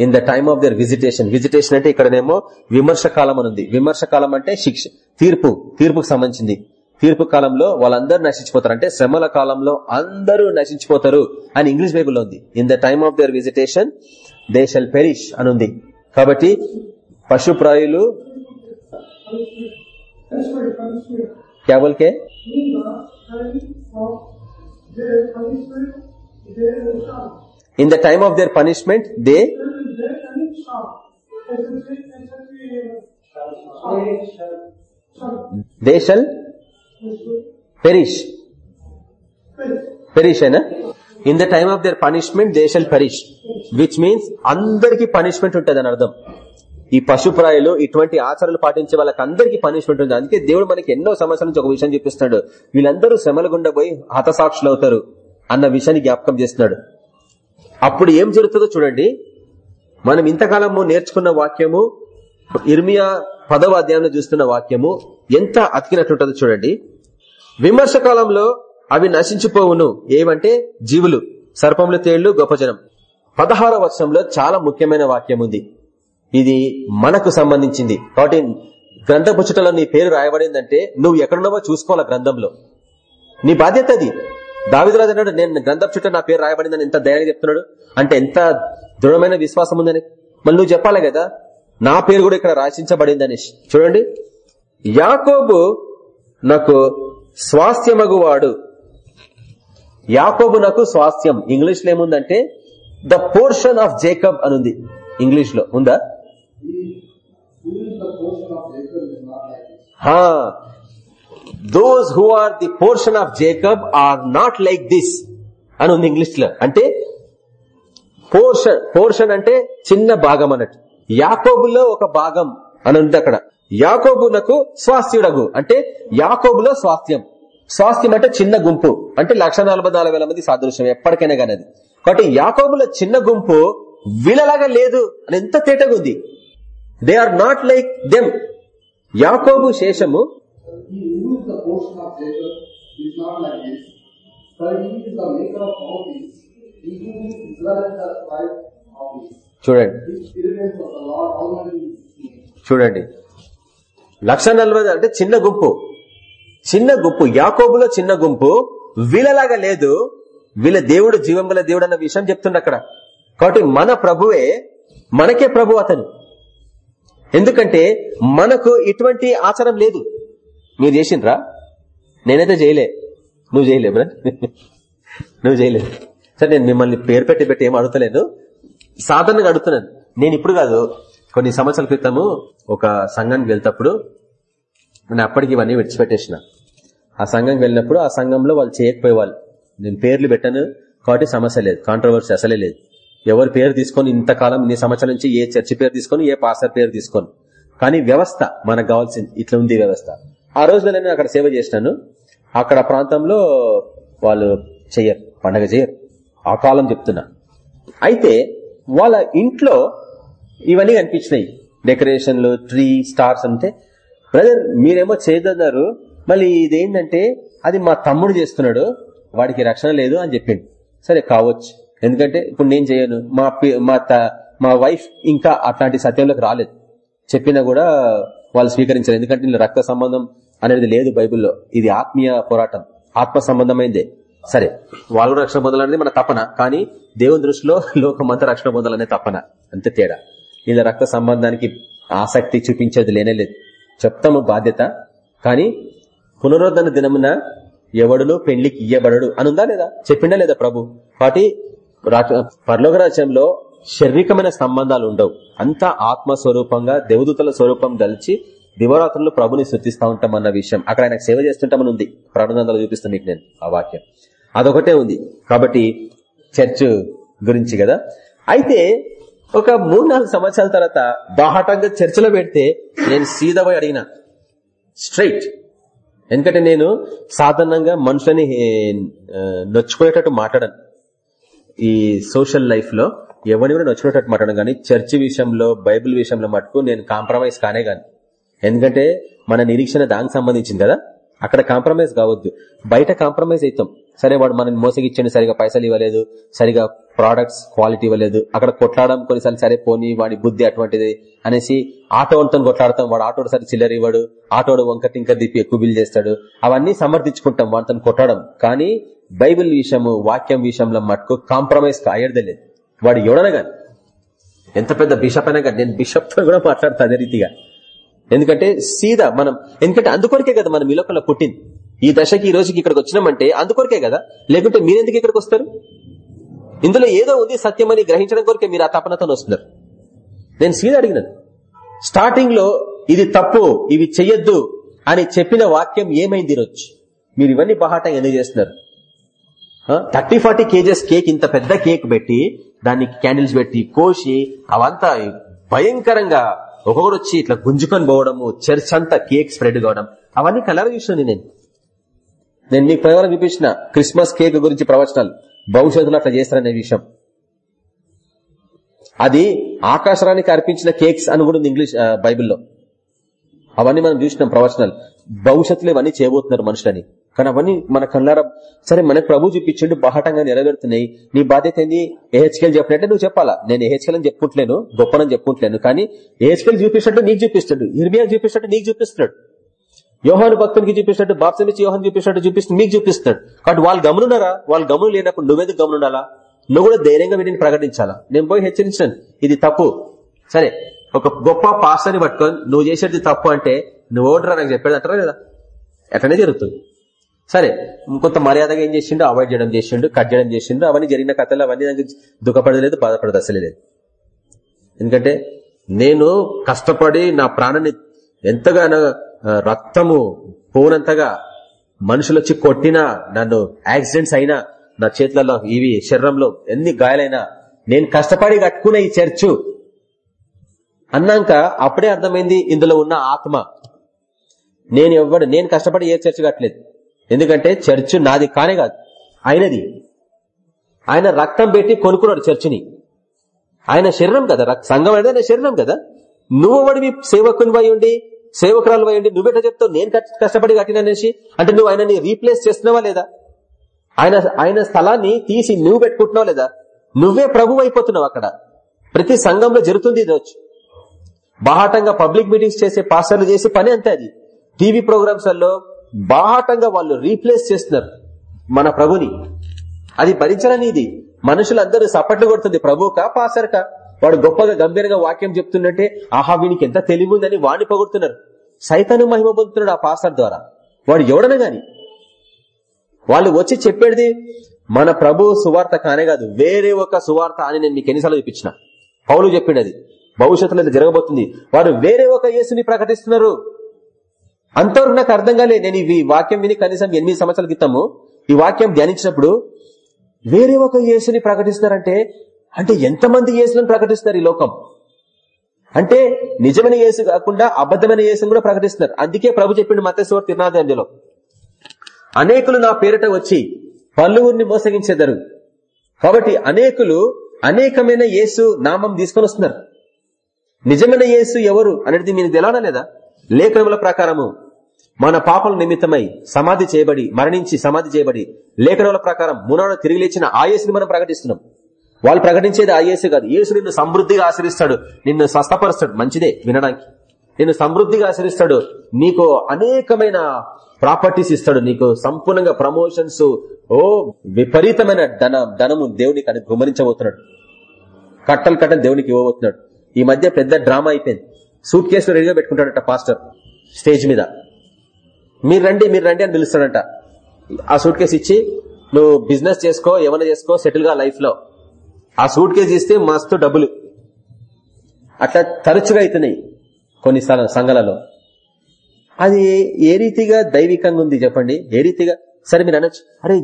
S1: In the time of their visitation visitation అంటే ఇక్కడనేమో విమర్శ కాలం అని ఉంది. విమర్శ కాలం అంటే శిక్ష తీర్పు తీర్పుకు సంబంధించింది. తీర్పు కాలంలో వాళ్ళందరూ నశించిపోతారు. అంటే శ్రమల కాలంలో అందరూ నశించిపోతారు అని ఇంగ్లీష్ బైబుల్లో ఉంది. In the time of their visitation they shall perish అనుంది కాబట్టి పశుప్రాయులు క్యాబుల్కే in the time of their punishment they they shall perish perish అయినా in the time of their punishment they shall perish which means అందరికి పనిష్మెంట్ ఉంటుంది అని అర్థం ఈ పశుప్రాయులు ఇటువంటి ఆచరణలు పాటించే వాళ్ళకి అందరికీ పనిష్మెంట్ ఉంది అందుకే దేవుడు మనకి ఎన్నో సమస్యల నుంచి ఒక విషయం చూపిస్తున్నాడు. వీళ్ళందరూ శ్రమల గుండా పోయి హతసాక్షులు అవుతారు అన్న విషయాన్ని జ్ఞాపకం చేస్తున్నాడు. అప్పుడు ఏం జరుగుతుందో చూడండి. మనం ఇంతకాలము నేర్చుకున్న వాక్యము ఇర్మియా పదవ అధ్యాయంలో చూస్తున్న వాక్యము ఎంత అతికినట్టుంటుందో చూడండి. విమర్శ కాలంలో అవి నశించిపోవును. ఏమంటే జీవులు సర్పములు తేళ్ళు గొప్ప జనం. పదహార వర్షంలో చాలా ముఖ్యమైన వాక్యం ఉంది. ఇది మనకు సంబంధించింది. కాబట్టి గ్రంథ పుచ్చటలో నీ పేరు రాయబడిందంటే నువ్వు ఎక్కడున్నావో చూసుకోవాలా గ్రంథంలో. నీ బాధ్యత అది. దావిదరాజు అన్నాడు నేను గ్రంథం చుట్టూ నా పేరు రాయబడిందని ఎంత ధైర్యంగా చెప్తున్నాడు? అంటే ఎంత దృఢమైన విశ్వాసం ఉందని. మళ్ళీ నువ్వు చెప్పాలి కదా నా పేరు కూడా ఇక్కడ రాశించబడిందని చూడండి. యాకోబు నాకు స్వాస్థ్యమగువాడు. యాకోబు నాకు స్వాస్థ్యం. ఇంగ్లీష్లో ఏముందంటే ద పోర్షన్ ఆఫ్ జేకబ్ అనుంది. ఇంగ్లీష్లో ఉందా? Those who are the portion of Jacob are not like this అని ఉంది ఇంగ్లీష్లో. అంటే పోర్షన్ పోర్షన్ అంటే చిన్న భాగం అన్నట్టు. యాకోబులో ఒక భాగం అని ఉంది అక్కడ. యాకోబునకు స్వాస్థ్యుడగు. అంటే యాకోబులో స్వాస్థ్యం. స్వాస్థ్యం అంటే చిన్న గుంపు. అంటే లక్ష మంది సాదృశ్యం ఎప్పటికైనా కానీ కాబట్టి యాకోబుల చిన్న గుంపు వీళ్ళలాగా లేదు అని ఎంత తేటగా ఉంది? They are not like them యాకోబు శేషము చూడండి. చూడండి. లక్ష నలభై అంటే చిన్న గుంపు. చిన్న గుంపు. యాకోబులో చిన్న గుంపు. వీళ్ళలాగా లేదు. వీళ్ళ దేవుడు జీవం విషయం చెప్తుండ అక్కడ. కాబట్టి మన ప్రభువే మనకే ప్రభు అతను. ఎందుకంటే మనకు ఇటువంటి ఆచారం లేదు. మీరు చేసిండ్రా? నేనైతే చేయలే. నువ్వు చేయలే బ్రద్ నువ్వు చేయలేదు సరే నేను మిమ్మల్ని పేరు పెట్టి పెట్టి ఏం అడుగుతలేను. సాధారణంగా అడుగుతున్నాను. నేను ఇప్పుడు కాదు కొన్ని సంవత్సరాల క్రితము ఒక సంఘానికి వెళ్తప్పుడు నేను అప్పటికి ఇవన్నీ విడిచిపెట్టేసిన. ఆ సంఘంకి వెళ్ళినప్పుడు ఆ సంఘంలో వాళ్ళు చేయకపోయేవాళ్ళు. నేను పేర్లు పెట్టాను కాబట్టి సమస్య లేదు కాంట్రవర్సీ అసలే లేదు. ఎవరి పేరు తీసుకొని ఇంతకాలం ఇన్ని సంవత్సరాల నుంచి ఏ చర్చి పేరు తీసుకొని ఏ పాస్టర్ పేరు తీసుకొని. కానీ వ్యవస్థ మనకు కావాల్సింది ఇట్లా ఉంది వ్యవస్థ. ఆ రోజులో నేను అక్కడ సేవ చేసినాను. అక్కడ ప్రాంతంలో వాళ్ళు చెయ్యరు పండగ చేయరు ఆ కాలం చెప్తున్నా. అయితే వాళ్ళ ఇంట్లో ఇవన్నీ కనిపించినాయి. డెకరేషన్లు ట్రీ స్టార్స్ అంటే. బ్రదర్ మీరేమో చేయదన్నారు మళ్ళీ ఇదేంటంటే అది మా తమ్ముడు చేస్తున్నాడు. వాడికి రక్షణ లేదు అని చెప్పిండు. సరే కావచ్చు. ఎందుకంటే ఇప్పుడు నేను చేయను. మా మా త- మా వైఫ్ ఇంకా అట్లాంటి సత్యంలోకి రాలేదు. చెప్పినా కూడా వాళ్ళు స్వీకరించారు ఎందుకంటే రక్త సంబంధం అనేది లేదు బైబిల్లో. ఇది ఆత్మీయ పోరాటం. ఆత్మ సంబంధమైందే. సరే వాళ్ళు రక్షణ పొందాలనేది మన తపన. కానీ దేవుని దృష్టిలో లోకమంతా రక్షణ పొందాలనే తపన. అంతే తేడా. వీళ్ళ రక్త సంబంధానికి ఆసక్తి చూపించేది లేనే లేదు. చెప్తాము బాధ్యత. కానీ పునరుద్ధరణ దినమున ఎవడును పెళ్ళికి ఇయ్యబడడు అనుందా లేదా? చెప్పిండా లేదా ప్రభు? కాబట్టి పరలోక రాజ్యంలో శారీరకమైన సంబంధాలు ఉండవు. అంతా ఆత్మ స్వరూపంగా దేవదూతల స్వరూపం కలిసి దివరాత్రులు ప్రభుని శృతిస్తా ఉంటాం అన్న విషయం. అక్కడ ఆయనకు సేవ చేస్తుంటామని ఉంది. ప్రాణందాలు చూపిస్తాను మీకు నేను ఆ వాక్యం. అదొకటే ఉంది. కాబట్టి చర్చ్ గురించి కదా. అయితే ఒక మూడు నాలుగు సంవత్సరాల తర్వాత బాహటంగా చర్చలో పెడితే నేను సీదా పోయి అడిగిన స్ట్రైట్. ఎందుకంటే నేను సాధారణంగా మనుషులని నొచ్చుకునేటట్టు మాట్లాడను. ఈ సోషల్ లైఫ్లో ఎవరిని కూడా నొచ్చుకునేటట్టు మాట్లాడను కానీ చర్చి విషయంలో బైబిల్ విషయంలో మటుకు నేను కాంప్రమైజ్ కానే గాని. ఎందుకంటే మన నిరీక్షణ దానికి సంబంధించింది కదా. అక్కడ కాంప్రమైజ్ కావద్దు. బయట కాంప్రమైజ్ అవుతాం. సరే వాడు మనం మోసగిచ్చండి సరిగా పైసలు ఇవ్వలేదు సరిగా ప్రోడక్ట్స్ క్వాలిటీ ఇవ్వలేదు అక్కడ కొట్లాడడం కొన్నిసార్లు సరే పోని వాడి బుద్ధి అటువంటిది అనేసి ఆటో కొట్లాడతాం. వాడు ఆటోడు సరి చిల్లర ఇవ్వడు ఆటోడు వంక టింకర్ దిప్పి ఎక్కువ బిల్ చేస్తాడు. అవన్నీ సమర్థించుకుంటాం వాడితో కొట్టడం కానీ బైబిల్ విషయము వాక్యం విషయంలో మటుకు కాంప్రమైజ్ కాయడలేదు వాడు ఎవడనగా ఎంత పెద్ద బిషప్ అయినా కానీ నేను బిషప్తో కూడా మాట్లాడతా అదే రీతిగా. ఎందుకంటే సీదా మనం ఎందుకంటే అందుకొరకే కదా మనం ఈ లోకంలో పుట్టింది. ఈ దశకి ఈ రోజుకి ఇక్కడికి వచ్చినామంటే అందుకొరకే కదా. లేకుంటే మీరెందుకు ఇక్కడికి వస్తారు? ఇందులో ఏదో ఉంది సత్యమని గ్రహించడం కొరకే మీరు ఆ తపనతో వస్తున్నారు. నేను సీదా అడిగినాను. స్టార్టింగ్లో ఇది తప్పు ఇవి చెయ్యొద్దు అని చెప్పిన వాక్యం ఏమైంది రోజు మీరు ఇవన్నీ బహాటంగా ఎందుకు చేస్తున్నారు? థర్టీ ఫార్టీ కేజెస్ కేక్ ఇంత పెద్ద కేక్ పెట్టి దానికి క్యాండిల్స్ పెట్టి కోసి అవంతా భయంకరంగా ఒక్కొక్కరు వచ్చి ఇట్లా గుంజుకొని పోవడము చర్చ్ అంతా కేక్ స్ప్రెడ్ కావడం అవన్నీ కలర్ చూసాను నేను. నేను మీకు ప్రయోగం చూపించిన క్రిస్మస్ కేక్ గురించి ప్రవచనాలు. భవిష్యత్తులో అట్లా చేస్తారనే విషయం. అది ఆకాశరానికి అర్పించిన కేక్స్ అని కూడా ఉంది ఇంగ్లీష్ బైబిల్లో. అవన్నీ మనం చూసినాం ప్రవచనాలు. భవిష్యత్తులో ఇవన్నీ చేయబోతున్నారు మనుషులని. కానీ అవన్నీ మన కళ్ళారా సరే మనకు ప్రభు చూపించిండు బహటంగా నెరవేరుతున్నాయి. నీ బాధ్యత ఏంది? ఏహెచ్కేలు చెప్పినట్టే నువ్వు చెప్పాలా? నేను ఏహెచ్కేల్ అని చెప్పుకుంటలేను గొప్పనని చెప్పుకుంటలేను. కానీ ఏహెచ్కేల్ చూపించినట్టు నీకు చూపిస్తాడు ఇర్మియా చూపించినట్టు నీకు చూపిస్తున్నాడు. యోహాను భక్తునికి చూపిస్తాడు బాప్సమిచ్చి యోహాన్ చూపిస్తున్నట్టు చూపిస్తు మీకు చూపిస్తున్నాడు. కాబట్టి వాళ్ళు గమనున్నారా? వాళ్ళు గమనం లేనప్పుడు నువ్వెందుకు గమనుండాలా? నువ్వు కూడా ధైర్యంగా వీటిని ప్రకటించాలా? నేను పోయి హెచ్చరించాను ఇది తప్పు. సరే. ఒక గొప్ప పాస్టర్ని పట్టుకొని నువ్వు చేసేది తప్పు అంటే నువ్వు ఓడరా నాకు చెప్పేది అంటారా లేదా? ఎట్లనే జరుగుతుంది. సరే కొంత మర్యాదగా ఏం చేసిండు? అవాయిడ్ చేయడం చేసిండు కట్ చేయడం చేసిండు. అవన్నీ జరిగిన కథలు అవన్నీ నాకు దుఃఖపడలేదు బాధపడదు అసలు లేదు ఎందుకంటే నేను కష్టపడి నా ప్రాణాన్ని ఎంతగానో రక్తము పోనంతగా మనుషులు వచ్చి కొట్టినా నన్ను యాక్సిడెంట్స్ అయినా నా చేతులలో ఇవి శరీరంలో ఎన్ని గాయాలైనా నేను కష్టపడి కట్టుకున్న ఈ చర్చు అన్నాక అప్పుడే అర్థమైంది ఇందులో ఉన్న ఆత్మ. నేను ఎవ్వడు నేను కష్టపడి ఏ చర్చ్ కట్టలేదు ఎందుకంటే చర్చ్ నాది కానే కాదు ఆయనది. ఆయన రక్తం పెట్టి కొనుక్కున్నాడు చర్చిని. ఆయన శరీరం కదా సంఘం అనేది ఆయన శరీరం కదా. నువ్వు వాడివి సేవకుని వై ఉండి సేవకురాలు వై ఉండి నువ్వెట్లా చెప్తావు? నేను కష్టపడి కట్టిననేసి అంటే నువ్వు ఆయనని రీప్లేస్ చేస్తున్నావా లేదా? ఆయన ఆయన స్థలాన్ని తీసి నువ్వు పెట్టుకుంటున్నావు లేదా? నువ్వే ప్రభు అయిపోతున్నావు అక్కడ. ప్రతి సంఘంలో జరుగుతుంది ఇది వచ్చి. బాహాటంగా పబ్లిక్ మీటింగ్స్ చేసే పాస్టర్లు చేసే పని అంతే అది. టీవీ ప్రోగ్రామ్స్లలో బాహాటంగా వాళ్ళు రీప్లేస్ చేస్తున్నారు మన ప్రభుని. అది భరించాలని ఇది మనుషులందరూ సపట్లు కొడుతుంది. ప్రభుక పాసరక వాడు గొప్పగా గంభీరంగా వాక్యం చెప్తున్నట్టే ఆహా వీనికి ఎంత తెలివి ఉందని వాడిని పొగుడుతున్నారు. సైతాను మహిమ పొందుతున్నాడు ఆ పాసర్ ద్వారా. వాడు ఎవడన గాని. వాళ్ళు వచ్చి చెప్పేది మన ప్రభు సువార్త కానే కాదు. వేరే ఒక సువార్త అని నేను మీకు ఎన్నిసార్లు చూపించిన. పౌలు చెప్పిండది. భవిష్యత్తులో ఇది జరగబోతుంది. వారు వేరే ఒక యేసుని ప్రకటిస్తున్నారు. అంతవరకు నాకు అర్థం కాలే. నేను ఈ వాక్యం విని కనీసం ఎనిమిది సంవత్సరాల క్రితము ఈ వాక్యం ధ్యానించినప్పుడు వేరే ఒక యేసుని ప్రకటిస్తున్నారంటే అంటే ఎంతమంది యేసులను ప్రకటిస్తున్నారు ఈ లోకం? అంటే నిజమైన యేసు కాకుండా అబద్ధమైన యేసును కూడా ప్రకటిస్తున్నారు. అందుకే ప్రభు చెప్పిండు మతేశ్వర అందులో అనేకులు నా పేరిట వచ్చి పలువురిని మోసగించేదారు. కాబట్టి అనేకులు అనేకమైన యేసు నామం తీసుకొని వస్తున్నారు. నిజమైన యేసు ఎవరు అనేది మీకు తెలవనా లేదా? లేఖనముల ప్రకారము మన పాపల నిమిత్తమై సమాధి చేయబడి మరణించి సమాధి చేయబడి లేఖనముల ప్రకారం మునాడు తిరిగి లేచిన ఆ యేసుని మనం ప్రకటిస్తున్నాం. వాళ్ళు ప్రకటించేది ఆ యేసు కాదు. యేసు నిన్ను సమృద్ధిగా ఆశ్రయిస్తాడు. నిన్ను స్వస్థపరుస్తాడు. మంచిదే వినడానికి. నిన్ను సమృద్ధిగా ఆశ్రయిస్తాడు. నీకు అనేకమైన ప్రాపర్టీస్ ఇస్తాడు. నీకు సంపూర్ణంగా ప్రమోషన్స్ ఓ విపరీతమైన ధన ధనము దేవునికి అని గుమరించబోతున్నాడు కట్టలు కట్టలు దేవునికి ఇవ్వబోతున్నాడు. ఈ మధ్య పెద్ద డ్రామా అయిపోయింది. సూట్ కేసులో రెడీగా పెట్టుకుంటాడట పాస్టర్ స్టేజ్ మీద. మీరు రండి మీరు రండి అని పిలుస్తాడంట. ఆ సూట్ కేసు ఇచ్చి నువ్వు బిజినెస్ చేసుకో ఏమైనా చేసుకో సెటిల్గా లైఫ్లో ఆ సూట్ కేసు ఇస్తే మస్తు డబ్బులు. అట్లా తరచుగా అవుతున్నాయి కొన్ని సంఘాలలో. అది ఏ రీతిగా దైవికంగా ఉంది చెప్పండి? ఏ రీతిగా? సరే మీరు అనొచ్చు. అరే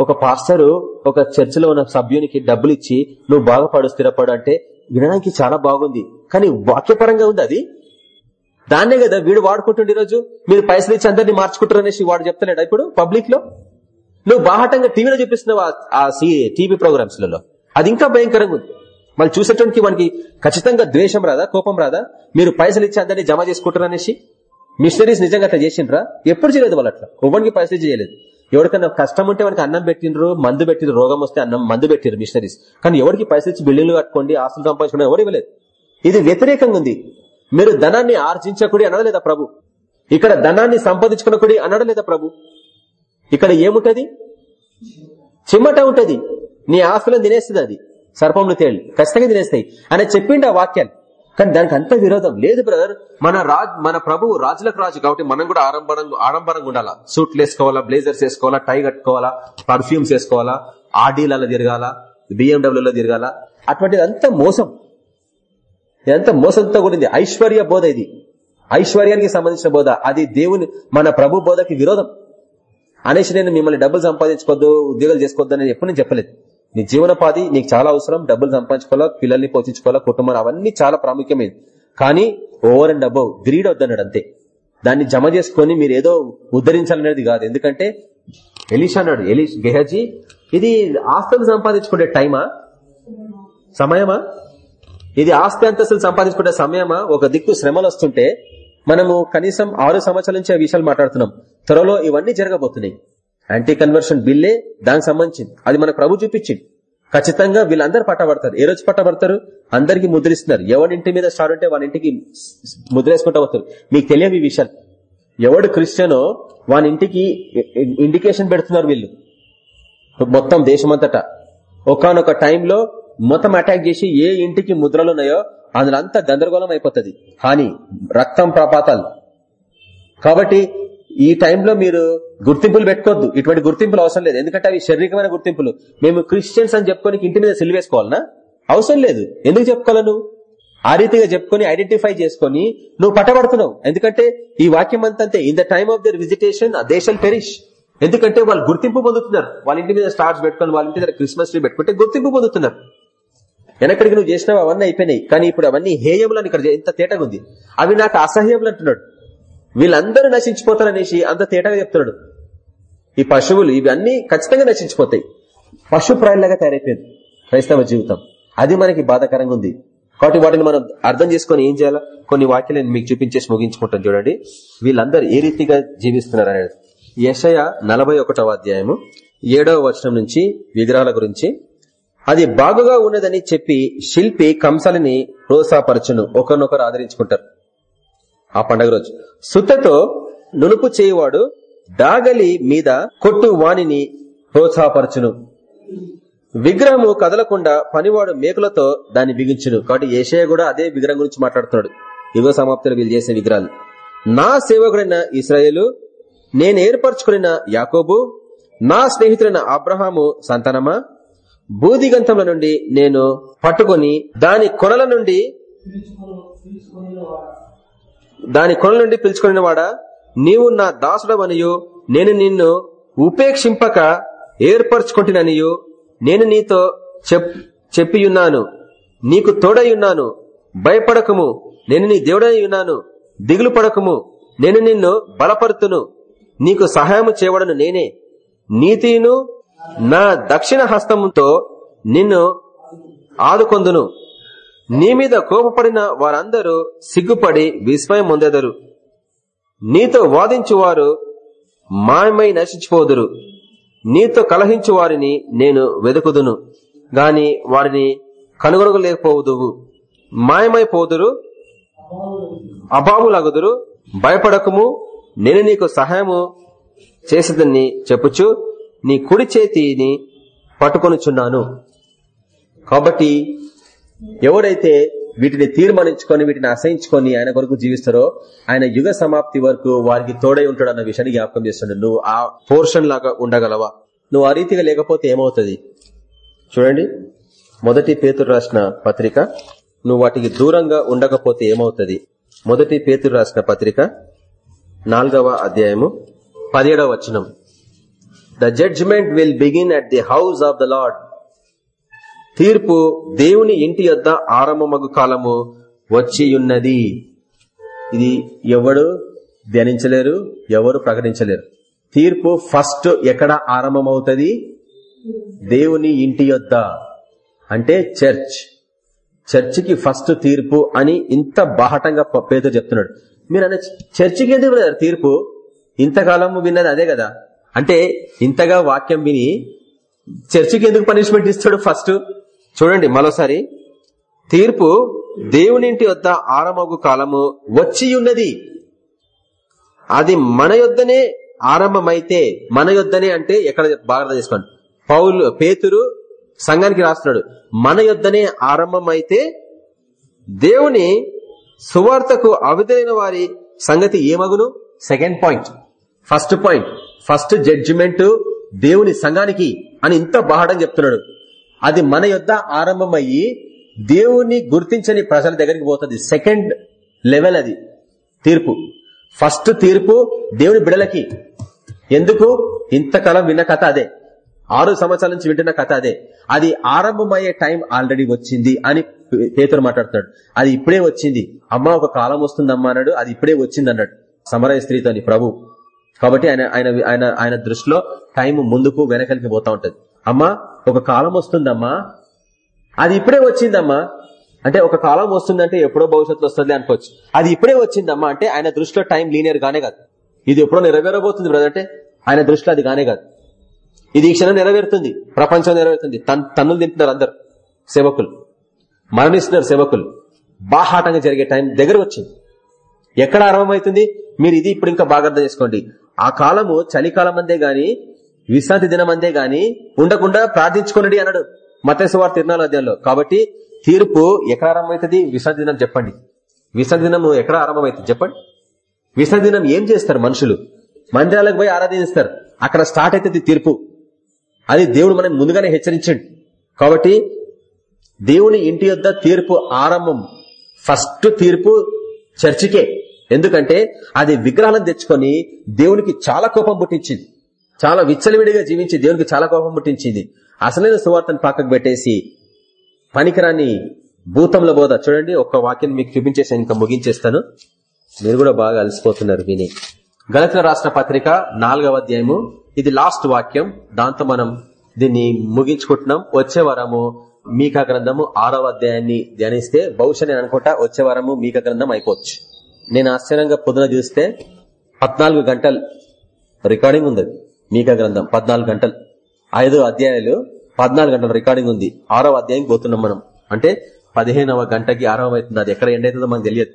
S1: ఒక పాస్టరు ఒక చర్చిలో ఉన్న సభ్యునికి డబ్బులు ఇచ్చి నువ్వు బాగా పడు స్థిరపడు అంటే వినడానికి చాలా బాగుంది. కానీ వాక్యపరంగా ఉంది అది? దాన్నే కదా వీడు వాడుకుంటుండే ఈరోజు. మీరు పైసలు ఇచ్చి అందరినీ మార్చుకుంటారు అనేసి వాడు చెప్తున్నాడు ఇప్పుడు పబ్లిక్లో నువ్వు బాహటంగా టీవీలో చూపిస్తున్నావు ఆ- టీవీ ప్రోగ్రామ్స్లలో అది ఇంకా భయంకరంగా ఉంది. మళ్ళీ చూసేటువంటి వానికి ఖచ్చితంగా ద్వేషం రాదా? కోపం రాదా? మీరు పైసలు ఇచ్చి అందరినీ జమ చేసుకుంటారు అనేసి మిషనరీస్ నిజంగా అట్లా చేసిండ్రా? ఎప్పుడు చేయలేదు వాళ్ళు అట్లా. ఎవరికి పైసలు చేయలేదు. ఎవరికైనా కష్టం ఉంటే వానికి అన్నం పెట్టిండ్రు మందు పెట్టిండ్రు రోగం వస్తే అన్నం మందు పెట్టిండ్రు మిషనరీస్. కానీ ఎవరికి పరిస్థితి బిల్డింగ్లు కట్టుకోండి ఆస్తులు సంపాదించుకోండి ఎవరు ఇవ్వలేదు. ఇది వ్యతిరేకంగా ఉంది. మీరు ధనాన్ని ఆర్జించకుడి అనడలేదా ప్రభు? ఇక్కడ ధనాన్ని సంపాదించుకునకూడి అనడలేదా ప్రభు? ఇక్కడ ఏముంటది? చిమ్మట ఉంటది. నీ ఆస్తులను తినేస్తుంది అది. సర్పంలు తేళ్ళు ఖచ్చితంగా తినేస్తాయి. అని చెప్పిండు ఆ వాక్యాలు కానీ దానికి అంత విరోధం లేదు బ్రదర్ మన రాజ్ మన ప్రభువు రాజులకు రాజు కాబట్టి మనం కూడా ఆడంబరంగా ఆడంబరంగా ఉండాలా? సూట్లు వేసుకోవాలా బ్లేజర్స్ వేసుకోవాలా టై కట్టుకోవాలా పర్ఫ్యూమ్స్ వేసుకోవాలా ఆర్డీలలో తిరగాల బిఎండబ్ల్యూలో తిరగాల? అటువంటిది అంత మోసం. ఇదంతా మోసంతో కూడింది. ఐశ్వర్య బోధ ఇది. ఐశ్వర్యానికి సంబంధించిన బోధ. అది దేవుని మన ప్రభు బోధకి విరోధం. అనేసి నేను మిమ్మల్ని డబ్బులు సంపాదించుకోవద్దు ఉద్యోగాలు చేసుకోవద్దు అని ఎప్పుడు నేను చెప్పలేదు. నీ జీవనోపాధి నీకు చాలా అవసరం డబ్బులు సంపాదించుకోవాలా పిల్లల్ని పోషించుకోవాలా కుటుంబం అవన్నీ చాలా ప్రాముఖ్యమైనది కానీ ఓవర్ అండ్ అబౌవ్ గ్రీడ్ వద్దన్నాడు అంతే. దాన్ని జమ చేసుకొని మీరు ఏదో ఉద్ధరించాలనేది కాదు. ఎందుకంటే ఎలీష్ అన్నాడు ఎలీష్ గెహజీ ఇది ఆస్తులు సంపాదించుకునే టైమా? సమయమా? ఇది ఆస్తి అంతస్తులు సంపాదించుకునే సమయమా? ఒక దిక్కు శ్రమలు వస్తుంటే మనము కనీసం ఆరు సంవత్సరాల నుంచి ఆ విషయాలు మాట్లాడుతున్నాం. త్వరలో ఇవన్నీ జరగబోతున్నాయి. యాంటీ కన్వర్షన్ బిల్లే దానికి సంబంధించింది. అది మన ప్రభు చూపించింది. ఖచ్చితంగా వీళ్ళందరూ పట్టబడతారు. ఏ రోజు పట్టబడతారు? అందరికి ముద్రిస్తున్నారు. ఎవడింటి మీద స్టార్ ఉంటే వాని ఇంటికి ముద్రేసుకుంటా పోతారు. మీకు తెలియదు ఈ విషయాలు. ఎవడు క్రిస్టియనో వాని ఇంటికి ఇండికేషన్ పెడుతున్నారు వీళ్ళు. మొత్తం దేశమంతటా. ఒకనొక టైంలో మొత్తం అటాక్ చేసి ఏ ఇంటికి ముద్రలు ఉన్నాయో అందులో అంతా గందరగోళం అయిపోతుంది. హాని రక్తం ప్రపాతాలు. కాబట్టి ఈ టైంలో మీరు గుర్తింపులు పెట్టుకోవద్దు. ఇటువంటి గుర్తింపులు అవసరం లేదు. ఎందుకంటే అవి శారీరకమైన గుర్తింపులు. మేము క్రిస్టియన్స్ అని చెప్పుకొని ఇంటి మీద సిలివేసుకోవాలనా అవసరం లేదు. ఎందుకు చెప్పుకోవాలి నువ్వు? ఆ రీతిగా చెప్పుకొని ఐడెంటిఫై చేసుకొని నువ్వు పట్టబడుతున్నావు ఎందుకంటే ఈ వాక్యం అంతే in the time of their visitation they shall perish ఎందుకంటే వాళ్ళు గుర్తింపు పొందుతున్నారు. వాళ్ళ ఇంటి మీద స్టార్స్ పెట్టుకొని వాళ్ళ ఇంటి దగ్గర క్రిస్మస్ ట్రీ పెట్టుకుంటే గుర్తింపు పొందుతున్నారు. వెనక్కడికి నువ్వు చేసినవి అవన్నీ అయిపోయినాయి. కానీ ఇప్పుడు అవన్నీ హేయములని ఇక్కడ ఎంత తేటగా ఉంది. అవి నాకు అసహ్యములు అంటున్నాడు. వీళ్ళందరూ నశించిపోతారనేసి అంత తేటగా చెప్తున్నాడు. ఈ పశువులు ఇవన్నీ ఖచ్చితంగా నశించిపోతాయి. పశు ప్రాయులాగా తయారైపోయింది క్రైస్తవ జీవితం. అది మనకి బాధాకరంగా ఉంది. కాబట్టి వాటిని మనం అర్థం చేసుకొని ఏం చేయాలా? కొన్ని వాక్యాలను మీకు చూపించేసి ముగించుకుంటాం చూడండి. వీళ్ళందరూ ఏ రీతిగా జీవిస్తున్నారు అనేది. యశయ నలభై అధ్యాయము ఏడవ వచనం నుంచి విగ్రహాల గురించి. అది బాగుగా ఉన్నదని చెప్పి శిల్పి కంసాలని ప్రోత్సాహపరచును. ఒకరినొకరు ఆదరించుకుంటారు. ఆ పండగ రోజు. సుత్తతో నునుపు చేయవాడు దాగలి మీద కొట్టు వాణిని ప్రోత్సాహపరచును. విగ్రహము కదలకుండా పనివాడు మేకులతో దాన్ని బిగించును. కాబట్టి ఏషయ కూడా అదే విగ్రహం గురించి మాట్లాడుతున్నాడు. యుగ సమాప్తిలో వీళ్ళు చేసే విగ్రహాలు. నా సేవకుడైన ఇస్రాయేలు నేను ఏర్పరచుకున్న యాకోబు నా స్నేహితుడైన అబ్రహాము సంతానమా? బూదిగంతముల నుండి నేను పట్టుకొని దాని కొనల నుండి దాని కొనల నుండి పిలుచుకుని వాడా నీవు నా దాసుడవనియు నేను నిన్ను ఉపేక్షింపక ఏర్పరచుకుంటుననియు నేను నీతో చెప్పియున్నాను. నీకు తోడయున్నాను భయపడకము. నేను నీ దేవుడయున్నాను దిగులు పడకము. నేను నిన్ను బలపరుతును. నీకు సహాయము చేయవడను నేనే. నీతిను నా దక్షిణ హస్తముతో నిన్ను ఆదుకొందును. నీ మీద కోపపడిన వారందరూ సిగ్గుపడి విస్మయం పొందెదరు నీతో వాదించువారు మాయమై నశించిపోదురు. నీతో కలహించు వారిని నేను వెతుకుదును గాని వారిని కనుగొనలేకపోదువు. మాయమైపోదురు అభావులగుదురు భయపడకము. నేను నీకు సహాయము చేసేదని చెప్పుచు నీ కుడి చేతిని పట్టుకొనుచున్నాను. కాబట్టి ఎవరైతే వీటిని తీర్మానించుకొని వీటిని అసహించుకొని ఆయన కొరకు జీవిస్తారో ఆయన యుగ సమాప్తి వరకు వారికి తోడై ఉంటాడు అన్న విషయాన్ని జ్ఞాపకం చేస్తున్నాడు నువ్వు ఆ పోర్షన్ లాగా ఉండగలవా? నువ్వు ఆ రీతిగా లేకపోతే ఏమవుతుంది? చూడండి. మొదటి పేతురు రాసిన పత్రిక నువ్వు వాటికి దూరంగా ఉండకపోతే ఏమవుతుంది? మొదటి పేతురు రాసిన పత్రిక నాలుగవ అధ్యాయము పదిహేడవ వచనం. The judgement will begin at the house of the lord తీర్పు దేవుని ఇంటి యొద్ద ఆరంభమగు కాలము వచ్చి ఉన్నది ఇది ఎవడు ధ్యానించలేరు ఎవరు ప్రకటించలేరు. తీర్పు ఫస్ట్ ఎక్కడ ఆరంభమవుతుంది? దేవుని ఇంటి యొద్ద అంటే చర్చ్. చర్చికి ఫస్ట్ తీర్పు అని ఇంత బాహటంగా పేద చెప్తున్నాడు. మీరు అన్న చర్చికి ఎందుకు బ్రదర్ తీర్పు? ఇంతకాలం విన్నది అదే కదా. అంటే ఇంతగా వాక్యం విని చర్చికి ఎందుకు పనిష్మెంట్ ఇస్తాడు ఫస్ట్? చూడండి మరోసారి. తీర్పు దేవునింటి వద్ద ఆరంభకు కాలము వచ్చి ఉన్నది అది మన యొద్దనే ఆరంభమైతే మన యొద్దనే అంటే ఎక్కడ బాగా చేసుకోండి. పౌలు పేతురు సంఘానికి రాస్తున్నాడు. మన యొద్దనే ఆరంభమైతే దేవుని సువార్తకు అవిధైన వారి సంగతి ఏమగును? Second point. First point. First judgement దేవుని సంఘానికి అని ఇంత బాహడం చెప్తున్నాడు. అది మన యొద్ ఆరంభమయ్యి దేవుని గుర్తించని ప్రజల దగ్గరికి పోతుంది. సెకండ్ లెవెల్ అది. తీర్పు. ఫస్ట్ తీర్పు దేవుని బిడలకి. ఎందుకు? ఇంతకాలం విన్న కథ అదే. ఆరు సంవత్సరాల నుంచి వింటున్న కథ అదే. అది ఆరంభమయ్యే టైం ఆల్రెడీ వచ్చింది అని పేతురు మాట్లాడుతున్నాడు. అది ఇప్పుడే వచ్చింది. అమ్మ ఒక కాలం వస్తుందమ్మా అన్నాడు. అది ఇప్పుడే వచ్చింది అన్నాడు. సమరయ స్త్రీతోని ప్రభు. కాబట్టి ఆయన ఆయన ఆయన ఆయన దృష్టిలో టైం ముందుకు వెనకలికి పోతా ఉంటది. అమ్మా ఒక కాలం వస్తుందమ్మా. అది ఇప్పుడే వచ్చిందమ్మా. అంటే ఒక కాలం వస్తుందంటే ఎప్పుడో భవిష్యత్తులో వస్తుంది అనుకోవచ్చు. అది ఇప్పుడే వచ్చిందమ్మా అంటే ఆయన దృష్టిలో టైం లీనియర్ గానే కాదు. ఇది ఎప్పుడో నెరవేరబోతుంది బ్రదర్ అంటే ఆయన దృష్టిలో అది గానే కాదు. ఇది ఈ క్షణం నెరవేరుతుంది. ప్రపంచం నెరవేరుతుంది. తన్- తన్నులు తింటున్నారు అందరు. సేవకులు. మరణిస్తున్నారు సేవకులు. బాహాటంగా జరిగే టైం దగ్గర వచ్చింది. ఎక్కడ ఆరంభమవుతుంది? మీరు ఇది ఇప్పుడు ఇంకా బాగా అర్థం చేసుకోండి. ఆ కాలము చలికాలం అందే గాని విశ్రాంతి దినం అందే గాని ఉండకుండా ప్రార్థించుకున్నది అన్నాడు. మతేశ్వర తిరునాలు అధ్యాయంలో. కాబట్టి తీర్పు ఎక్కడ ఆరంభమవుతుంది? విశ్రాంతి దినం చెప్పండి. విశ్రాంతి దినం ఎక్కడ ఆరంభమవుతుంది? చెప్పండి. విశ్రాంతి దినం ఏం చేస్తారు మనుషులు? మందిరాలకు పోయి ఆరాధిస్తారు. అక్కడ స్టార్ట్ అవుతుంది తీర్పు. అది దేవుడు మనం ముందుగానే హెచ్చరించండి. కాబట్టి దేవుని ఇంటి యొద్ద తీర్పు ఆరంభం. ఫస్ట్ తీర్పు చర్చికే. ఎందుకంటే అది విగ్రహాలను తెచ్చుకొని దేవునికి చాలా కోపం పుట్టించింది. చాలా విచ్చలవిడిగా జీవించి దేవునికి చాలా కోపం పుట్టించింది. అసలైన సువార్తను పక్కకు పెట్టేసి పనికిరాని భూతంలో బోధ. చూడండి ఒక్క వాక్యం మీకు చూపించేసి ఇంకా ముగించేస్తాను. మీరు కూడా బాగా అలసిపోతున్నారు విని. గలతుల రాసిన పత్రిక నాలుగవ అధ్యాయము. ఇది లాస్ట్ వాక్యం. దాంతో మనం దీన్ని ముగించుకుంటున్నాం. వచ్చే వారము మీకా గ్రంథము ఆరవ అధ్యాయాన్ని ధ్యానిస్తే బహుశా నేను అనుకుంటా వచ్చే వారము మీకా గ్రంథం అయిపోవచ్చు. నేను ఆశ్చర్యంగా పొద్దున చూస్తే పద్నాలుగు గంటలు రికార్డింగ్ ఉంది. మీకా గ్రంథం పద్నాలుగు గంటలు. ఐదు అధ్యాయాలు పద్నాలుగు గంటల రికార్డింగ్ ఉంది. ఆరవ అధ్యాయం పోతున్నాం మనం. అంటే పదిహేనవ గంటకి ఆరవ అవుతుంది. అది ఎక్కడ ఎండ్ అవుతుందో మనకు తెలియదు.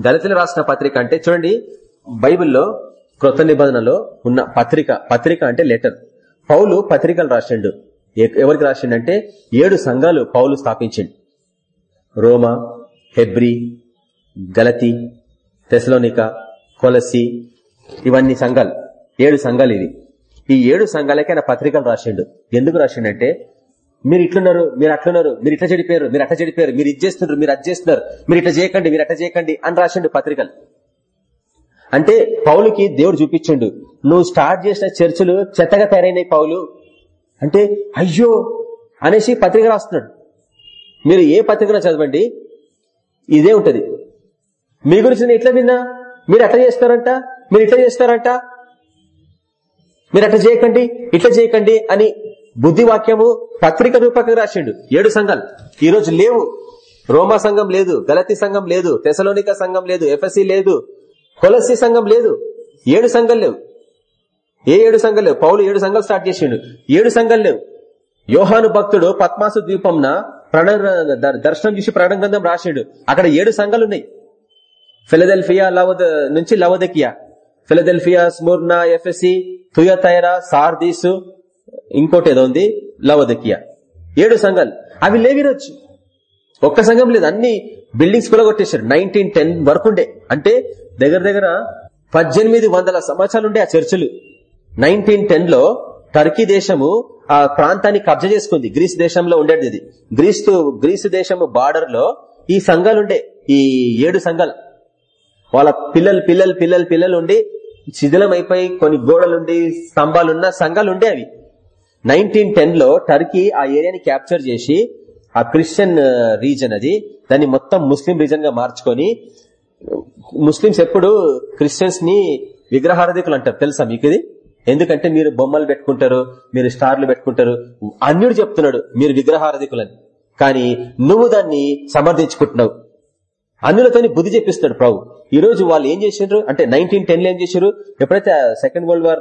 S1: దళితులు రాసిన పత్రిక అంటే చూడండి బైబిల్లో క్రొత్త నిబంధనలో ఉన్న పత్రిక పత్రిక అంటే లెటర్ పౌలు పత్రికలు రాసిండు. ఎ- ఎవరికి రాసిండంటే ఏడు సంఘాలు పౌలు స్థాపించిండు. రోమా హెబ్రి గలతి తెసలోనిక కొలసి ఇవన్నీ సంఘాలు. ఏడు సంఘాలు ఇది ఈ ఏడు సంఘాలకి ఆయన పత్రికలు రాసిండు. ఎందుకు రాసిండంటే మీరు ఇట్లున్నారు మీరు అట్లున్నారు మీరు ఇట్లా చెడిపోయారు మీరు అట్లా చెడిపోయారు మీరు ఇది చేస్తున్నారు మీరు అది చేస్తున్నారు మీరు ఇట్లా చేయకండి మీరు అట్లా చేయకండి అని రాసిండు పత్రికలు. అంటే పౌలుకి దేవుడు చూపించిండు నువ్వు స్టార్ట్ చేసిన చర్చలు చెత్తగా తయారైనాయి పౌలు. అంటే అయ్యో! అనేసి పత్రిక రాస్తున్నాడు. మీరు ఏ పత్రికలో చదవండి ఇదే ఉంటది. మీ గురించి నేను ఎట్లా విన్నా? మీరు అట్లా చేస్తారంట? మీరు ఇట్లా చేస్తారంట? మీరు అట్లా చేయకండి ఇట్లా చేయకండి అని బుద్ధి వాక్యము పత్రిక రూపకంగా రాసిండు. ఏడు సంఘాలు. ఈ రోజు లేవు. రోమా సంఘం లేదు గలతి సంఘం లేదు తెసలోనిక సంఘం లేదు ఎఫ్ఎస్సి లేదు కొలసి సంఘం లేదు. ఏడు సంఘం లేవు. ఏ ఏడు సంఘం లేవు? పౌలు ఏడు సంఘాలు స్టార్ట్ చేసిండు. ఏడు సంఘం లేవు. యోహాను భక్తుడు పద్మాసు ద్వీపంన ప్రణ దర్శనం చూసి ప్రణ గ్రంథం రాసిండు. అక్కడ ఏడు సంఘాలు ఉన్నాయి. ఫిలదెల్ఫియా లవద నుంచి లవదకియా. ఫిలదెల్ఫియా స్మూర్నా ఎఫ్ఎసి తుయతైరా సార్దీస్ ఇంకోటి ఏదో ఉంది లవదకియా. ఏడు సంఘాలు. అవి లేవిరొచ్చు ఒక్క సంఘం లేదు. అన్ని బిల్డింగ్స్ కూడా కొట్టేశారు. నైన్టీన్ టెన్ వరకు ఉండే. అంటే దగ్గర దగ్గర పద్దెనిమిది వందల సంవత్సరాలు ఉండే ఆ చర్చలు. నైన్టీన్ టెన్లో టర్కీ దేశము ఆ ప్రాంతాన్ని కబ్జా చేసుకుంది. గ్రీస్ దేశంలో ఉండేది ఇది. గ్రీసు గ్రీసు దేశము బార్డర్లో ఈ సంఘాలు ఉండే. ఈ ఏడు సంఘాలు. వాళ్ళ పిల్లలు పిల్లలు పిల్లలు పిల్లలు ఉండి శిథిలమైపోయి కొన్ని గోడలుండి స్తంభాలున్న సంఘాలు ఉండే అవి. నైన్టీన్ టెన్లో టర్కీ ఆ ఏరియాని క్యాప్చర్ చేసి ఆ క్రిస్టియన్ రీజన్ అది. దాన్ని మొత్తం ముస్లిం రీజన్గా మార్చుకొని ముస్లింస్ ఎప్పుడు క్రిస్టియన్స్ని విగ్రహారధికులు అంటారు తెలుసా మీకు ఇది? ఎందుకంటే మీరు బొమ్మలు పెట్టుకుంటారు మీరు స్టార్లు పెట్టుకుంటారు. అన్యుడు చెప్తున్నాడు మీరు విగ్రహారధికులని. కానీ నువ్వు దాన్ని సమర్థించుకుంటున్నావు. అన్నులతోని బుద్ధి చెప్పిస్తాడు ప్రభు. ఈ రోజు వాళ్ళు ఏం చేసిండ్రు? అంటే నైన్టీన్ టెన్లో ఏం చేశారు ఎప్పుడైతే second world war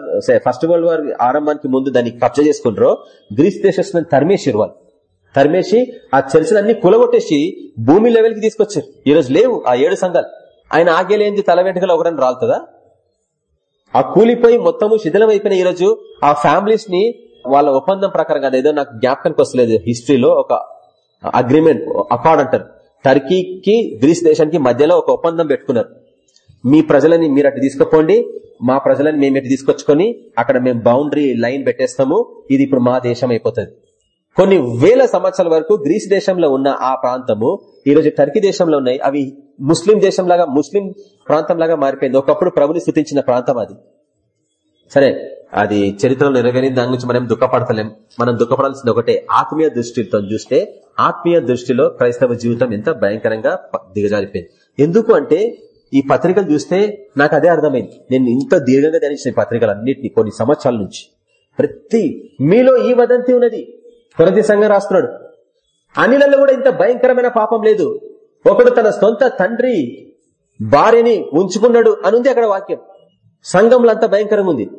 S1: first world war ఆరంభానికి ముందు దాన్ని కబ్జా చేసుకుంటారో గ్రీస్ దేశస్తులను తరిమేసారు వాళ్ళు. తరిమేసి ఆ చర్చలన్నీ కులగొట్టేసి భూమి లెవెల్కి తీసుకొచ్చారు. ఈ రోజు లేవు ఆ ఏడు సంఘాలు. ఆయన ఆగేలేంది తల వెంటకలు ఒకరని రాలుతుందా? ఆ కూలిపోయి మొత్తము శిథిలం అయిపోయిన ఈ రోజు ఆ ఫ్యామిలీస్ని వాళ్ళ ఒప్పందం ప్రకారం కాదు ఏదో నాకు జ్ఞాపకానికి వస్తలేదు హిస్టరీలో ఒక అగ్రిమెంట్ అకార్డ్ అంటారు. టర్కీకి గ్రీస్ దేశానికి మధ్యలో ఒక ఒప్పందం పెట్టుకున్నారు. మీ ప్రజలని మీరు అటు తీసుకుపోండి మా ప్రజలని మేము ఇటు తీసుకొచ్చుకొని అక్కడ మేము బౌండరీ లైన్ పెట్టేస్తాము ఇది ఇప్పుడు మా దేశం అయిపోతుంది. కొన్ని వేల సంవత్సరాల వరకు గ్రీస్ దేశంలో ఉన్న ఆ ప్రాంతము ఈరోజు టర్కీ దేశంలో ఉన్నాయి అవి ముస్లిం దేశంలాగా ముస్లిం ప్రాంతంలాగా మారిపోయింది. ఒకప్పుడు ప్రభుని స్థుతించిన ప్రాంతం అది. సరే అది చరిత్రలో నెరవేరింది దాని గురించి మనం దుఃఖపడతలేం. మనం దుఃఖపడాల్సింది ఒకటే ఆత్మీయ దృష్టితో చూస్తే ఆత్మీయ దృష్టిలో క్రైస్తవ జీవితం ఎంత భయంకరంగా దిగజారిపోయింది. ఎందుకు అంటే ఈ పత్రికలు చూస్తే నాకు అదే అర్థమైంది. నేను ఇంత దీర్ఘంగా ధ్యానించిన పత్రికలు అన్నింటినీ కొన్ని సంవత్సరాల నుంచి. ప్రతి మీలో ఈ వదంతి ఉన్నది. ప్రతి సంఘం రాస్తున్నాడు. అనిలలో కూడా ఇంత భయంకరమైన పాపం లేదు. ఒకడు తన సొంత తండ్రి భార్యని ఉంచుకున్నాడు అనుంది అక్కడ వాక్యం. సంఘంలో అంత భయంకరంగా ఉంది.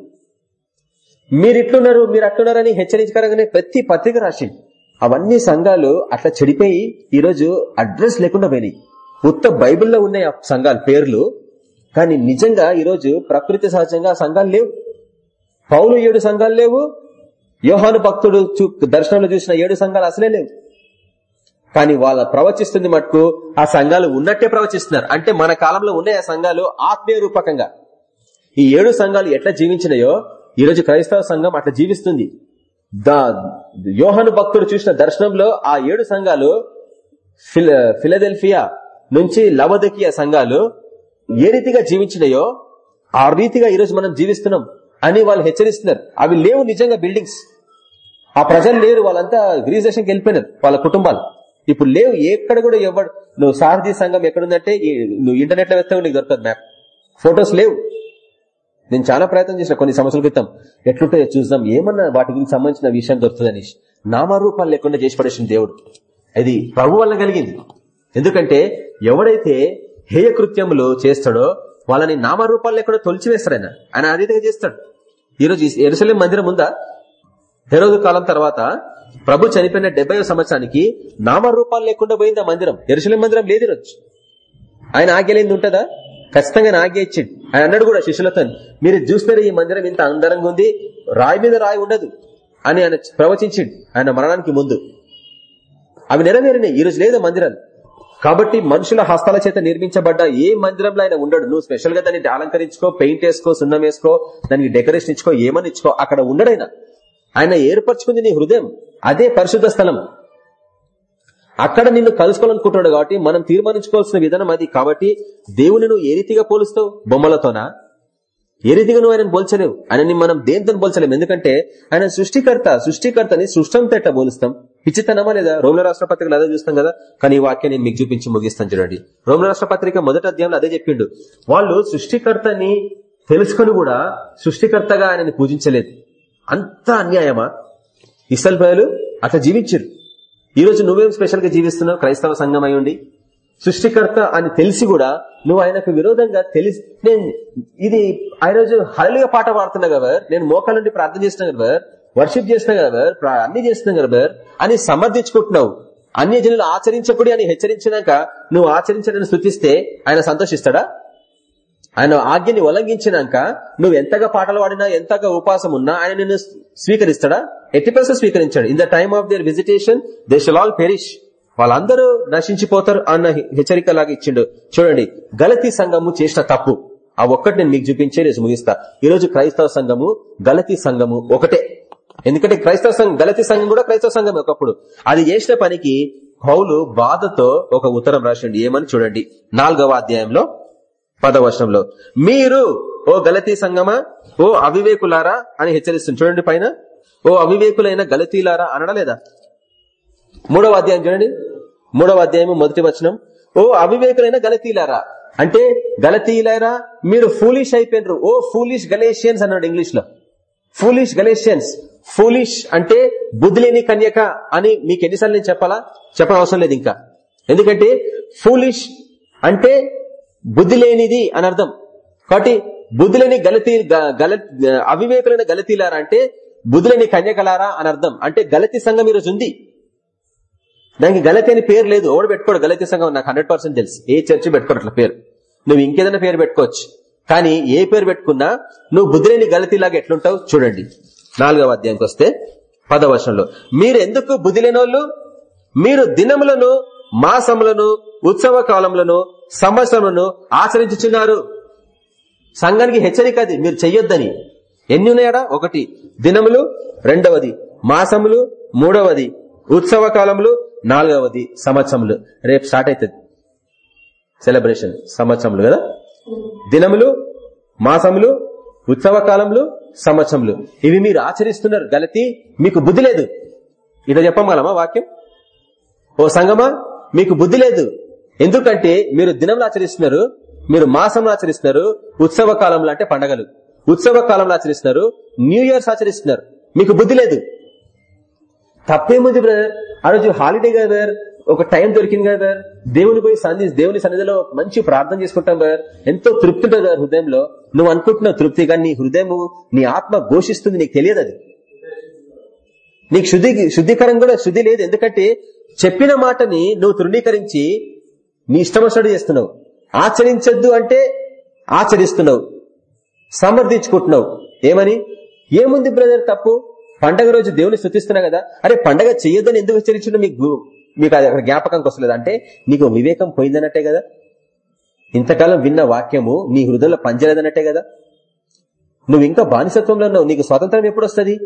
S1: మీరు ఇట్లున్నారు మీరు అట్లున్నారని హెచ్చరించకరంగానే ప్రతి పత్రిక రాసింది. అవన్నీ సంఘాలు అట్లా చెడిపోయి ఈరోజు అడ్రస్ లేకుండా పోయినాయి. ఉత్త బైబిల్లో ఉన్నాయి ఆ సంఘాల పేర్లు కానీ నిజంగా ఈరోజు ప్రకృతి సహజంగా సంఘాలు లేవు. పౌలు ఏడు సంఘాలు లేవు యోహాను భక్తుడు దర్శనంలో చూసిన ఏడు సంఘాలు అసలే లేవు. కానీ వాళ్ళ ప్రవచిస్తుంది మటుకు ఆ సంఘాలు ఉన్నట్టే ప్రవచిస్తున్నారు. అంటే మన కాలంలో ఉన్నాయి ఆ సంఘాలు ఆత్మీయ రూపకంగా. ఈ ఏడు సంఘాలు ఎట్లా జీవించినాయో ఈరోజు క్రైస్తవ సంఘం అట్లా జీవిస్తుంది. దా యోహాను భక్తుడు చూసిన దర్శనంలో ఆ ఏడు సంఘాలు ఫిలదెల్ఫియా నుంచి లవదకియా సంఘాలు ఏ రీతిగా జీవించినాయో ఆ రీతిగా ఈరోజు మనం జీవిస్తున్నాం అని వాళ్ళు హెచ్చరిస్తున్నారు. అవి లేవు నిజంగా బిల్డింగ్స్. ఆ ప్రజలు లేరు వాళ్ళంతా గ్రీస్ దేశంకి వెళ్ళిపోయినారు వాళ్ళ కుటుంబాలు. ఇప్పుడు లేవు ఎక్కడ కూడా ఎవరు నువ్వు సారథి సంఘం ఎక్కడుందంటే నువ్వు ఇంటర్నెట్లో వేస్తే నీకు దొరకదు మ్యాప్. ఫొటోస్ లేవు. నేను చాలా ప్రయత్నం చేసిన కొన్ని సంవత్సరాల క్రితం. ఎట్లుంటాయో చూద్దాం ఏమన్నా వాటి గురించి సంబంధించిన విషయం దొరుకుతుందని నామరూపాలు లేకుండా చేసి పడేసిన దేవుడు. అది ప్రభు వల్ల కలిగింది. ఎందుకంటే ఎవడైతే హేయ కృత్యములు చేస్తాడో వాళ్ళని నామరూపాలు లేకుండా తొలిచివేస్తాడు ఆయన. ఆయన ఆ రీతిగా చేస్తాడు. ఈరోజు ఎరుసలేం మందిరం ఉందా? హెరోదు కాలం తర్వాత ప్రభు చనిపోయిన డెబ్బై సంవత్సరానికి నామరూపాలు లేకుండా పోయింది ఆ మందిరం. ఎరుసలేం మందిరం లేదు ఈరోజు. ఆయన ఆగ్యలేంది ఉంటుందా? ఖచ్చితంగా ఆయన ఆజ్ఞ ఇచ్చిండు. ఆయన అన్నాడు కూడా శిష్యులతో మీరు చూస్తారు ఈ మందిరం ఇంత అందంగా ఉంది రాయి మీద రాయి ఉండదు అని ఆయన ప్రవచించిండు ఆయన మరణానికి ముందు. అవి నెరవేరినాయి. ఈ రోజు లేదు మందిరాలు. కాబట్టి మనుషుల హస్తాల చేత నిర్మించబడ్డ ఏ మందిరంలో ఆయన ఉండడు. నువ్వు స్పెషల్గా దాన్ని అలంకరించుకో పెయింట్ వేసుకో సున్నం వేసుకో దానికి డెకరేషన్ ఇచ్చుకో ఏమని ఇచ్చుకో అక్కడ ఉండడైనా ఆయన ఏర్పరచుకుంది నీ హృదయం. అదే పరిశుద్ధ స్థలం. అక్కడ నిన్ను కలుసుకోవాలనుకుంటున్నాడు కాబట్టి మనం తీర్మానించుకోవాల్సిన విధానం అది. కాబట్టి దేవుని నువ్వు ఏ రీతిగా పోలుస్తావు? బొమ్మలతోనా? ఏ రీతిగా నువ్వు ఆయన పోల్చలేవు? ఆయనని మనం దేంతో పోల్చలేము? ఎందుకంటే ఆయన సృష్టికర్త సృష్టికర్తని సృష్టంతో ఎట్లా పోలుస్తాం? పిచ్చితనమా లేదా? రోమిల రాష్ట్ర పత్రికలు అదే చూస్తాం కదా? కానీ ఈ వాక్యం నేను మీకు చూపించి ముగిస్తాను చూడండి. రోమిల రాష్ట్ర పత్రిక మొదటి అధ్యాయంలో అదే చెప్పిండు. వాళ్ళు సృష్టికర్తని తెలుసుకొని కూడా సృష్టికర్తగా ఆయనని పూజించలేదు. అంత అన్యాయమా? ఇసల్ ప్రజలు అట్లా జీవించారు ఈ రోజు నువ్వేం స్పెషల్గా జీవిస్తున్నావు? క్రైస్తవ సంఘం అయి సృష్టికర్త అని తెలిసి కూడా నువ్వు ఆయనకు విరోధంగా తెలిసి నేను ఇది ఆ రోజు హళలుగా పాట పాడుతున్నా కదా నేను మోకాల నుండి ప్రార్థన చేస్తున్నా కదా వర్షిప్ చేస్తున్నా కదా అన్ని చేస్తున్నా కదా అని సమర్థించుకుంటున్నావు. అన్య జనులు ఆచరించకూడి అని హెచ్చరించినాక నువ్వు ఆచరించడని స్థుతిస్తే ఆయన సంతోషిస్తాడా? ఆయన ఆజ్ఞని ఉల్లంఘించినాక నువ్వు ఎంతగా పాటలు పాడినా ఎంతగా ఉపాసం ఉన్నా ఆయన నిన్ను స్వీకరిస్తాడా? ఎట్టి స్వీకరించాడు. In the time of their visitation they shall all perish వాళ్ళందరూ నశించిపోతారు అన్న హెచ్చరిక లాగా ఇచ్చిండు. చూడండి గలతీ సంఘము చేసిన తప్పు. ఆ ఒక్కటి నేను మీకు చూపించే రేసు ముగిస్తా. ఈ రోజు క్రైస్తవ సంఘము గలతీ సంఘము ఒకటే. ఎందుకంటే క్రైస్తవ సంఘం గలతీ సంఘం కూడా క్రైస్తవ సంఘం ఒకప్పుడు. అది చేసిన పనికి పౌలు బాధతో ఒక ఉత్తరం రాసిండు. ఏమని చూడండి నాలుగవ అధ్యాయంలో పదవచనంలో మీరు ఓ గలతీ సంగమా ఓ అవివేకులారా? అని హెచ్చరిస్తుంది చూడండి పైన. ఓ అవివేకులైన గలతీలారా అనడలేదా? మూడవ అధ్యాయం చూడండి. మూడవ అధ్యాయం మొదటి వచనం. ఓ అవివేకులైన గలతీలారా అంటే గలతీలారా మీరు ఫూలిష్ అయిపోయినరు. ఓ ఫూలిష్ గలేషియన్స్ అన్నాడు ఇంగ్లీష్లో ఫూలిష్ గలేషియన్స్ ఫూలిష్ అంటే బుద్ధి లేని కన్యక అని మీకు ఎన్నిసార్లు నేను చెప్పాలా? చెప్పడం అవసరం లేదు ఇంకా. ఎందుకంటే ఫూలిష్ అంటే బుద్ధి లేనిది అని అర్థం కాబట్టి బుద్ధి లేని గలతీ గల అవివేకులైన గలతీలారా అంటే బుధులని కన్యకలారా అని అర్థం. అంటే గలతీ సంఘం ఈరోజు ఉంది. దానికి గలతి అని పేరు లేదు. ఎవడు పెట్టుకోడు గలతి సంఘం? నాకు హండ్రెడ్ పర్సెంట్ తెలుసు. ఏ చర్చి పెట్టుకోడు అట్లా పేరు. నువ్వు ఇంకేదైనా పేరు పెట్టుకోవచ్చు. కానీ ఏ పేరు పెట్టుకున్నా నువ్వు బుద్ధులేని గలతిలాగా ఎట్లుంటావు చూడండి. నాలుగవ అధ్యాయంకి వస్తే పదవ మీరు ఎందుకు బుద్ధి లేనోళ్ళు మీరు దినములను మాసములను ఉత్సవ కాలములను సంవత్సరములను ఆచరించుచున్నారు. సంఘానికి హెచ్చరిక అది. మీరు చెయ్యొద్దని. ఎన్ని ఉన్నాయడా ఒకటి. దినములు రెండవది. మాసములు మూడవది. ఉత్సవ కాలములు నాలుగవది. సంవత్సరములు. రేపు స్టార్ట్ అవుతుంది సెలబ్రేషన్ సంవత్సరములు కదా? దినములు మాసములు ఉత్సవ కాలములు సంవత్సరములు. ఇవి మీరు ఆచరిస్తున్నారు. గలతి మీకు బుద్ధి లేదు. ఇట్లా చెప్పగలమా వాక్యం? ఓ సంగమా మీకు బుద్ధి లేదు. ఎందుకంటే మీరు దినములు ఆచరిస్తున్నారు మీరు మాసంలో ఆచరిస్తున్నారు ఉత్సవ కాలంలో అంటే పండగలు. ఉత్సవ కాలంలో ఆచరిస్తున్నారు. New years ఆచరిస్తున్నారు. మీకు బుద్ధి లేదు. తప్పేముంది బ్రదర్ ఆ రోజు హాలిడే కదా బ్రదర్ ఒక టైం దొరికింది కదా బ్రదర్ దేవుని పోయి సన్ని దేవుని సన్నిధిలో మంచి ప్రార్థన చేసుకుంటాం బ్రదర్ ఎంతో తృప్తి ఉంటుంది హృదయంలో. నువ్వు అనుకుంటున్నావు తృప్తి కానీ నీ హృదయం నీ ఆత్మ ఘోషిస్తుంది నీకు తెలియదు అది. నీకు శుద్ధి శుద్ధీకరం కూడా శుద్ధి లేదు. ఎందుకంటే చెప్పిన మాటని నువ్వు తృణీకరించి నీ ఇష్టమసడు చేస్తున్నావు. ఆచరించద్దు అంటే ఆచరిస్తున్నావు. సమర్థించుకుంటున్నావు. ఏమని? ఏముంది బ్రదర్ తప్పు? పండగ రోజు దేవుని స్థుతిస్తున్నా కదా? అరే పండగ చెయ్యొద్దని ఎందుకు హెచ్చరించడం మీకు? మీకు అది అక్కడ జ్ఞాపకంకి వస్తలేదు. అంటే నీకు వివేకం పోయిందన్నట్టే కదా? ఇంతకాలం విన్న వాక్యము నీ హృదయంలో పనిచేయలేదన్నట్టే కదా? నువ్వు ఇంకా బానిసత్వంలో ఉన్నావు. నీకు స్వాతంత్రం ఎప్పుడు వస్తుంది?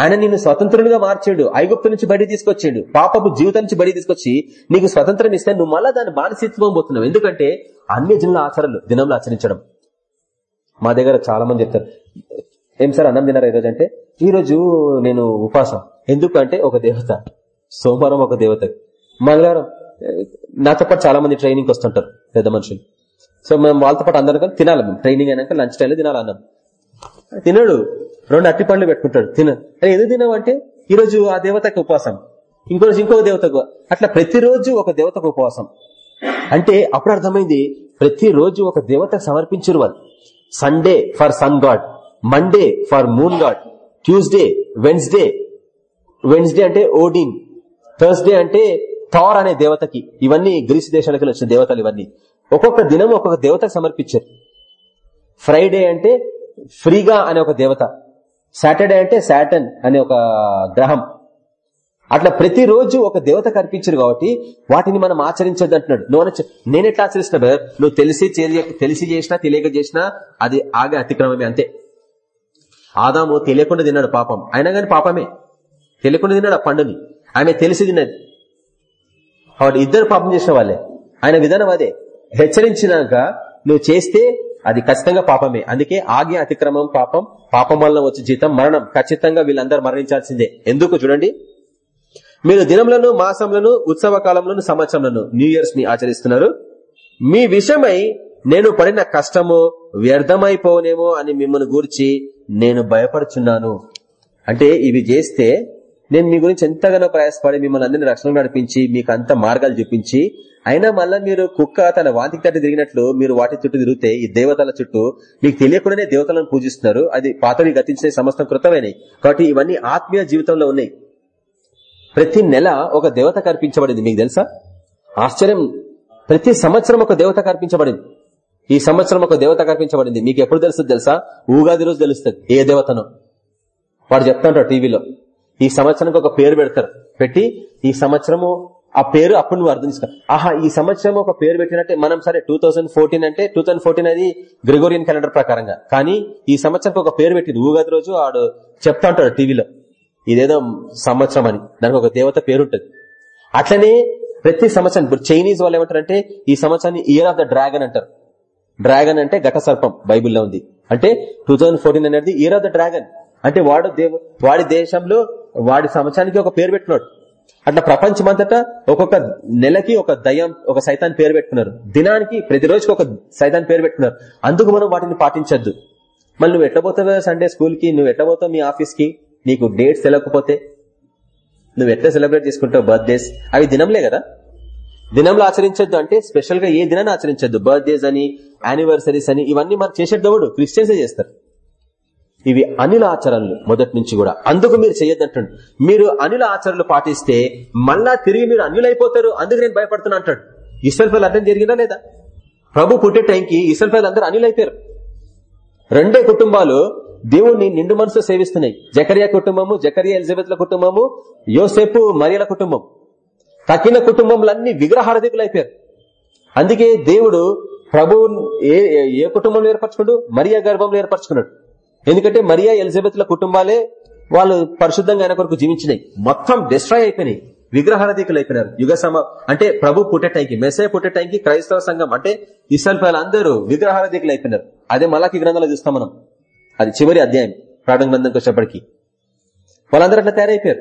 S1: ఆయన నిన్ను స్వతంత్రునిగా మార్చాడు. ఐగుప్తు నుంచి బడి తీసుకొచ్చాడు. పాపపు జీవితం నుంచి బడి తీసుకొచ్చి నీకు స్వతంత్రం ఇస్తే నువ్వు మళ్ళా దాన్ని బానిసత్వం పోతున్నావు. ఎందుకంటే అన్ని జనుల ఆచారాలు దినంలో ఆచరించడం. మా దగ్గర చాలా మంది చెప్తారు. ఏం సార్ అన్నం తిన్నారు ఈరోజు అంటే ఈరోజు నేను ఉపాసం. ఎందుకంటే ఒక దేవత. సోమవారం ఒక దేవత. మంగళవారం నాతో పాటు చాలా మంది ట్రైనింగ్ వస్తుంటారు పెద్ద మనుషులు. సో మేము వాళ్ళతో పాటు అందరం కానీ తినాలి మేము. ట్రైనింగ్ అయినాక లంచ్ టైంలో తినాలి అన్నం. తినడు. రెండు అట్టి పండ్లు పెట్టుకుంటాడు. తిన. ఎందుకు తినవంటే? ఈరోజు ఆ దేవతకు ఉపవాసం ఇంకో రోజు ఇంకొక దేవతకు. అట్లా ప్రతిరోజు ఒక దేవతకు ఉపవాసం అంటే అప్పుడు అర్థమైంది ప్రతిరోజు ఒక దేవత సమర్పించారు వాళ్ళు. Sunday for sun god Monday for moon god Tuesday Wednesday Wednesday అంటే ఓడిన్ థర్స్డే అంటే థార్ అనే దేవతకి. ఇవన్నీ గ్రీస్ దేశాలకి వచ్చిన దేవతలు ఇవన్నీ. ఒక్కొక్క దినం ఒక్కొక్క దేవతకు సమర్పించారు. ఫ్రైడే అంటే ఫ్రీగా అనే ఒక దేవత. సాటర్డే అంటే సాటన్ అనే ఒక గ్రహం. అట్లా ప్రతిరోజు ఒక దేవత కనిపించారు కాబట్టి వాటిని మనం ఆచరించొద్దు అంటున్నాడు. నువ్వు అనొచ్చు, నేను ఎట్లా ఆచరిస్తున్నా బ్రదర్ నువ్వు తెలిసి తెలిసి చేసినా తెలియక చేసినా అది ఆగే అతిక్రమమే అంతే. ఆదాము తెలియకుండా తిన్నాడు పాపం. అయినా కానీ పాపమే. తెలియకుండా తిన్నాడు ఆ పండుని. ఆమె తెలిసి తిన్నది. కాబట్టి ఇద్దరు పాపం చేసిన వాళ్ళే. ఆయన విధానం అదే. హెచ్చరించినాక నువ్వు చేస్తే అది ఖచ్చితంగా పాపమే. అందుకే ఆజ్ఞ అతిక్రమం పాపం పాపం వల్ల వచ్చే జీతం మరణం. ఖచ్చితంగా వీళ్ళందరూ మరణించాల్సిందే. ఎందుకు చూడండి? మీరు దినములను మాసములను ఉత్సవ కాలంలోను సంవత్సరములను న్యూ ఇయర్స్ని ఆచరిస్తున్నారు. మీ విషయమై నేను పడిన కష్టము వ్యర్థమైపోనేమో అని మిమ్మల్ని గూర్చి నేను భయపడుచున్నాను. అంటే ఇవి చేస్తే నేను మీ గురించి ఎంతగానో ప్రయాసపడి మిమ్మల్ని అందరినీ రక్షణ నడిపించి మీకు అంత మార్గాలు చూపించి అయినా మళ్ళీ మీరు కుక్క తన వాంతికి తట్టి తిరిగినట్లు మీరు వాటి చుట్టూ తిరిగితే ఈ దేవతల చుట్టూ మీకు తెలియకుండానే దేవతలను పూజిస్తున్నారు. అది పాతవి గతించిన సమస్తం కృతమైనవి. కాబట్టి ఇవన్నీ ఆత్మీయ జీవితంలో ఉన్నాయి. ప్రతి నెల ఒక దేవత కల్పించబడింది మీకు తెలుసా? ఆశ్చర్యం. ప్రతి సంవత్సరం ఒక దేవత కల్పించబడింది ఈ సంవత్సరం ఒక దేవత కల్పించబడింది మీకు ఎప్పుడు తెలుస్తుంది తెలుసా? ఉగాది రోజు తెలుస్తుంది. ఏ దేవతనో. వాడు చెప్తాంటారు టీవీలో. ఈ సంవత్సరానికి ఒక పేరు పెడతారు. పెట్టి ఈ సంవత్సరము ఆ పేరు అప్పుడు నువ్వు అర్థం చేసుకో. ఆహా ఈ సంవత్సరం ఒక పేరు పెట్టినట్టే మనం సరే టూ అంటే టూ అది గ్రిగోరియన్ క్యాలెండర్ ప్రకారంగా. కానీ ఈ సంవత్సరానికి ఒక పేరు పెట్టింది. ఉగాది రోజు వాడు చెప్తా ఉంటాడు టీవీలో. ఇదేదో సంవత్సరం అని. దానికి ఒక దేవత పేరుంటది. అట్లనే ప్రతి సంవత్సరం ఇప్పుడు చైనీస్ వాళ్ళు ఏమంటారంటే ఈ సంవత్సరాన్ని ఇయర్ ఆఫ్ ద డ్రాగన్ అంటారు. డ్రాగన్ అంటే ఘట సర్పం బైబిల్లో ఉంది. అంటే టూ అనేది ఇయర్ ఆఫ్ ద డ్రాగన్ అంటే వాడు దేవు వాడి దేశంలో వాడి సంవత్సరానికి ఒక పేరు పెట్టుకున్నాడు. అట్లా ప్రపంచమంతటా ఒక్కొక్క నెలకి ఒక దయం ఒక సైతాన్ని పేరు పెట్టుకున్నారు. దినానికి ప్రతి రోజుకి ఒక సైతాన్ని పేరు పెట్టుకున్నారు. అందుకు మనం వాటిని పాటించద్దు. మళ్ళీ నువ్వు ఎట్లా పోతావు సండే స్కూల్కి? నువ్వు ఎట్లా పోతావు మీ ఆఫీస్కి? నీకు డేట్స్ తెలియకపోతే నువ్వు ఎట్లా సెలబ్రేట్ చేసుకుంటావు బర్త్డేస్ అవి దినంలే కదా. దినంలో ఆచరించొద్దు అంటే స్పెషల్గా ఏ దినాన్ని ఆచరించొద్దు? బర్త్డేస్ అని యానివర్సరీస్ అని ఇవన్నీ మనం చేసేటప్పుడు క్రిస్టియన్సే చేస్తారు. ఇవి అనిల ఆచరణలు మొదటి నుంచి కూడా. అందుకు మీరు చేయొద్దంటాడు మీరు అనిల ఆచరణలు పాటిస్తే మళ్ళా తిరిగి మీరు అన్యులైపోతారు. అందుకు నేను భయపడుతున్నా అంటాడు. ఇసల్ఫల్ అర్థం జరిగిందా లేదా? ప్రభు పుట్టే టైంకి ఇసల్ఫల్ అందరూ అనిలైపోయారు రెండే కుటుంబాలు దేవుణ్ణి నిండు మనసు సేవిస్తున్నాయి. జకరియా కుటుంబము జకరియా ఎలిజబెత్ల కుటుంబము యోసేపు మరియల కుటుంబం. తక్కిన కుటుంబంలన్నీ విగ్రహారధికులు అయిపోయారు. అందుకే దేవుడు ప్రభు ఏ ఏ కుటుంబంలో ఏర్పరచుకున్నాడు? మరియా గర్భంలో ఏర్పరచుకున్నాడు. ఎందుకంటే మరియా ఎలిజబెత్ల కుటుంబాలే వాళ్ళు పరిశుద్ధంగా ఆయన కొరకు జీవించినాయి. మొత్తం డిస్ట్రాయ్ అయిపోయినాయి. విగ్రహారధికులు అయిపోయినారు. యుగ సమ అంటే ప్రభు పుట్టే టైంకి మెసే పుట్టే టైంకి క్రైస్తవ సంఘం అంటే ఇసల్ అందరూ విగ్రహారధికులు అయిపోయినారు. అదే మలాకి గ్రంథాలు చూస్తాం మనం. అది చివరి అధ్యాయం ప్రాణ గ్రంథంకి వచ్చేప్పటికి వాళ్ళందరూ అట్లా తయారైపోయారు.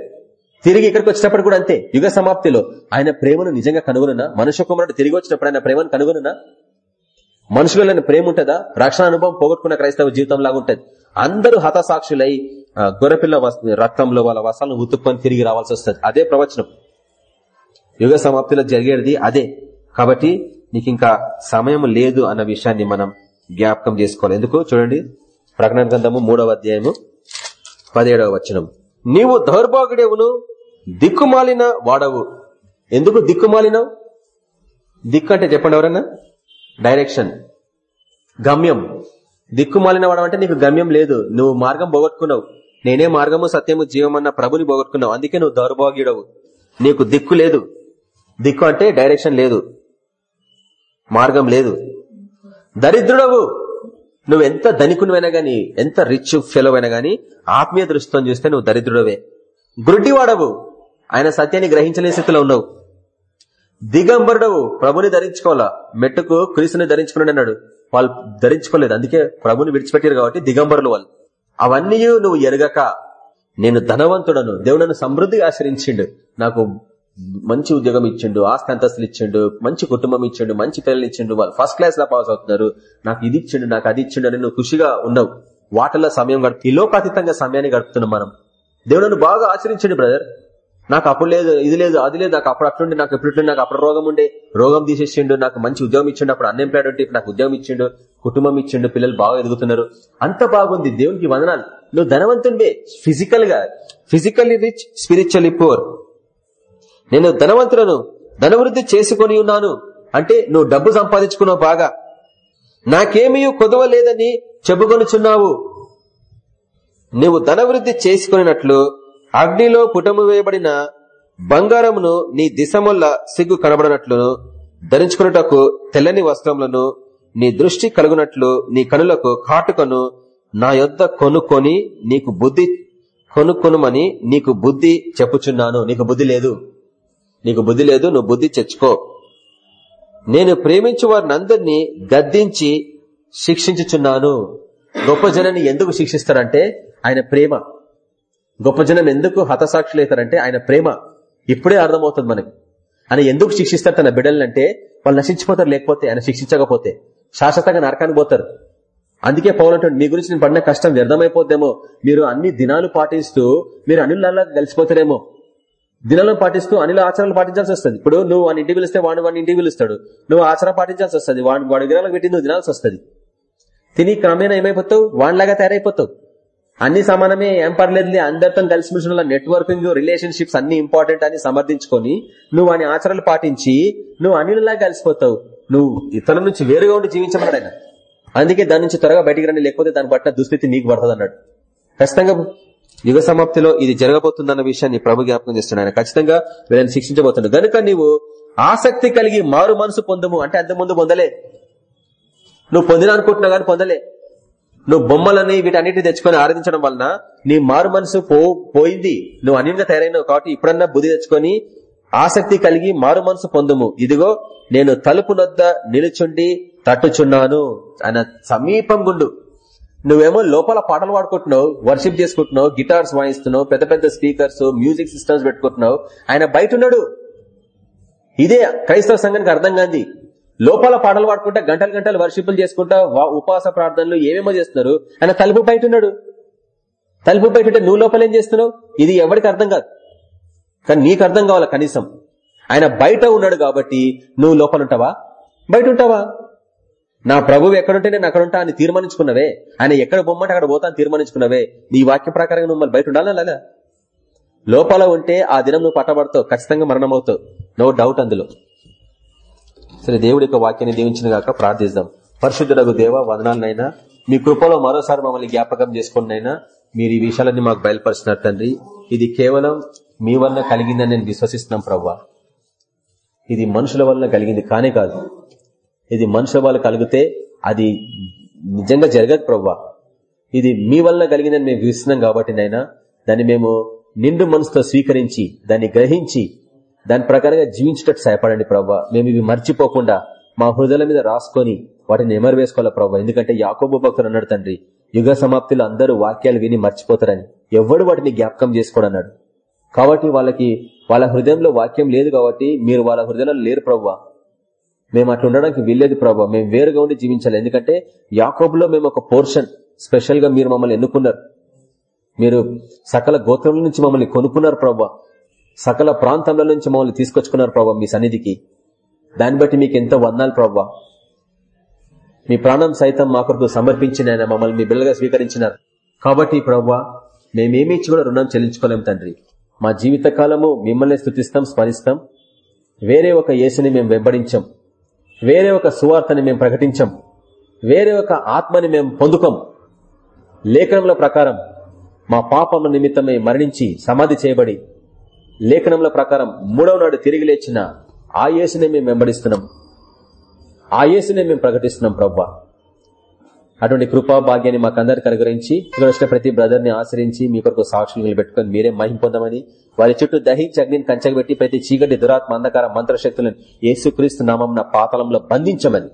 S1: తిరిగి ఇక్కడికి వచ్చినప్పుడు కూడా అంతే. యుగ సమాప్తిలో ఆయన ప్రేమను నిజంగా కనుగొనున్నా మనుష్య కుమారుడు తిరిగి వచ్చినప్పుడు ఆయన ప్రేమను కనుగొనున్నా మనుషులలో ప్రేమ ఉంటుందా? రక్షణ అనుభవం పోగొట్టుకున్న క్రైస్తవ జీవితం లాగా ఉంటుంది. అందరూ హతసాక్షులై గొర్రెపిల్ల రక్తంలో వాళ్ళ వసాలను ఉతుక్కొని తిరిగి రావాల్సి వస్తుంది. అదే ప్రవచనం. యుగ సమాప్తిలో జరిగేది అదే. కాబట్టి నీకు ఇంకా సమయం లేదు అన్న విషయాన్ని మనం జ్ఞాపకం చేసుకోవాలి. ఎందుకు? చూడండి. ప్రకటన గ్రంథము మూడవ అధ్యాయము పదిహేడవ వచనం. నీవు దౌర్భాగ్యుడేవును దిక్కుమాలిన వాడవు. ఎందుకు దిక్కుమాలినవు? దిక్కు అంటే చెప్పండి ఎవరన్నా? డైరెక్షన్. గమ్యం. దిక్కుమాలిన వాడవు అంటే నీకు గమ్యం లేదు. నువ్వు మార్గం పోగొట్టుకున్నావు. నేనే మార్గము సత్యము జీవమన్న ప్రభుని పోగొట్టుకున్నావు. అందుకే నువ్వు దౌర్భాగ్యుడవు. నీకు దిక్కు లేదు. దిక్కు అంటే డైరెక్షన్ లేదు. మార్గం లేదు. దరిద్రుడవు. నువ్వు ఎంత ధనికునివైనా గాని ఎంత రిచ్ ఫెలో అయినా గాని ఆత్మీయ దృష్టితో చూస్తే నువ్వు దరిద్రుడవే. గురుడివాడవు. ఆయన సత్యాన్ని గ్రహించలేని స్థితిలో ఉన్నావు. దిగంబరుడవు. ప్రభుని ధరించుకోవాలా? మెట్టుకు క్రీస్తుని ధరించుకుని అన్నాడు. వాళ్ళు ధరించుకోలేదు. అందుకే ప్రభుని విడిచిపెట్టారు కాబట్టి దిగంబరులు వాళ్ళు. అవన్నీ నువ్వు ఎరగక. నేను ధనవంతుడను. దేవుడు నన్ను సమృద్ధిగా ఆశ్రయించిండు. నాకు మంచి ఉద్యోగం ఇచ్చిండు ఆస్తి అంతస్తులు ఇచ్చిండు మంచి కుటుంబం ఇచ్చిండు మంచి పిల్లలు ఇచ్చిండు వాళ్ళు ఫస్ట్ క్లాస్లో పాస్ అవుతున్నారు. నాకు ఇది ఇచ్చిండు నాకు అది ఇచ్చిండు అని నువ్వు ఖుషిగా ఉన్నావు వాటిలో సమయం గడుపు ఈ లోకాతీతంగా సమయాన్ని గడుపుతున్నాం మనం. దేవుడు బాగా ఆచరించండి బ్రదర్ నాకు అప్పుడు లేదు ఇది లేదు అది లేదు నాకు అప్పుడు అట్లుండి నాకు ఇప్పుడు నాకు అప్పుడు రోగం ఉండే. రోగం తీసేసిండు నాకు మంచి ఉద్యోగం ఇచ్చిండు అప్పుడు అన్ఎంప్లాయిడ్ ఉంటే నాకు ఉద్యోగం ఇచ్చిండు కుటుంబం ఇచ్చిండు పిల్లలు బాగా ఎదుగుతున్నారు. అంత బాగుంది దేవునికి వందనాలు. నువ్వు ధనవంతునివే ఫిజికల్గా ఫిజికల్లీ రిచ్ స్పిరిచువల్లీ పూర్ నేను ధనవంతులను ధనవృద్ధి చేసుకొని ఉన్నాను. అంటే నువ్వు డబ్బు సంపాదించుకున్నావు బాగా. నాకేమీ కొదవ లేదని చెప్పుకొనుచున్నావు. నువ్వు ధనవృద్ధి చేసుకున్నట్లు అగ్నిలో పుటము వేయబడిన బంగారమును నీ దిశముల్ల సిగ్గు కనబడినట్లును ధరించుకున్నటకు తెల్లని వస్త్రములను నీ దృష్టి కలుగునట్లు నీ కనులకు కాటుకను నా యొద్ద కొనుక్కొని నీకు బుద్ధి కొనుక్కొనుమని నీకు బుద్ధి చెప్పుచున్నాను. నీకు బుద్ధి లేదు. నీకు బుద్ధి లేదు నువ్వు బుద్ధి తెచ్చుకో. నేను ప్రేమించు వారిని అందరినీ గద్దించి శిక్షించుచున్నాను. గొప్ప జనాన్ని ఎందుకు శిక్షిస్తారంటే ఆయన ప్రేమ. గొప్ప జనం ఎందుకు హతసాక్షులు అవుతారంటే ఆయన ప్రేమ. ఇప్పుడే అర్థమవుతుంది మనకి. ఆయన ఎందుకు శిక్షిస్తారు తన బిడ్డలంటే వాళ్ళు నశించిపోతారు లేకపోతే ఆయన శిక్షించకపోతే. శాశ్వతంగా నరకానికి పోతారు. అందుకే పౌలంటాడు మీ గురించి నేను పడిన కష్టం వ్యర్థమైపోద్దేమో. మీరు అన్ని దినాలు పాటిస్తూ మీరు అనిల్లా కలిసిపోతారేమో. దినాలను పాటిస్తూ అనిల ఆచారాలు పాటించాల్సి వస్తుంది. ఇప్పుడు నువ్వు వాని ఇంటికి పిలిస్తే వాడు వాడిని ఇంటికి పిలుస్తాడు. నువ్వు ఆచరణ పాటించాల్సి వస్తుంది. వాడు వాడి విగ్రహాలకు పెట్టి నువ్వు తినాల్సి వస్తుంది. తిని క్రమేణా ఏమైపోతావు? వాడిలాగా తయారైపోతావు. అన్ని సమానమే ఏం పర్లేదులే అందరితో కలిసి మెలిసిన నెట్వర్కింగ్ రిలేషన్షిప్స్ అన్ని ఇంపార్టెంట్ అని సమర్థించుకొని నువ్వు వాని ఆచరణలు పాటించి నువ్వు అనిలలా కలిసిపోతావు. నువ్వు ఇతరుల నుంచి వేరుగా ఉండి జీవించమన్నాడు ఆయన అందుకే దాని నుంచి త్వరగా బయటికి రండి లేకపోతే దాని పట్ల దుస్థితి నీకు పడుతుంది అన్నాడు ఖచ్చితంగా యుగ సమాప్తిలో ఇది జరగబోతుందన్న విషయాన్ని ప్రభు జ్ఞాపకం చేస్తున్నాడు. ఆయన ఖచ్చితంగా వీళ్ళని శిక్షించబోతున్నాడు. గనుక నీవు ఆసక్తి కలిగి మారు మనసు పొందము అంటే అంతకుముందు పొందలే. నువ్వు పొందిన అనుకుంటున్నావు కానీ పొందలే. నువ్వు బొమ్మలని వీటన్నిటిని తెచ్చుకొని ఆరాధించడం వలన నీ మారు మనసు పో పోయింది. నువ్వు అన్యంగా తయారైనావు కాబట్టి ఇప్పుడన్నా బుద్ధి తెచ్చుకొని ఆసక్తి కలిగి మారు మనసు పొందుము. ఇదిగో నేను తలుపు నొద్ద నిలుచుండి తట్టుచున్నాను. ఆయన సమీపం గుండు నువ్వేమో లోపల పాటలు పాడుకుంటున్నావు వర్షిప్ చేసుకుంటున్నావు గిటార్స్ వాయిస్తున్నావు పెద్ద పెద్ద స్పీకర్స్ మ్యూజిక్ సిస్టమ్స్ పెట్టుకుంటున్నావు. ఆయన బయట ఉన్నాడు. ఇదే క్రైస్తవ సంఘానికి అర్థం కాంది. లోపల పాటలు పాడుకుంటా గంటలు గంటలు వర్షిపులు చేసుకుంటా వా- ఉపవాస ప్రార్థనలు ఏమేమో చేస్తున్నారు. ఆయన తలుపు బయట ఉన్నాడు. తలుపు బయట ఉంటే నువ్వు లోపల ఏం చేస్తున్నావు? ఇది ఎవరికి అర్థం కాదు. కానీ నీకు అర్థం కావాలా కనీసం? ఆయన బయట ఉన్నాడు కాబట్టి నువ్వు లోపల ఉంటావా? బయట ఉంటావా? నా ప్రభువు ఎక్కడుంటే నేను అక్కడ ఉంటా అని తీర్మానించుకున్నవే. ఆయన ఎక్కడ బొమ్మంటే అక్కడ పోతా అని తీర్మానించుకున్నవే. నీ వాక్య ప్రకారంగా నువ్వు బయట ఉండాలా? లేదా? లోపల ఉంటే ఆ దినం నువ్వు పట్టబడతావు. ఖచ్చితంగా మరణం అవుతావు నో డౌట్ అందులో. సరే దేవుడి యొక్క వాక్యాన్ని దీవించిన గాక ప్రార్థిద్దాం. పరిశుద్ధులకు దేవ వదనాలనైనా మీ కృపలో మరోసారి మమ్మల్ని జ్ఞాపకం చేసుకున్నైనా మీరు ఈ విషయాలన్నీ మాకు బయలుపరిచినారు తండ్రి. ఇది కేవలం మీ వల్ల కలిగిందని నేను విశ్వసిస్తున్నాం ప్రవ్వా. ఇది మనుషుల వల్ల కలిగింది కానే కాదు. ఇది మనుషుల వల్ల కలిగితే అది నిజంగా జరగదు ప్రవ్వా. ఇది మీ వల్ల కలిగిందని మేము విస్తున్నాం కాబట్టి నైనా దాన్ని మేము నిండు మనసుతో స్వీకరించి దాన్ని గ్రహించి దాని ప్రకారంగా జీవించేటట్టు సహాయపడండి ప్రవ్వా. మేము ఇవి మర్చిపోకుండా మా హృదయాల మీద రాసుకొని వాటిని ఎమరు వేసుకోవాలా ప్రవ్వా. ఎందుకంటే యాకోబు భక్తులు అన్నాడు తండ్రి యుగ సమాప్తిలో అందరూ వాక్యాలు విని మర్చిపోతారని. ఎవడు వాటిని జ్ఞాపకం చేసుకోడన్నాడు కాబట్టి వాళ్ళకి వాళ్ళ హృదయంలో వాక్యం లేదు కాబట్టి మీరు వాళ్ళ హృదయంలో లేరు ప్రవ్వా. మేము అట్లా ఉండడానికి వీల్లేదు ప్రభావ మేము వేరుగా ఉండి జీవించాలి. ఎందుకంటే యాకోబులో మేము ఒక పోర్షన్. స్పెషల్గా మీరు మమ్మల్ని ఎన్నుకున్నారు. మీరు సకల గోత్రముల నుంచి మమ్మల్ని కొనుక్కున్నారు ప్రభా. సకల ప్రాంతంలో నుంచి మమ్మల్ని తీసుకొచ్చుకున్నారు ప్రభా మీ సన్నిధికి. దాన్ని బట్టి మీకు ఎంతో వందాలు ప్రభా. మీ ప్రాణం సైతం మా కొరకు సమర్పించిన ఆయన మమ్మల్ని మీ బిల్లగా స్వీకరించినారు. కాబట్టి ప్రవ్వా మేమేమిచ్చి కూడా రుణం చెల్లించుకోలేము తండ్రి. మా జీవితకాలము మిమ్మల్ని స్థుతిస్తాం స్మరిస్తాం. వేరే ఒక యేసుని మేము వెంబడించాం. వేరే ఒక సువార్తని మేము ప్రకటించాం. వేరే ఒక ఆత్మని మేము పొందుకోం. లేఖనముల ప్రకారం మా పాపముల నిమిత్తమై మరణించి సమాధి చేయబడి లేఖనముల ప్రకారం మూడవ నాడు తిరిగి లేచిన ఆ యేసునే మేము వెంబడిస్తున్నాం. ఆ యేసునే మేము ప్రకటిస్తున్నాం ప్రవ్వా. అటువంటి కృపా భాగ్యాన్ని మాకు అందరికి అనుగ్రహించి ఇక్కడ వచ్చిన ప్రతి బ్రదర్ని ఆశ్రయించి మీ కొరకు సాక్షులు నిలబెట్టుకుని మీరే మహిం పొందమని వారి చుట్టూ దహించి అగ్నిని కంచగబెట్టి ప్రతి చీకటి దురాత్మ అంధకార మంత్రశక్తులను యేసుక్రీస్తు నామం పాతలంలో బంధించమని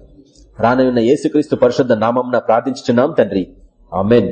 S1: రానయున్న యేసుక్రీస్తు పరిశుద్ధ నామం ప్రార్థించున్నాం తండ్రి. ఆమెన్.